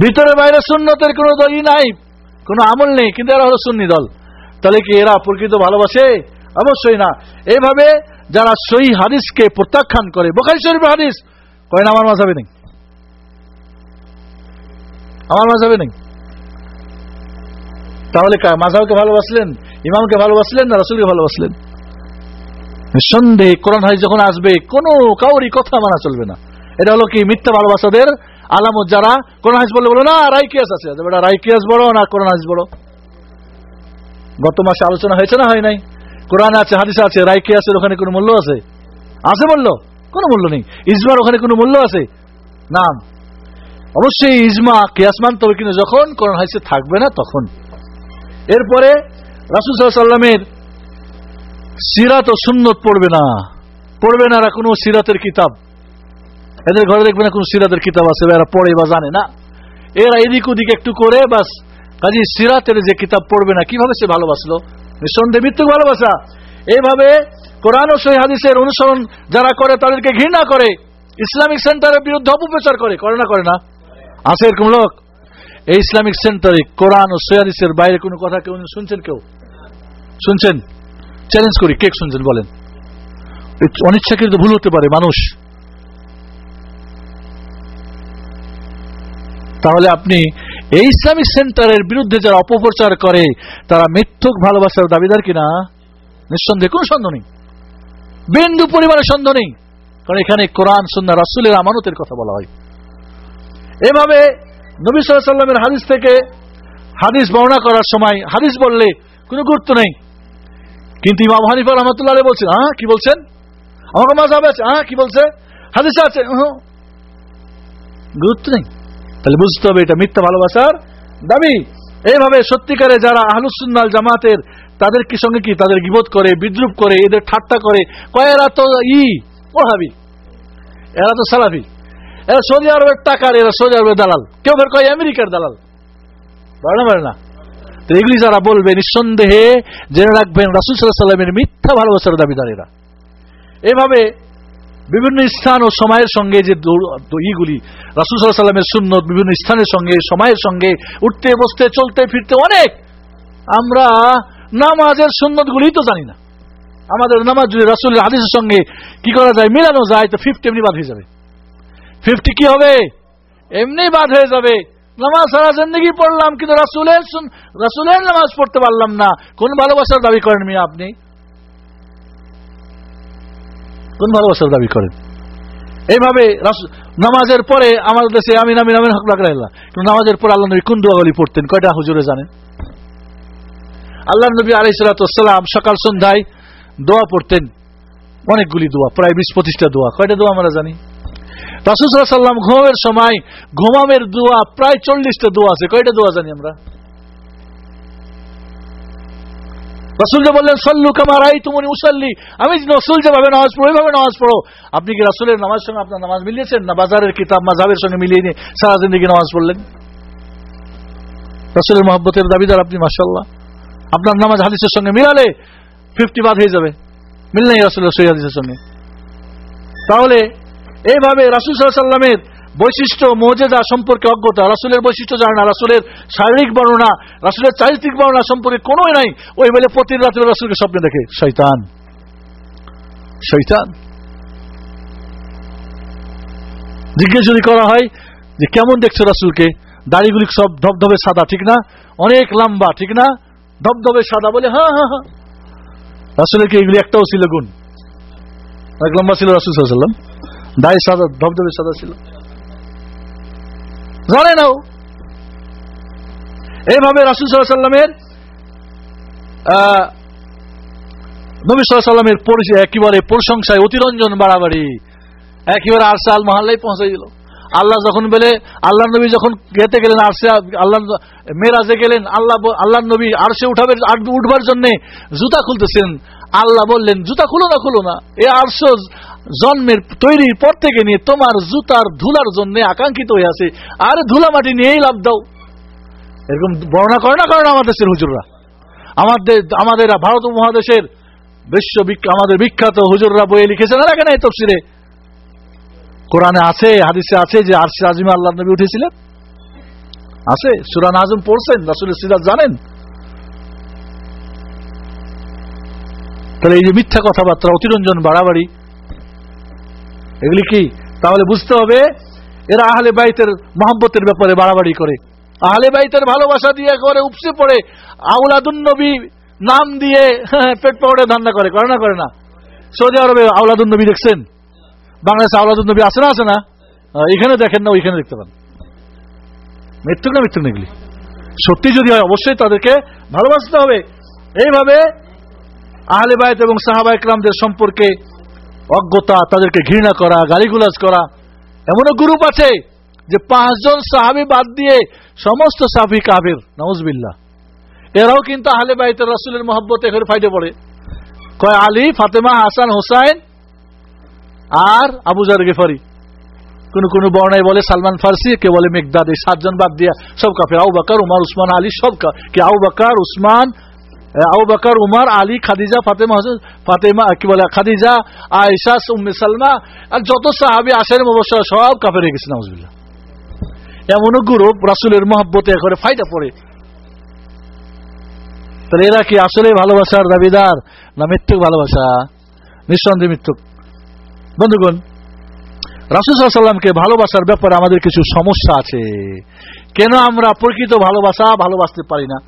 ভিতরে বাইরে সুন্নতের কোনো দলই নাই, কোনো আমল নেই, কিন্তু এরা হলো সুন্নি দল। তাহলে কি এরা প্রকৃত ভালোবাসে? অবশ্যই না। এইভাবে যারা সই হাদিসকে প্রত্যাখ্যান করে, বোখারি শরীফ হাদিস, কয় না, আমার মাঝাবে নেই। আমার মাঝাবে নেই। তাহলে মাঝাবকে ভালোবাসলেন, ইমামকে ভালোবাসলেন না রসুলকে ভালোবাসলেন? নিঃসন্দেহে কোরআন হাদিস যখন আসবে, কোনো কাউরি কথা মানা চলবে না। এটা হলো কি, মিথ্যা ভালোবাসাদের আলামত যারা কোরআন হাদিস বলে বলো, না রাইকিয়াস আছে। বেটা রাইকিয়াস বড় না কোরআন হাদিস বড় গত মাসে আলোচনা হয়েছে না, হয় নাই? কোরআন আছে, হাদিস আছে রাইকিয়াসের ওখানে কোনো মূল্য আছে? আছে মূল্য? কোনো মূল্য নেই। ইজমার ওখানে কোনো মূল্য আছে? না অবশ্যই ইজমা কিয়াস মানতে হবে, কিন্তু যখন কোরআন হাদিসে থাকবে না, তখন। এরপরে রাসুল সাল্লামের সিরাত ও সুন্নত পড়বে না। পড়বে না এরা কোনো সিরাতের কিতাব। এদের ঘরে দেখবে না কোনো সিরাতের কিতাব আছে, এরা পড়ে বা জানে না। এরা এদিক ওদিক একটু করে, বাস। কাজী সিরাতের যে কিতাব পড়বে না, কীভাবে সে ভালোবাসলো? নিঃসন্দেহে মৃত্যু ভালোবাসা। এইভাবে কোরআন ও সহি হাদিসের অনুসরণ যারা করে, তাদেরকে ঘৃণা করে। ইসলামিক সেন্টারের বিরুদ্ধে অপপ্রচার করে করে না করে না? আছে এরকম লোক? এই ইসলামিক সেন্টারে কোরআন ও সৈয়াদিসের বাইরে কোনো কথা কেউ শুনছেন কেউ? শুনছেন? চ্যালেঞ্জ করি কে শুনছেন বলেন। অনিচ্ছাকৃত ভুল হতে পারে, মানুষ। তাহলে আপনি এই ইসলামিক সেন্টারের বিরুদ্ধে যারা অপপ্রচার করে, তারা মিথ্যুক ভালোবাসার দাবিদার কিনা? নিঃসন্দেহে, কোন সন্দেহ নেই। বিন্দু পরিমাণে সন্দেহ নেই। কারণ এখানে কোরআন সন্ধ্যা রাসুলের আমানতের কথা বলা হয়। এভাবে নবী সাল্লামের হাদিস থেকে হাদিস বর্ণনা করার সময় হাদিস বললে কোনো গুরুত্ব নেই। কিন্তু ইমাম হানিফা রহমতুল্লাহ বলছেন হ্যাঁ কি বলছেন? আমার মাঝাব আছে হ্যাঁ কি বলছে? হাদিস আছে গুরুত্ব নেই। তাহলে বুঝতে হবে এটা মিথ্যা ভালোবাসার দাবি। এইভাবে সত্যিকারে যারা আহলুসুন্নাল জামাতের, তাদের কি সঙ্গে কি? তাদের গিবোধ করে, বিদ্রুপ করে, এদের ঠাট্টা করে। কয়েরা তো ই ওহাবি, এরা তো সালাফি। এরা সৌদি আরবের টাকার, এরা সৌদি আরবের দালাল। কেউ ফের কয়, আমেরিকার দালাল। পারে না। তো এগুলি যারা বলবে নিঃসন্দেহে জেনে রাখবেন রাসুল সাল্লাহ সাল্লামের মিথ্যা ভালোবাসার দাবিদার এরা এভাবে বিভিন্ন স্থান ও সময়ের সঙ্গে যে ইগুলি রাসুল সাল্লাহ সাল্লামের শূন্য বিভিন্ন স্থানের সঙ্গে, সময়ের সঙ্গে উঠতে, বসতে, চলতে, ফিরতে অনেক। আমরা নামাজের সুন্নত গুলি তো জানি না। আমাদের নামাজ যদি রাসুলের আদেশের সঙ্গে কি করা যায়, মিলানো যায়, তো ফিফটি এমনি বাদ হয়ে যাবে। ফিফটি কি হবে? এমনি বাদ হয়ে যাবে। নামাজ সারা জিন্দগি পড়লাম, কিন্তু রাসুলের রাসুলের নামাজ পড়তে পারলাম না। কোন ভালোবাসার দাবি করেন মিয়া আপনি? কোন ভালোবাসার দাবি করেন? এইভাবে নামাজের পরে আমাদের দেশে আমি নামি নামের হক লাগা কিন্তু নামাজের পরে আল্লাহ নবী কোন দোয়াগুলি পড়তেন? কয়টা হুজুরে জানেন? আল্লাহ নবী আলাই সালাতাম সকাল সন্ধ্যায় দোয়া পড়তেন। অনেকগুলি দোয়া, প্রায় বিশ পঁচিশটা দোয়া। কয়টা দোয়া আমরা জানি? রাসুসাল্লাহ সাল্লাম ঘুমের সময়, ঘুমামের দোয়া, প্রায় চল্লিশটা দোয়া আছে। কয়টা দোয়া জানি আমরা? রসুল যে বললেন, সল্লু কামার আই তুমি মুসাল্লি আমি রসুল যেভাবে নামাজ পড়ো, ওইভাবে নামাজ পড়ো। আপনি কি রাসুলের নামাজের সঙ্গে আপনার নামাজ মিলিয়েছেন? না বাজারের কিতাব মাঝাবের সঙ্গে মিলিয়ে নিয়ে সারা জিন্দিগি নামাজ পড়লেন? রসুলের মহব্বতের দাবিদার আপনি মাসাল্লাহ আপনার নামাজ হাদিসের সঙ্গে মিলালে ফিফটি বাদ হয়ে যাবে। মিল নেই রাসুলের সই হাদিসের সঙ্গে। তাহলে এইভাবে রাসুল সাল্লামের বৈশিষ্ট্য মৌজেদা সম্পর্কে অজ্ঞতা, রাসুলের বৈশিষ্ট্য জানে না, রাসুলের শারীরিক বর্ণনা, রাসুলের চারিত্রিক বর্ণনা সম্পর্কে কোনোই নাই। ওই বলে প্রতি রাত্রে রাসুলকে স্বপ্নে দেখে শৈতান শৈতান জিজ্ঞেস যদি করা হয় যে, কেমন দেখছ রাসুলকে? দাড়িগুলি সব ধবধবে সাদা, ঠিক না? অনেক লম্বা, ঠিক না? ধবধবে সাদা বলে হ্যাঁ হ্যাঁ হ্যাঁ রাসুলের কি এগুলি একটাও ছিল গুণ? অনেক লম্বা ছিল রাসুল সাল্লাম দাড়ি সাদা ধবধবে সাদা ছিল। জানে নাও এইভাবে রাসুল সাল্লামের নবী সাল্লামের একেবারে প্রশংসায় অতিরঞ্জন বাড়াবাড়ি, একেবারে আরসাল মহাল্লাই পৌঁছে দিল। আল্লাহ যখন বলে আল্লাহ নবী যখন গেতে গেলেন আরসে আল্লাহ মেরাজে গেলেন, আল্লাহ আল্লাহ নবী আরসে উঠাবে উঠবার জন্য জুতা খুলতেছেন। আল্লাহ বললেন, জুতা খুলো না খুলো না। এ আরশ জন্মের তৈরির পর থেকে নিয়ে তোমার জুতার ধুলার জন্য আকাঙ্ক্ষিত হয়ে আছে। আর ধুলা মাটি নিয়েই লাভ দাও। এরকম বর্ণনা করে না করে না আমাদের দেশের হুজুররা? আমাদের আমাদের ভারত মহাদেশের বিশ্ব আমাদের বিখ্যাত হুজুররা বইয়ে লিখেছে না কেন এই তফসিরে কোরআনে আছে, হাদিসে আছে যে আরশে আজিমে আল্লাহ নবী উঠেছিলেন। আছে সুরান আজম পড়ছেন, রাসুলের সিরাজ জানেন। তাহলে এই যে মিথ্যা কথাবার্তা, অতিরঞ্জন, বাড়াবাড়ি এগুলি কি? তাহলে বুঝতে হবে এরা আহলে বাইতের মহব্বতের ব্যাপারে বাড়াবাড়ি করে। আহলে বাইতের ভালোবাসা দিয়ে করে, উপসে পড়ে আউলাদুন নবী নাম দিয়ে *laughs* পেট পাওয়ারে ধান্দা করে করে না করে না? সৌদি আরবে আউলাদুন নবী দেখছেন? বাংলাদেশে আউলাদুন নবী আছে না আছে না? এখানে দেখেন না, ওইখানে দেখতে পান। মৃত্যুক না মৃত্যুক নেগলি সত্যি যদি হয়, অবশ্যই তাদেরকে ভালোবাসতে হবে। এইভাবে আহলে বাইত এবং সাহাবা ইকরামদের সম্পর্কে অজ্ঞতা, তাদেরকে ঘৃণা করা, গালিগুলাজ করা। এমনও গ্রুপ আছে যে পাঁচজন সাহাবি বাদ দিয়ে সমস্ত সাহাবি কাবির নওয়াজবিল্লা এরাও কিন্তু আহলে বাইতের রসুলের মহব্বত এখানে ফাইটে পড়ে। কয় আলী, ফাতেমা, হাসান, হোসাইন আর আবুজার গেফারি। কোন কোন বর্ণায় বলে সালমান ফার্সি, কে বলে মেঘদাদ এই সাতজন বাদ দিয়া সব কাফের আউ বাকার, উমার, উসমান, আলী, সব কে আউ বাকার, উসমান আবু বাকার উমার আলী খাদিজা ফাতেমা ফাতেমা কি বলে খাদিজা আয়েশা উম্মে সালমা আর যত সাহাবি আসেন অবশ্য সব কাফের হয়ে গেছে, নাউজবিল্লাহ। এমনও গ্রুপ রাসুলের মহব্বতে করে ফাইটা পড়ে। তাহলে এরা কি আসলে ভালোবাসার দাবিদার না মৃত্যুক ভালোবাসা? নিঃসন্দেহ মৃত্যুক বন্ধুগণ, রাসুল সাল্লামকে ভালোবাসার ব্যাপারে আমাদের কিছু সমস্যা আছে। কেন আমরা প্রকৃত ভালোবাসা ভালোবাসতে পারি না?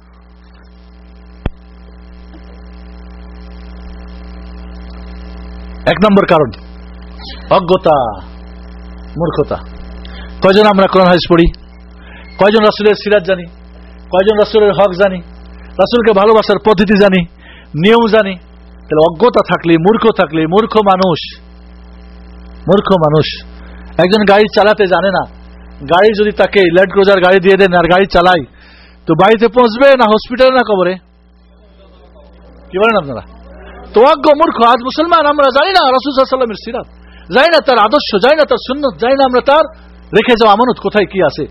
এক নম্বর কারণ, অজ্ঞতা, মূর্খতা। কয়জন আমরা কোরআন হাদিস পড়ি? কয়জন রাসুলের সিরাজ জানি? কয়জন রাসুলের হক জানি? রাসুলকে ভালোবাসার পদ্ধতি জানি? নিয়ম জানি? তাহলে অজ্ঞতা থাকলে, মূর্খ থাকলে, মূর্খ মানুষ মূর্খ মানুষ। একজন গাড়ি চালাতে জানে না। গাড়ি যদি তাকে ল্যান্ড ক্রোজার গাড়ি দিয়ে দেন আর গাড়ি চালাই তো বাড়িতে পৌঁছবে না হসপিটালে না কবরে? কি বলেন আপনারা? তো অজ্ঞ মূর্খ, আজ মুসলমান, আমরা জানি না রসুলের সিরাত। জানি না তার আদর্শ, জানি না তার সুন্নত, জানি না আমরা তার রেখে যাওয়া আমানত কোথায়, কি আছে।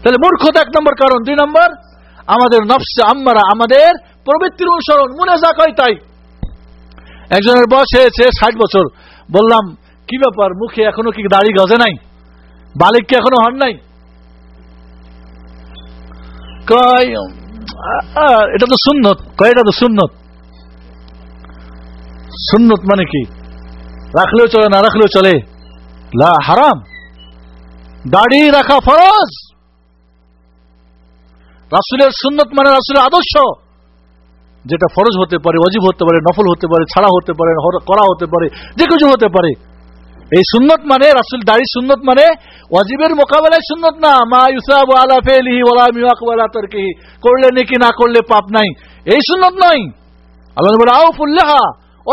তাহলে মূর্খতা এক নম্বর কারণ। দুই নম্বর, আমাদের নফসে আম্মারা, আমাদের প্রবৃত্তির অনুসরণ, মনে যা কয় তাই। একজনের বয়স হয়েছে ষাট বছর। বললাম, কি ব্যাপার, মুখে এখনও কি দাড়ি গজে নাই? বালিক কি এখনও হন নাই? কয় এটা তো সুন্নত। কয়, এটা তো সুন্নত। সুন্নত মানে কি? রাখলেও চলে, না রাখলেও চলে? লা হারাম। দাড়ি রাখা ফরজ। রাসুলের সুন্নত মানে রাসুলের আদর্শ। যেটা ফরজ হতে পারে অজীব হতে পারে, নফল হতে পারে, ছাড়া হতে পারে করা হতে পারে, যে কিছু হতে পারে। এই সুন্নত মানে রাসুল দাড়ি সুন্নত মানে অজীবের মোকাবেলায় সুন্নত না। মা ইউসাব আলা ফেলিহি ওলা মিওয়াকবালা তরকিহি। করলে নাকি, না করলে পাপ নাই। এই সুন্নত নয়। আল্লাহ বলে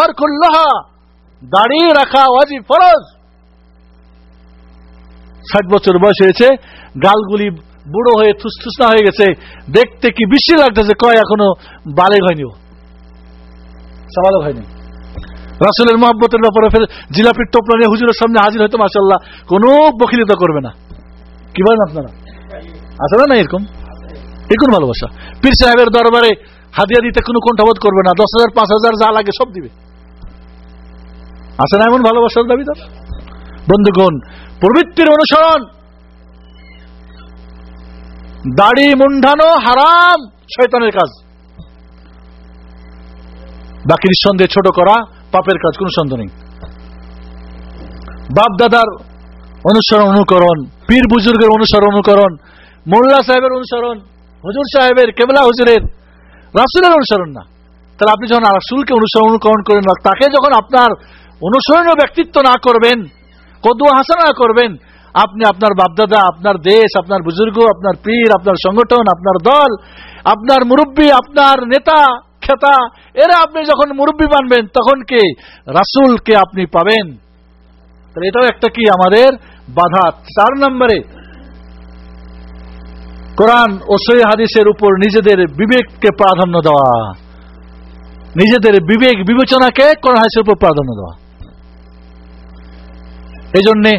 কুল্লাহা দাড়ি রাখা ওয়াজিব ফরজ। ষাট বছর বয়স হয়েছে, গালগুলি বুড়ো হয়ে থুসথুসনা হয়ে গেছে, দেখতে কি বিশ্রী লাগতেছে, কয় এখনও বালেগ হয়নি হয়নি। রাসুলের মহব্বতের ব্যাপারে ফের জিলাপির টোপলা নিয়ে হুজুরের সামনে হাজির হয়তো মাসাল্লাহ কোনো বকিলিতা করবে না। কি বলেন আপনারা? আছে না এরকম? এরকম ভালোবাসা। পীর সাহেবের দরবারে হাদিয়া দিতে কোনো কণ্ঠবোধ করবে না, দশ হাজার, পাঁচ হাজার যা লাগে সব দিবে। আছে না এমন ভালোবাসার দাবিদার বন্ধুগণ, প্রবৃত্তির অনুসরণ। দাড়ি মুন্ডানো হারাম, শয়তানের কাজ। বাকি নিঃসন্দেহে ছোট করা, পাপের কাজ, কোন সন্দেহ নেই। বাপ দাদার অনুসরণ, অনুকরণ, পীর বুজুর্গের অনুসরণ, অনুকরণ, মোল্লা সাহেবের অনুসরণ, হুজুর সাহেবের, কেবলা হুজুরের, রাসুলের অনুসরণ না। তাহলে আপনি যখন রাসুলকে অনুসরণ, অনুকরণ করেন, তাকে যখন আপনার অনুসরণীয় ব্যক্তিত্ব না করবেন, কদুয়া হাসানা করবেন, আপনি আপনার বাপদাদা, আপনার দেশ, আপনার বুজুর্গ, আপনার পীর, আপনার সংগঠন, আপনার দল, আপনার মুরব্বী, আপনার নেতা, খেতা, এরা আপনি যখন মুরব্বী মানবেন, তখন কে? রাসুলকে আপনি পাবেন। এটাও একটা কি? আমাদের বাধা। চার নম্বরে, কোরআন ও সই হাদিসের উপর নিজেদের বিবেককে প্রাধান্য দেওয়া। নিজেদের বিবেক বিবেচনাকে কোরআন হাদিসের উপর প্রাধান্য দেওয়া। এই জন্যে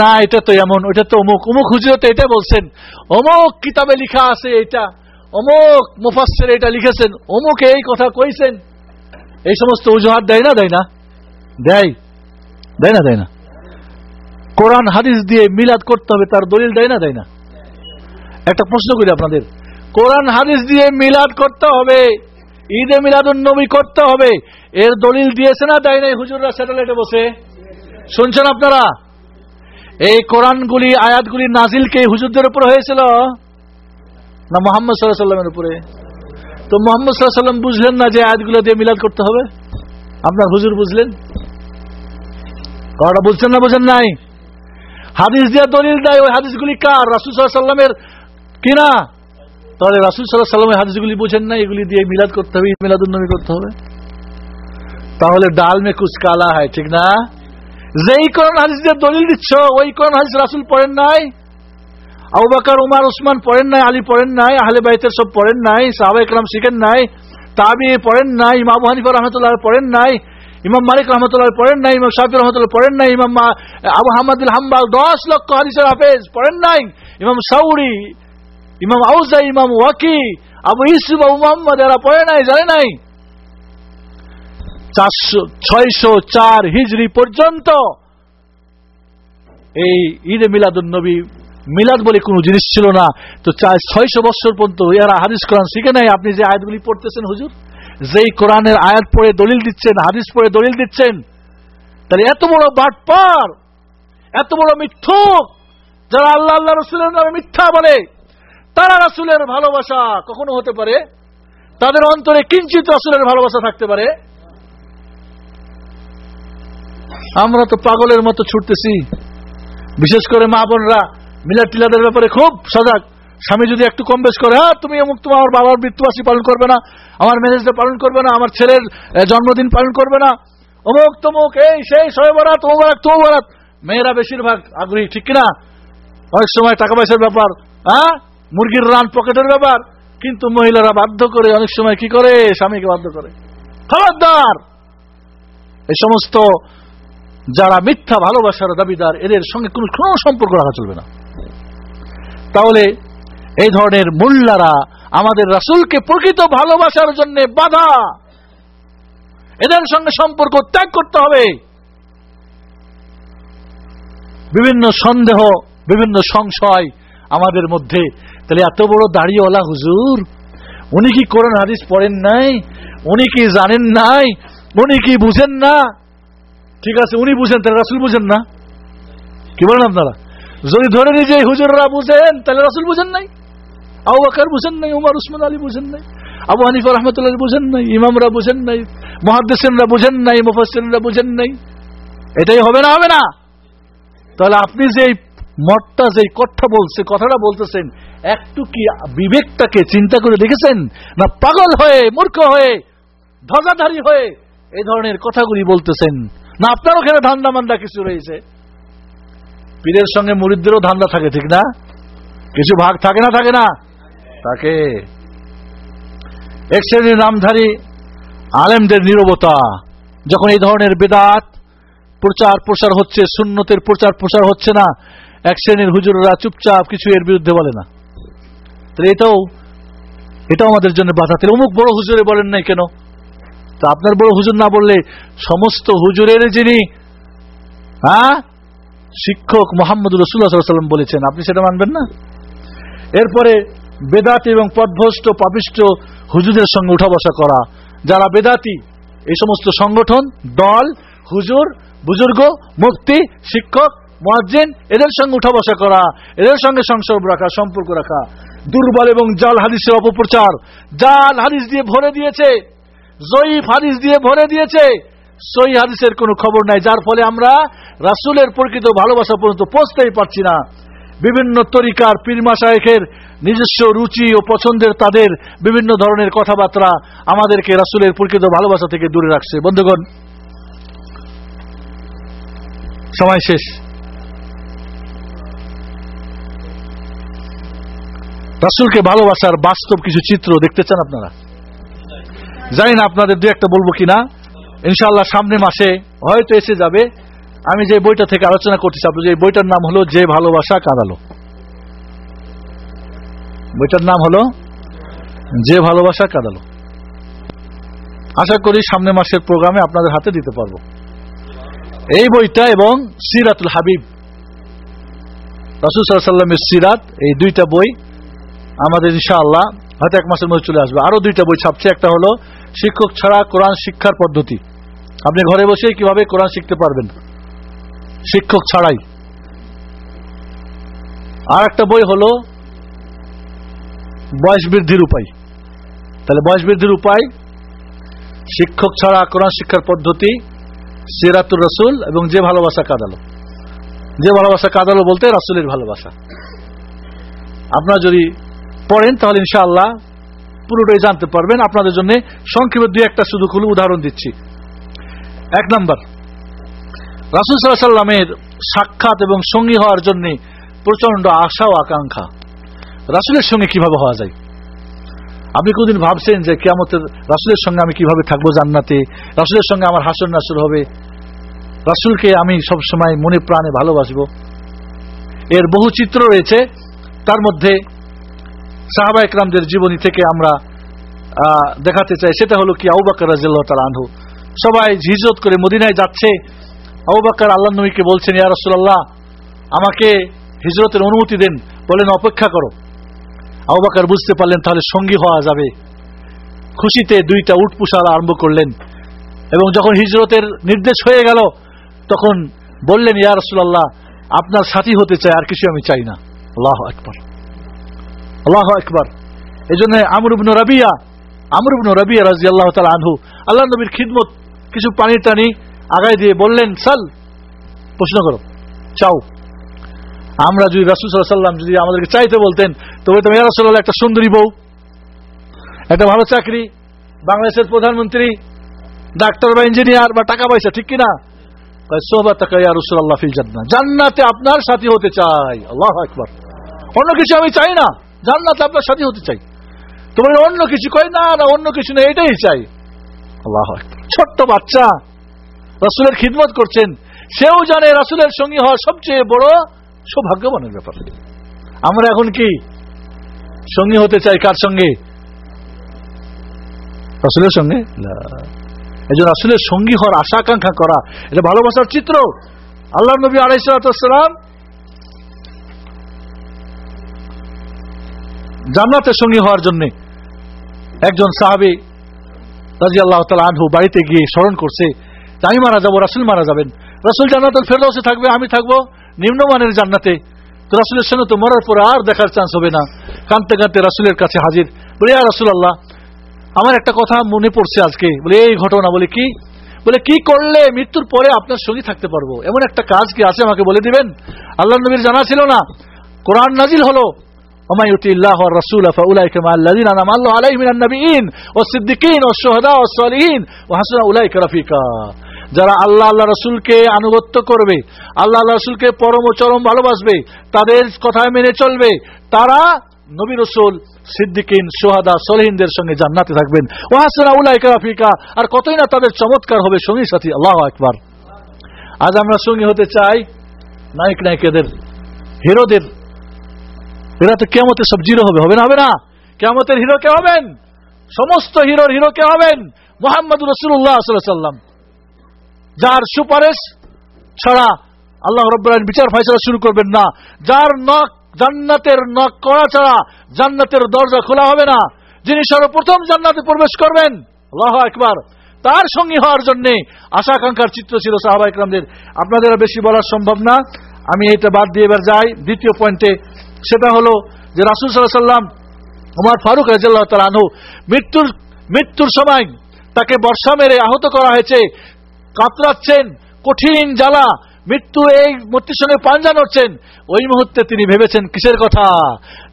না, এটা তো এমন ওইটা তো অমুক অমুক হুজুর তো এটা বলছেন। অমুক কিতাবে লিখা আছে এটা, অমুক মুফাসের এটা লিখেছেন, অমুক এই কথা কইছেন। এই সমস্ত অজুহাত দেয় না দেয় না? দেয়। দেয় না দেয় না? কোরআন, হাদিস দিয়ে মিলাদ করতে হবে, তার দলিল দেয় না দেয় না? একটা প্রশ্ন করি আপনাদের। কোরআন, হাদিস দিয়ে মিলাদ করতে হবে, ঈদে মিলাদুন নবী করতে হবে, এর দলিল দিয়েছে না, দেয় নাই হুজুররা স্যাটেলাইটে বসে? শুনছেন আপনারা? এই কোরআনগুলি, আয়াতগুলি নাজিলকে হুজুরদের উপর হয়েছিল? না মোহাম্মদ সাল্লাহ সাল্লামের উপরে? তো মোহাম্মদ সাল্লাহ সাল্লাম বুঝলেন না যে আয়াতগুলো দিয়ে মিলাদ করতে হবে? আপনার হুজুর বুঝলেন? কথাটা বুঝছেন না বুঝেন নাই? হাদিস দিয়ে দলিল দেয়, ওই হাদিসগুলি কার? রাসুল সাল্লাহ সাল্লামের কিনা তাহলে রাসুল সাল্লাহ সাল্লামের হাদিসগুলি বুঝেন না এগুলি দিয়ে মিলাদ করতে হবে মিলাদ মিলাদুন্নবী করতে হবে। তাহলে ডাল মে কুচ কালা হয় ঠিক না? যেই কোরআন হাদিস দিয়ে দলিল দিচ্ছ, ওই কোরআন হাদিস রাসুল পড়েন নাই, আবু উমার, উসমান পড়েন নাই, আলী পড়েন নাই, আহলে বাইতের সব পড়েন নাই, সাহাবা ইকরাম শিখেন নাই তাবি পড়েন নাই, ইমাম হানিফা রহমতুল্লাহ পড়েন নাই, ইমাম মালিক রহমতুল্লাহ পড়েন নাই, ইমাম শাফি রহমতুল্লাহ পড়েন নাই, ইমাম আবু হামাদুল হাম্বাল দশ লক্ষ হাদিসের হাফেজ পড়েন নাই, ইমাম সাউরি ইমাম আউজা ইমাম ওয়াকি, আবু ইসুফ আবু মোহাম্মদ এরা পড়ে নাই, জানে নাই। চারশো, ছয়শো চার হিজড়ি পর্যন্ত এই ঈদে মিলাদুল নবী, মিলাদ বলে কোনো জিনিস ছিল না। তো চার, ছয়শো বছর পর্যন্ত এরা হাদিস কোরআন শিখে নাই। আপনি যে আয়াতগুলি পড়তেছেন, হুজুর, যেই কোরআনের আয়াত পড়ে দলিল দিচ্ছেন, হাদিস পড়ে দলিল দিচ্ছেন, তাহলে এত বড় বাটপার, এত বড় মিথ্যুক, যারা আল্লাহ আল্লাহ রসুলের নামে মিথ্যা বলে, তারা রাসুলের ভালোবাসা কখনো হতে পারে? তাদের অন্তরে কিঞ্চিত রাসুলের ভালোবাসা থাকতে পারে? আমরা তো পাগলের মতো ছুটতেছি। বিশেষ করে মা বোনরা, মিলাদ টিলাদের ব্যাপারে খুব সজাগ। স্বামী যদি একটু কম বেশ করে হ্যাঁ তুমি অমুক, তোমার বাবার মৃত্যুবাসী পালন করবে না, আমার ম্যারেজটা পালন করবে না, আমার ছেলের জন্মদিন পালন করবে না, অমুক, তমুক, এই, সেই সয় বরাত, অমুক তো বরাত। মেয়েরা বেশিরভাগ আগ্রহী, ঠিক কিনা? অনেক সময় টাকা পয়সার ব্যাপার হ্যাঁ? মুরগির রান পকেটের ব্যাপার। কিন্তু মহিলারা বাধ্য করে অনেক সময় কি করে? স্বামীকে বাধ্য করে। খবরদার! এই সমস্ত যারা মিথ্যা ভালোবাসার দাবিদার, এদের সঙ্গে কোনো সম্পর্ক রাখা চলবে না। তাহলে এই ধরনের মোল্লারা আমাদের রাসুলকে প্রকৃত ভালোবাসার জন্য বাধা। এদের সঙ্গে সম্পর্ক ত্যাগ করতে হবে। বিভিন্ন সন্দেহ, বিভিন্ন সংশয় আমাদের মধ্যে। তাহলে এত বড় দাড়িওয়ালা হুজুর, উনি কি কোরআন হাদিস পড়েন নাই? উনি কি জানেন নাই? উনি কি বুঝেন না? ঠিক আছে, উনি বুঝেন, তাহলে রাসুল বুঝেন না। কি বলেন আপনারা? যদি ধরে নিই যে হুজুররা বুঝেন, তাহলে রাসুল বুঝেন নাই। আবু বুঝেন নাই, উমার, উসমান আলী বুঝেন নাই, আবু হানিফা রহমতুল্লাহ বুঝেন নাই, ইমামরা বুঝেন নাই, মহাদ্দেসেনরা বুঝেন নাই মুফাসিনরা বুঝেন নাই। এটাই হবে না হবে না। তাহলে আপনি যে মঠটা যে কথা বলছে, কথাটা বলতেছেন, একটু কি বিবেকটাকে চিন্তা করে দেখেছেন? না পাগল হয়ে, মূর্খ হয়ে ধ্বজাধারী হয়ে, এই ধরনের কথাগুলি বলতেছেন? না, আপনার ওখানে ধান্দা মান্দা কিছু রয়েছে। পীরের সঙ্গে মুরিদদেরও ধান্দা থাকে, ঠিক না? কিছু ভাগ থাকে না থাকে না? থাকে। এক শ্রেণির নামধারী আলেমদের নিরবতা, যখন এই ধরনের বেদাত প্রচার প্রসার হচ্ছে, সুন্নতের প্রচার প্রসার হচ্ছে না, এক শ্রেণির হুজুররা চুপচাপ কিছু এর বিরুদ্ধে বলে না। তাহলে এটাও এটাও আমাদের জন্য বাধা। তাহলে অমুক বড় হুজুরে বলেন নাই কেন? তা আপনার বড় হুজুর না বললে সমস্ত হুজুরের যিনি হ্যাঁ শিক্ষক মোহাম্মদ রসুল্লাহ সাল্লাম বলেছেন, আপনি সেটা মানবেন না? এরপরে বেদাতি এবং পদভষ্ট পাপিষ্ট হুজুরের সঙ্গে উঠা বসা করা, যারা বেদাতি, এই সমস্ত সংগঠন, দল, হুজুর, বুজুর্গ মুক্তি শিক্ষক মহাজ্জিন এদের সঙ্গে উঠা বসা করা, এদের সঙ্গে সংসর্গ রাখা, সম্পর্ক রাখা, দুর্বল এবং জাল হাদিসের অপপ্রচার, জাল হাদিস দিয়ে ভরে দিয়েছে। জয়ীফ হাদিস দিয়ে ভরে দিয়েছে। সই হাদিসের কোনো খবর নাই, যার ফলে আমরা রাসুলের প্রকৃত ভালোবাসা পর্যন্ত পৌঁছতেই পারছি না। বিভিন্ন তরিকার পীরমা শায়েখের নিজস্ব রুচি ও পছন্দের তাদের বিভিন্ন ধরনের কথাবার্তা আমাদেরকে রাসুলের প্রকৃত ভালোবাসা থেকে দূরে রাখছে। বন্ধুগণ, সময় শেষ। রাসুলকে ভালোবাসার বাস্তব কিছু চিত্র দেখতে চান আপনারা? জানি না আপনাদের দু একটা বলব কিনা। ইনশাল্লাহ সামনে মাসে হয়তো এসে যাবে। আমি যে বইটা থেকে আলোচনা করতেছি আপনাদের, এই বইটার নাম হলো যে ভালোবাসা কাঁদালো বইটার নাম হলো যে ভালোবাসা কাঁদালো আশা করি সামনে মাসের প্রোগ্রামে আপনাদের হাতে দিতে পারব। এই বইটা এবং সিরাতুল হাবিব, রসুল সাল্লামের সিরাত, এই দুইটা বই আমাদের ইনশাআল্লাহ হয়তো এক মাসের মধ্যে চলে আসবে। আরও দুইটা বই ছাপছে। একটা হলো শিক্ষক ছাড়া কোরআন শিক্ষার পদ্ধতি। আপনি ঘরে বসে কীভাবে কোরআন শিখতে পারবেন? শিক্ষক ছাড়াই। আর একটা বই হলো, বয়স বৃদ্ধির উপায়। তাহলে বয়স বৃদ্ধির উপায়, শিক্ষক ছাড়া কোরআন শিক্ষার পদ্ধতি, সিরাতুর রসুল এবং যে ভালোবাসা কাদালো। যে ভালোবাসা কাদালো বলতে রাসুলের ভালোবাসা। আপনারা যদি পড়েন তাহলে ইনশাআল্লাহ পুরোটাই জানতে পারবেন। আপনাদের জন্য সংক্ষেপে দুই একটা শুধু খুলে উদাহরণ দিচ্ছি। এক নম্বর, রাসুল সাল্লাহ সাল্লামের সাক্ষাৎ এবং সঙ্গী হওয়ার জন্য প্রচণ্ড আশা ও আকাঙ্ক্ষা। রাসুলের সঙ্গে কীভাবে হওয়া যায়? আপনি কোনদিন ভাবছেন যে কেয়ামতের রাসুলের সঙ্গে আমি কীভাবে থাকব জান্নাতে? রাসুলের সঙ্গে আমার হাসন নাসুর হবে? রাসুলকে আমি সব সময় মনে প্রাণে ভালোবাসবো। এর বহু চিত্র রয়েছে। তার মধ্যে সাহাবা একরামদের জীবনী থেকে আমরা দেখাতে চাই। সেটা হলো কি আউবাকর রাজিল্লাহ তাল আনহু। সবাই হিজরত করে মদিনায় যাচ্ছে। আউবাকর আল্লাহ নবীকে বলছেন, ইয়া রসুল্লাহ আমাকে হিজরতের অনুমতি দেন। বলেন, অপেক্ষা করো। আউবাকার বুঝতে পারলেন, তাহলে সঙ্গী হওয়া যাবে। খুশিতে দুইটা উট পুষালা আরম্ভ করলেন। এবং যখন হিজরতের নির্দেশ হয়ে গেল, তখন বললেন, ইয়া রসুল্লাহ আপনার সাথী হতে চাই, আর কিছু আমি চাই না। আল্লাহ আকবর। আল্লাহ আকবর। এই জন্য আমরুবন রাবিয়া আমরুবন রাবিয়া রাজি আল্লাহ তালা আনহু, আল্লাহ নবীর খিদমত, কিছু পানি টানি আগায় দিয়ে বললেন, সাল, প্রশ্ন করো, চাও। আমরা যদি রাসুল সাল্লাম যদি আমাদেরকে চাইতে বলতেন, তবে তো রাসুল্লাহ একটা সুন্দরী বউ, একটা ভালো চাকরি, বাংলাদেশের প্রধানমন্ত্রী, ডাক্তার বা ইঞ্জিনিয়ার বা টাকা পয়সা, ঠিক কিনা? জান্নাতে আপনার সাথী হতে চাই, আল্লাহ একবার অন্য কিছু আমি চাই না। জান্নাতে আপনার সাথী হতে চাই। তোমার অন্য কিছু কয়, না না, অন্য কিছু না, এটাই চাই। আল্লাহ ছোট্ট বাচ্চা, রাসুলের খিদমত করছেন। সেও জানে রাসুলের সঙ্গী হওয়া সবচেয়ে বড় সৌভাগ্যবানের ব্যাপার। আমরা এখন কি? সঙ্গী হতে চাই কার সঙ্গে? রাসুলের সঙ্গে? এই জন্য রাসুলের সঙ্গী হওয়ার আশা আকাঙ্ক্ষা করা, এটা ভালোবাসার চিত্র। আল্লাহ নবী আলাইসালাম জান্নাতের সঙ্গী হওয়ার জন্য একজন সাহাবি রাজি আল্লাহ তালা আনহু বাড়িতে গিয়ে স্মরণ করছে আমি মারা যাব, রাসুল মারা যাবেন। রাসুল জান্নাতুল ফেরদৌসে থাকবে, আমি থাকব নিম্নমানের জান্নাতে। তো রাসুলের সঙ্গে তো মরার পরে আর দেখার চান্স হবে না। কানতে কানতে রাসুলের কাছে হাজির। বলে আর রাসুল আল্লাহ আমার একটা কথা মনে পড়ছে আজকে। বলে, এই ঘটনা, বলে, কি? বলে, কি করলে মৃত্যুর পরে আপনার সঙ্গে থাকতে পারব? এমন একটা কাজ কি আছে আমাকে বলে দিবেন? আল্লাহ নবীর জানা ছিল না। কোরআন নাজিল হলো। ومن يطع الله والرسول فاولئك مع الذين انعم الله عليهم من النبيين والصديقين والشهداء والصالحين وحسن اولئك رفيقا যারা আল্লাহ আল্লাহ রসুলকে আনুগত্য করবে আল্লাহ আল্লাহ রসুলকে পরম ও চরম ভালোবাসবে তাদের কথায় মেনে চলবে তারা নবী রসুল সিদ্দিকিন সোহাদা সলহিনদের সঙ্গে জান্নাতে থাকবেন ওহাসনা উলাইকা রাফিকা আর কতই না তাদের চমৎকার হবে সঙ্গী সাথী আল্লাহ একবার আজ আমরা সঙ্গী হতে চাই নায়ক নায়িকাদের হিরোদের এরা তো কেমতে সব জিরো হবে হবে না হবে না? কেমতের হিরো কে হবেন? সমস্ত হিরোর হিরো কে হবেন? মোহাম্মদ রসুল্লাহ সাল্লাম যার সুপারিশ ছাড়া আল্লাহ রব্বুল বিচার ফয়সলা শুরু করবেন না। যার নখ জান্নাতের নখ করা ছাড়া জান্নাতের দরজা খোলা হবে না। যিনি সর্বপ্রথম জান্নাতে প্রবেশ করবেন, আল্লাহ একবার তার সঙ্গী হওয়ার জন্য আশা আকাঙ্ক্ষার চিত্র ছিল সাহাবা ইকরামদের আপনাদের বেশি বলা সম্ভব না। আমি এটা বাদ দিয়ে এবার যাই। দ্বিতীয় পয়েন্টে সেটা হলো যে রাসুল সাল্লাহ সাল্লাম উমার ফারুক রাজিয়াল্লাহ তালানহু মৃত্যুর মৃত্যুর সময় তাকে বর্ষা মেরে আহত করা হয়েছে। কাতরাচ্ছেন, কঠিন জ্বালা, মৃত্যু এই মূর্তির সঙ্গে পাঞ্জা নড়ছেন। ওই মুহূর্তে তিনি ভেবেছেন কিসের কথা?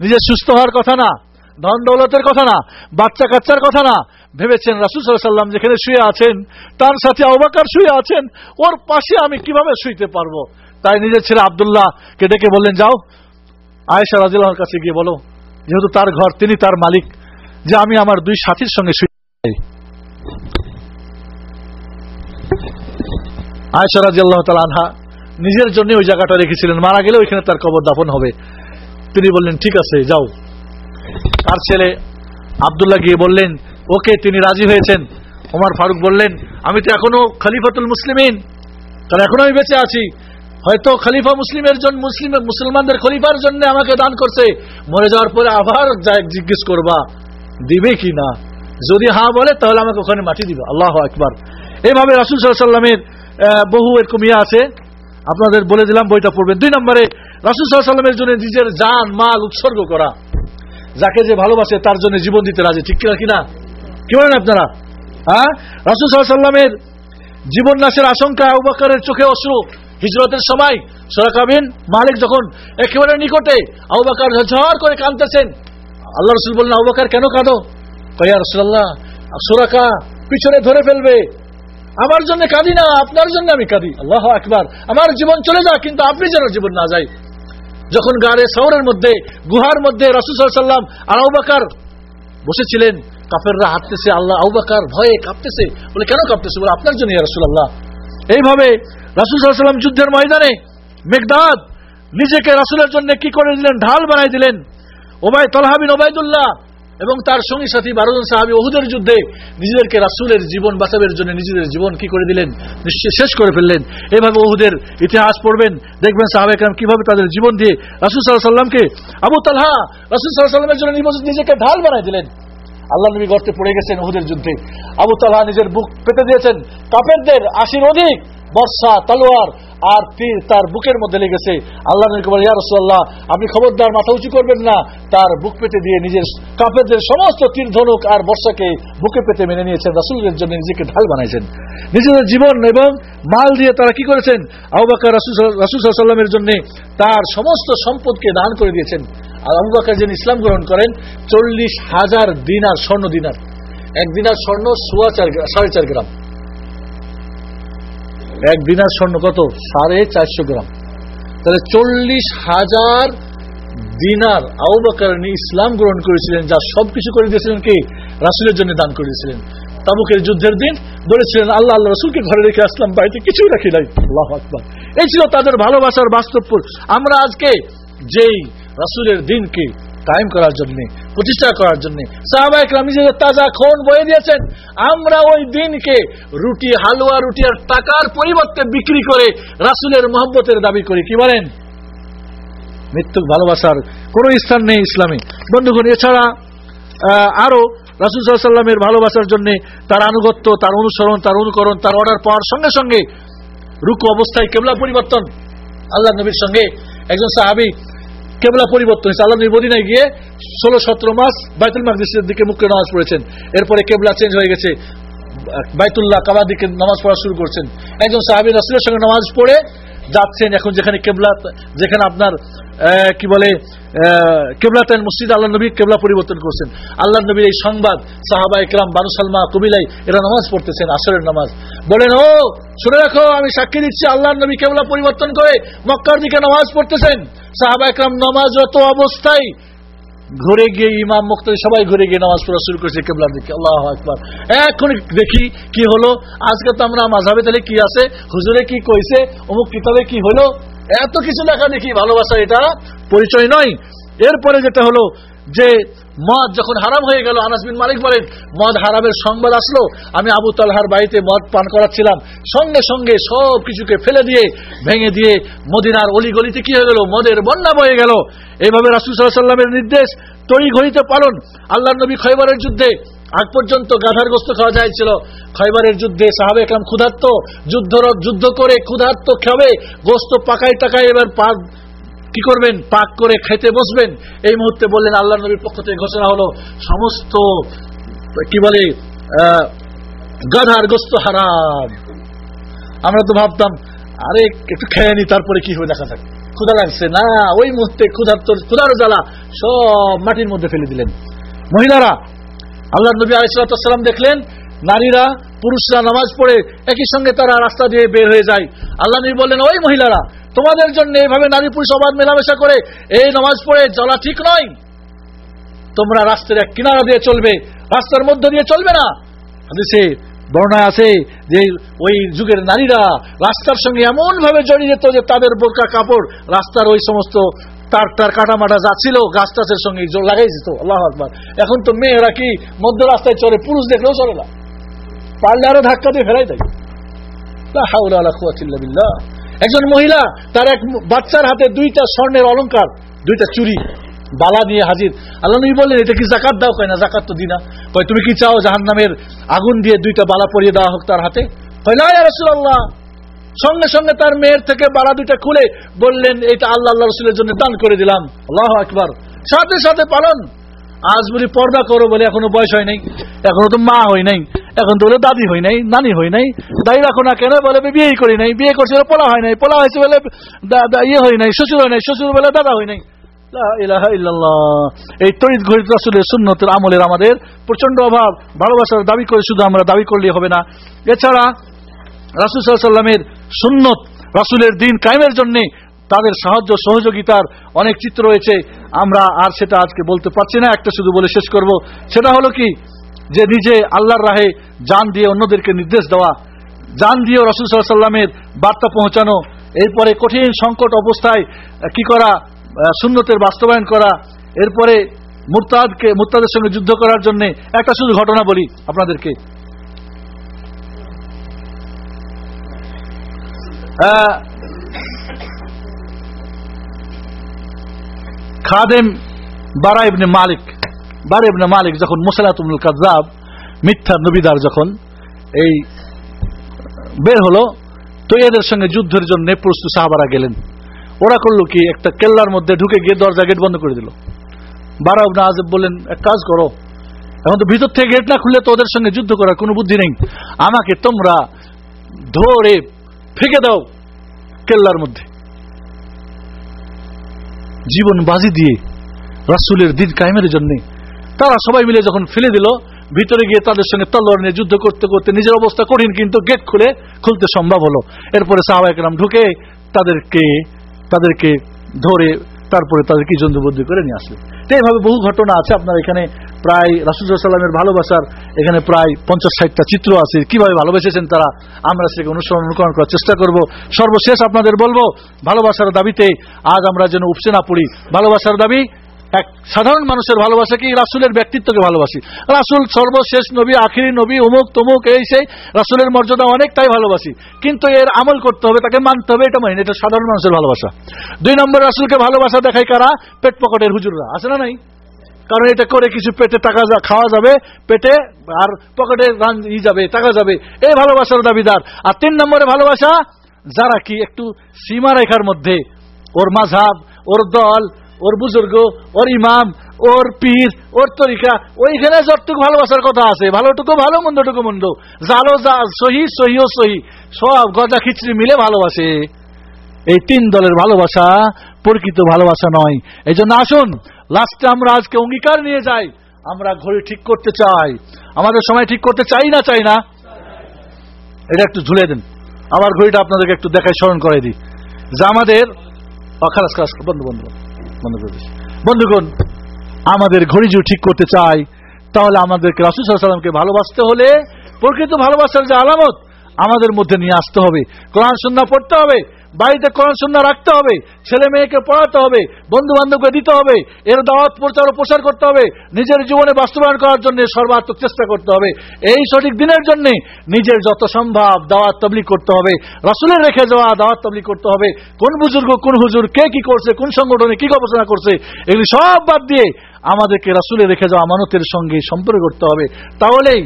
নিজের সুস্থ হওয়ার কথা না, ধন দৌলতের কথা না, বাচ্চা কাচ্চার কথা না। ভেবেছেন রাসুল সাল্লাম যেখানে শুয়ে আছেন, তার সাথে অবাকার শুয়ে আছেন, ওর পাশে আমি কীভাবে শুইতে পারব? তাই নিজের ছেলে আবদুল্লাহকে ডেকে বললেন, যাও আয়েশা রাজিল্লাহর কাছে গিয়ে বলো, যেহেতু তার ঘর, তিনি তার মালিক, যে আমি আমার দুই সাথীর সঙ্গে শুয়ে আয়েশা রাজিয়াল্লাহ আনহা নিজের জন্য ওই জায়গাটা রেখেছিলেন, মারা গেলে ওইখানে তার কবর দাফন হবে। তিনি বললেন, ঠিক আছে, যাও। তার ছেলে আবদুল্লাহ গিয়ে বললেন, ওকে, তিনি রাজি হয়েছেন। ওমর ফারুক বললেন, আমি তো এখনও খলিফাতুল মুসলিমিন কারণ এখনও আমি বেঁচে আছি। হয়তো খলিফা মুসলিমের জন্য মুসলিম মুসলমানদের খলিফার জন্য আমাকে দান করছে। মরে যাওয়ার পরে আবার জিজ্ঞেস করবা। দিবে কি না? যদি হা বলে, তাহলে আমাকে ওখানে মাটি দিবে। আল্লাহ একবার এইভাবে রাসুল সাল্লামের বহু এরকম ইয়ে আছে। আপনাদের বলে দিলাম, বইটা পড়বেন দুই নম্বরে, রাসুল সাল্লামের জন্য নিজের জান, মাল উৎসর্গ করা। যাকে যে ভালোবাসে, তার জন্য জীবন দিতে রাজি। ঠিক কিনা কিনা? কি বলেন আপনারা? হ্যাঁ? রাসুল সাল্লামের জীবন নাশের আশঙ্কা চোখে অশ্রু। হিজরতের সময় সরাকাবিন মালিক যখন একেবারে নিকটে আউবাকার ঝড় করে কাঁদতেছেন, আল্লাহ রসুল বললেন আউবাকার কেন কাঁদো? কয়া রসুল্লাহ সুরাকা পিছনে ধরে ফেলবে। আমার জন্য কাঁদি না, আপনার জন্য আমি কাঁদি। আল্লাহ একবার আমার জীবন চলে যাক, কিন্তু আপনি যেন জীবন না যায়। যখন গাড়ে শহরের মধ্যে, গুহার মধ্যে রসুল সাল্লাম আর আউবাকার বসেছিলেন কাপেররা হাঁটতেছে, আল্লাহ আউবাকার ভয়ে কাঁপতেছে। বলে, কেন কাঁপতেছে? বলে, আপনার জন্য রসুল আল্লাহ এইভাবে রাসুল সাল্লাম যুদ্ধের ময়দানে মেঘদাদ নিজেকে রাসুলের জন্য কি করে দিলেন ঢাল বানাই দিলেন। ওবায় তলহাবিন ওবায়দুল্লাহ এবং তার সঙ্গী সাথী বারো জন সাহাবি ওহুদের যুদ্ধে নিজেদেরকে রাসুলের জীবন বাঁচাবের জন্য নিজেদের জীবন কি করে দিলেন? শেষ করে ফেললেন। এইভাবে ওহুদের ইতিহাস পড়বেন। দেখবেন সাহাবেকরাম কীভাবে তাদের জীবন দিয়ে রাসুল সাল্লাহ সাল্লামকে আবু তালহা রাসুল সাল্লাহ সাল্লামের জন্য নিজেকে ঢাল বানাই দিলেন। আল্লাহ নবী গর্তে পড়ে গেছেন ওহুদের যুদ্ধে। আবু তালহা নিজের বুক পেতে দিয়েছেন। কাপেরদের আশির অধিক। বর্ষা, তলোয়ার আর তীর তার বুকের মধ্যে লেগেছে। আল্লাহ নবী ইয়া রসুল্লাহ আপনি খবরদার, মাথা উঁচু করবেন না। তার বুক পেতে দিয়ে নিজের কাপেরদের সমস্ত তীর, ধনুক আর বর্ষাকে বুকে পেতে মেনে নিয়েছেন। রাসুলের জন্য নিজেকে ঢাল বানাইছেন। নিজেদের জীবন এবং মাল দিয়ে তারা কি করেছেন? আবুবাকার রাসুল সাল্লামের জন্য তার সমস্ত সম্পদকে দান করে দিয়েছেন। আর আবুবাকার যিনি ইসলাম গ্রহণ করেন, চল্লিশ হাজার দিনার স্বর্ণ দিনার। এক দিনার স্বর্ণ সোয়া চার সাড়ে চার গ্রাম। এক দিনার স্বর্ণ কত? সাড়ে চারশো গ্রাম। তাহলে চল্লিশ হাজার দিনার আউবাকারণী ইসলাম গ্রহণ করেছিলেন, যা সবকিছু করে দিয়েছিলেন কে? রাসুলের জন্য দান করেছিলেন তাবুকের যুদ্ধের দিন বলেছিলেন, আল্লাহ আল্লাহ, রসুলকে ঘরে রেখে আসলাম, বাড়িতে কিছুই রাখি নাই। আল্লাহ আকবর। এই ছিল তাদের ভালোবাসার বাস্তবপুর আমরা আজকে যেই রাসুলের দিনকে কায়েম করার জন্য প্রতিষ্ঠা করার জন্য। সাহাবাহিকরাম নিজেদের তাজা খন বয়ে দিয়েছেন। আমরা ওই দিনকে রুটি, হালুয়া, রুটি আর টাকার পরিবর্তে বিক্রি করে রাসুলের মহব্বতের দাবি করি। কি বলেন? মৃত্যুক ভালোবাসার কোন স্থান নেই ইসলামে। বন্ধুগণ, এছাড়া আরও রাসুল সাল্লামের ভালোবাসার জন্য তার আনুগত্য, তার অনুসরণ, তার অনুকরণ, তার অর্ডার পাওয়ার সঙ্গে সঙ্গে রুকু অবস্থায় কেবলা পরিবর্তন। আল্লাহ নবীর সঙ্গে একজন সাহাবি কেবলা পরিবর্তন হয়েছে। আল্লাহ মদিনায় গিয়ে ষোলো, সতেরো মাস বাইতুল মাকদিসের দিকে মুখে নামাজ পড়েছেন। এরপরে কেবলা চেঞ্জ হয়ে গেছে। বাইতুল্লাহ কাবার দিকে নামাজ পড়া শুরু করছেন। একজন সাহাবি রাসুলের সঙ্গে নামাজ পড়ে যাচ্ছেন এখন যেখানে কেবলা যেখানে আপনার কি বলে কেবলাতেন মসজিদ, আল্লাহ নবী কেবলা পরিবর্তন করছেন। আল্লাহ নবীর এই সংবাদ, সাহাবা ইকরাম বানু সালমা কবিলাই এরা নামাজ পড়তেছেন, আসরের নামাজ। বলেন, ও, শুনে রাখো, আমি সাক্ষী দিচ্ছি, আল্লাহ নবী কেবলা পরিবর্তন করে মক্কার দিকে নামাজ পড়তেছেন। সাহাবা ইকরাম নামাজরত অবস্থায় ঘুরে গিয়ে ইমাম মুক্তি সবাই ঘুরে গিয়ে নামাজ পড়া শুরু করেছে, কেবলার দিকে। আল্লাহ আকবর। এখন দেখি কি হলো। আজকে তো আমরা মাঝাবে তাহলে কি আছে? হুজুরে কি কইছে? অমুক কিতাবে কি হলো? এত কিছু লেখা দেখি, ভালোবাসা এটা পরিচয় নয়। এরপরে যেটা হলো যে মদ যখন হারাম হয়ে গেল, আনাস বিন মালিক বলেন, মদ হারামের সংবাদ আসলো, আমি আবু তালহার বাড়িতে মদ পান করাচ্ছিলাম। সঙ্গে সঙ্গে সব কিছুকে ফেলে দিয়ে, ভেঙে দিয়ে মদিনার অলিগলিতে কি হয়ে গেল? মদের বন্যা বয়ে গেল। এইভাবে রাসুল সাল্লামের নির্দেশ তৈরি ঘড়িতে পালন। আল্লাহ নবী খৈবরের যুদ্ধে আগ পর্যন্ত গাধার গোস্ত খাওয়া যাইছিল খৈবরের যুদ্ধে সাহাবে একলাম ক্ষুধার্ত, যুদ্ধ যুদ্ধ করে ক্ষুধার্ত খাবে, গোস্ত পাকায় টাকায় এবার কি করবেন? পাক করে খেতে বসবেন। এই মুহূর্তে বললেন, আল্লাহ নবীর পক্ষ থেকে ঘোষণা হলো, সমস্ত, কি বলে গাধার গোস্ত হারাম। আমরা তো ভাবতাম, আরে, একটু খেয়ে নি, তারপরে কি হবে, দেখা যাক। ক্ষুধা লাগছে না, ওই মুহূর্তে ক্ষুধার তোর ক্ষুধার জ্বালা সব মাটির মধ্যে ফেলে দিলেন। মহিলারা, আল্লাহ নবী আলিসাল্লাম দেখলেন, নারীরা, পুরুষরা নামাজ পড়ে একই সঙ্গে তারা রাস্তা দিয়ে বের হয়ে যায়। আল্লাহ নবী বললেন, ওই মহিলারা তোমাদের জন্য এইভাবে নারী পুরুষ অবাধ মেলামেশা করে এই নামাজ পড়ে চলা ঠিক নয়। তোমরা রাস্তার এক কিনারা দিয়ে চলবে, রাস্তার মধ্য দিয়ে চলবে না। বর্ণায় আছে যে ওই যুগের নারীরা রাস্তার সঙ্গে এমন ভাবে জড়িয়ে যেত যে তাদের বোরকা কাপড় রাস্তার ওই সমস্ত তার তার কাটামাটা যা ছিল গাছ টাছের সঙ্গে লাগাই যেত আল্লাহ আকবার। এখন তো মেয়েরা কি মধ্য রাস্তায় চলে পুরুষ দেখলেও চলে না। পারলে ধাক্কা দিয়ে ফেরাই দেয়। লা হাওলা ওয়ালা কুওয়াতা বিল্লাহ। একজন মহিলা, তার এক বাচ্চার হাতে দুইটা স্বর্ণের অলংকার, দুইটা চুরি বালা নিয়ে হাজির। আল্লাহ নবী বললেন, এটা কি জাকাত দাও? কয়, না, জাকাত তো দিনা কয়, তুমি কি চাও জাহান্নামের আগুন দিয়ে দুইটা বালা পরিয়ে দেওয়া হোক তার হাতে? না রসুল্লাহ সঙ্গে সঙ্গে তার মেয়ের থেকে বালা দুইটা খুলে বললেন, এটা আল্লাহ আল্লাহ রসুলের জন্য দান করে দিলাম। আল্লাহ আকবার। সাথে সাথে পালন। আজ বলি পর্দা করো বলে এখনও বয়স হয় নাই, এখনও তো মা হয় নাই। এখন তো দাদি হই নাই, নানি হই নাই, দায়ী রাখো না কেন? বলে বিয়েই করি নাই, বিয়ে করছে বলে পোলা হয় নাই, পোলা হয়েছে বলে ইয়ে হয় নাই, শ্বশুর হয় নাই, শ্বশুর বলে দাদা হয় নাই। এই তরিত ঘড়িত রাসুলের সুন্নতের আমলের আমাদের প্রচণ্ড অভাব। ভালোবাসার দাবি করে শুধু আমরা দাবি করলেই হবে না। এছাড়া রাসুল সাল্লামের সুন্নত রাসুলের দিন কায়েমের জন্য তাদের সাহায্য, সহযোগিতার অনেক চিত্র রয়েছে। আমরা আর সেটা আজকে বলতে পারছি না, একটা শুধু বলে শেষ করব। সেটা হলো কি? যে নিজে আল্লাহর রাহে জান দিয়ে অন্যদেরকে নির্দেশ দেওয়া, জান দিয়ে রসুল সাল্লামের বার্তা পৌঁছানো, এরপরে কঠিন সংকট অবস্থায় কি করা সুন্নতের বাস্তবায়ন করা, এরপরে মুরতাদকে, মুরতাদের সঙ্গে যুদ্ধ করার জন্য একটা শুধু ঘটনা বলি আপনাদেরকে। খাদেম বারা ইবনে মালিক বারা ইবনে মালিক যখন মুসালাতুল কাজাব মিথ্যা নবিদার যখন এই বের হলো, তো এদের সঙ্গে যুদ্ধের জন্য প্রস্তুত সাহাবারা গেলেন। ওরা করল কি, একটা কেল্লার মধ্যে ঢুকে গিয়ে দরজা গেট বন্ধ করে দিল। বারা ইবনে আজব বললেন, এক কাজ করো, এখন তো ভিতর থেকে গেট না খুললে তো ওদের সঙ্গে যুদ্ধ করার কোনো বুদ্ধি নেই। আমাকে তোমরা ধরে ফেঁকে দাও কেল্লার মধ্যে। জীবন বাজি দিয়ে রাসুলের দিন কায়েমের জন্য তারা সবাই মিলে যখন ফেলে দিল, ভিতরে গিয়ে তাদের সঙ্গে তলোয়ার নিয়ে যুদ্ধ করতে করতে নিজের অবস্থা কঠিন, কিন্তু গেট খুলে খুলতে সম্ভব হলো। এরপরে সাহাবাহাম ঢুকে তাদেরকে তাদেরকে ধরে তারপরে তাদেরকে জন্দুবদ্ধি করে নিয়ে আসলেন তো এইভাবে বহু ঘটনা আছে। আপনার এখানে প্রায় রাসুল্লাহ সাল্লামের ভালোবাসার এখানে প্রায় পঞ্চাশ ষাটটা চিত্র আছে। কীভাবে ভালোবেসেছেন তারা? আমরা সেটাকে অনুসরণ, অনুকরণ করার চেষ্টা করব। সর্বশেষ আপনাদের বলব, ভালোবাসার দাবিতে আজ আমরা যেন উপসে না পড়ি ভালোবাসার দাবি এক সাধারণ মানুষের ভালোবাসা কি রাসুলের ব্যক্তিত্বকে ভালোবাসি? রাসুল সর্বশেষ নবী, আখিরি নবী অমুক তমুক, এই সেই রাসুলের মর্যাদা অনেকটাই ভালোবাসি। কিন্তু এর আমল করতে হবে, তাকে মানতে হবে, এটা মানে এটা সাধারণ মানুষের ভালোবাসা। দুই নম্বর, রাসুলকে ভালোবাসা দেখায় কারা? পেট পকেটের হুজুররা। আছে না নাই? কারণ এটা করে কিছু পেটে টাকা খাওয়া যাবে, পেটে আর পকেটে ই যাবে, টাকা যাবে। এই ভালোবাসার দাবিদার। আর তিন নম্বরে ভালোবাসা, যারা কি একটু সীমারেখার মধ্যে, ওর মাঝাব, ওর দল ওর বুজুর্গ, ওর ইমাম, ওর পীর, ওর তরিকা, ওইখানে যতটুকু ভালোবাসার কথা আছে, ভালোটুকু ভালো, মন্দটুকু মন্দ। জালো যা সহি সহি সহি। সব গজা খিচড়ি মিলে ভালোবাসে। এই তিন দলের ভালোবাসা প্রকৃত ভালোবাসা নয়। এই জন্য আসুন, লাস্টে আমরা আজকে অঙ্গীকার নিয়ে যাই। আমরা ঘড়ি ঠিক করতে চাই। আমাদের সময় ঠিক করতে চাই না চাই না? এটা একটু ঝুলে দেন। আমার ঘড়িটা আপনাদেরকে একটু দেখায় স্মরণ করে দিই। যে আমাদের খালাস, বন্ধ বন্ধ। করে বন্ধুগণ, আমাদের ঘড়ি যদি ঠিক করতে চাই, তাহলে আমাদেরকে রাসুল সাল্লামকে ভালোবাসতে হলে প্রকৃত ভালোবাসার যে আলামত আমাদের মধ্যে নিয়ে আসতে হবে। কোরআন সন্ধ্যা পড়তে হবে। বাড়িতে কোরআন রাখতে হবে, ছেলে মেয়েকে পড়াতে হবে বন্ধু বান্ধবকে দিতে হবে, এর দাওয়াত প্রচার ও প্রসার করতে হবে, নিজের জীবনে বাস্তবায়ন করার জন্য সর্বাত্মক চেষ্টা করতে হবে। এই সঠিক দিনের জন্য নিজের যত সম্ভব দাওয়াত তবলিক করতে হবে, রাসুলের রেখে যাওয়া দাওয়াত তবলিক করতে হবে, কোন বুজুর্গ, কোন হুজুর, কে কি করছে, কোন সংগঠনে কি গবেষণা করছে, এগুলি সব বাদ দিয়ে আমাদেরকে রাসুলের রেখে যাওয়া আমানতের সঙ্গে সম্পর্ক করতে হবে। তাহলেই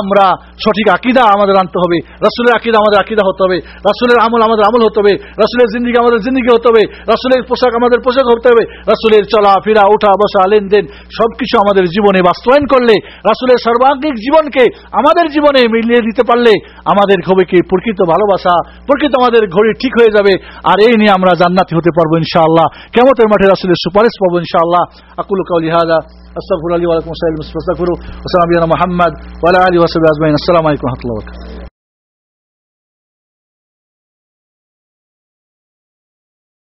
আমরা সঠিক আকিদা আমাদের আনতে হবে। রাসুলের আকিদা আমাদের আকিদা হতে হবে। রাসুলের আমল আমাদের আমল হতে হবে। রাসুলের জিন্দিগি আমাদের জিন্দিগি হতে হবে। রাসুলের পোশাক আমাদের পোশাক হতে হবে। রাসুলের চলা ফিরা ওঠা, বসা, লেনদেন সবকিছু আমাদের জীবনে বাস্তবায়ন করলে, রাসুলের সর্বাঙ্গিক জীবনকে আমাদের জীবনে মিলিয়ে দিতে পারলে আমাদের হবে কি? প্রকৃত ভালোবাসা, প্রকৃত আমাদের ঘড়ি ঠিক হয়ে যাবে। আর এই নিয়ে আমরা জান্নাতি হতে পারব ইনশাআল্লাহ। কেমতের মাঠে রাসুলের সুপারিশ পাবো ইনশাআল্লাহ। আকুল কাউলি হাদা। আস্তাগফিরুল্লাহ ওয়া লাকুম ওয়া সাল্লাম ওয়া সাল্লাম ওয়া সাল্লাম মোহাম্মদ ওয়া আলা আলিহি ওয়া সাহবিহি আজমাইন আসসালামু আলাইকুম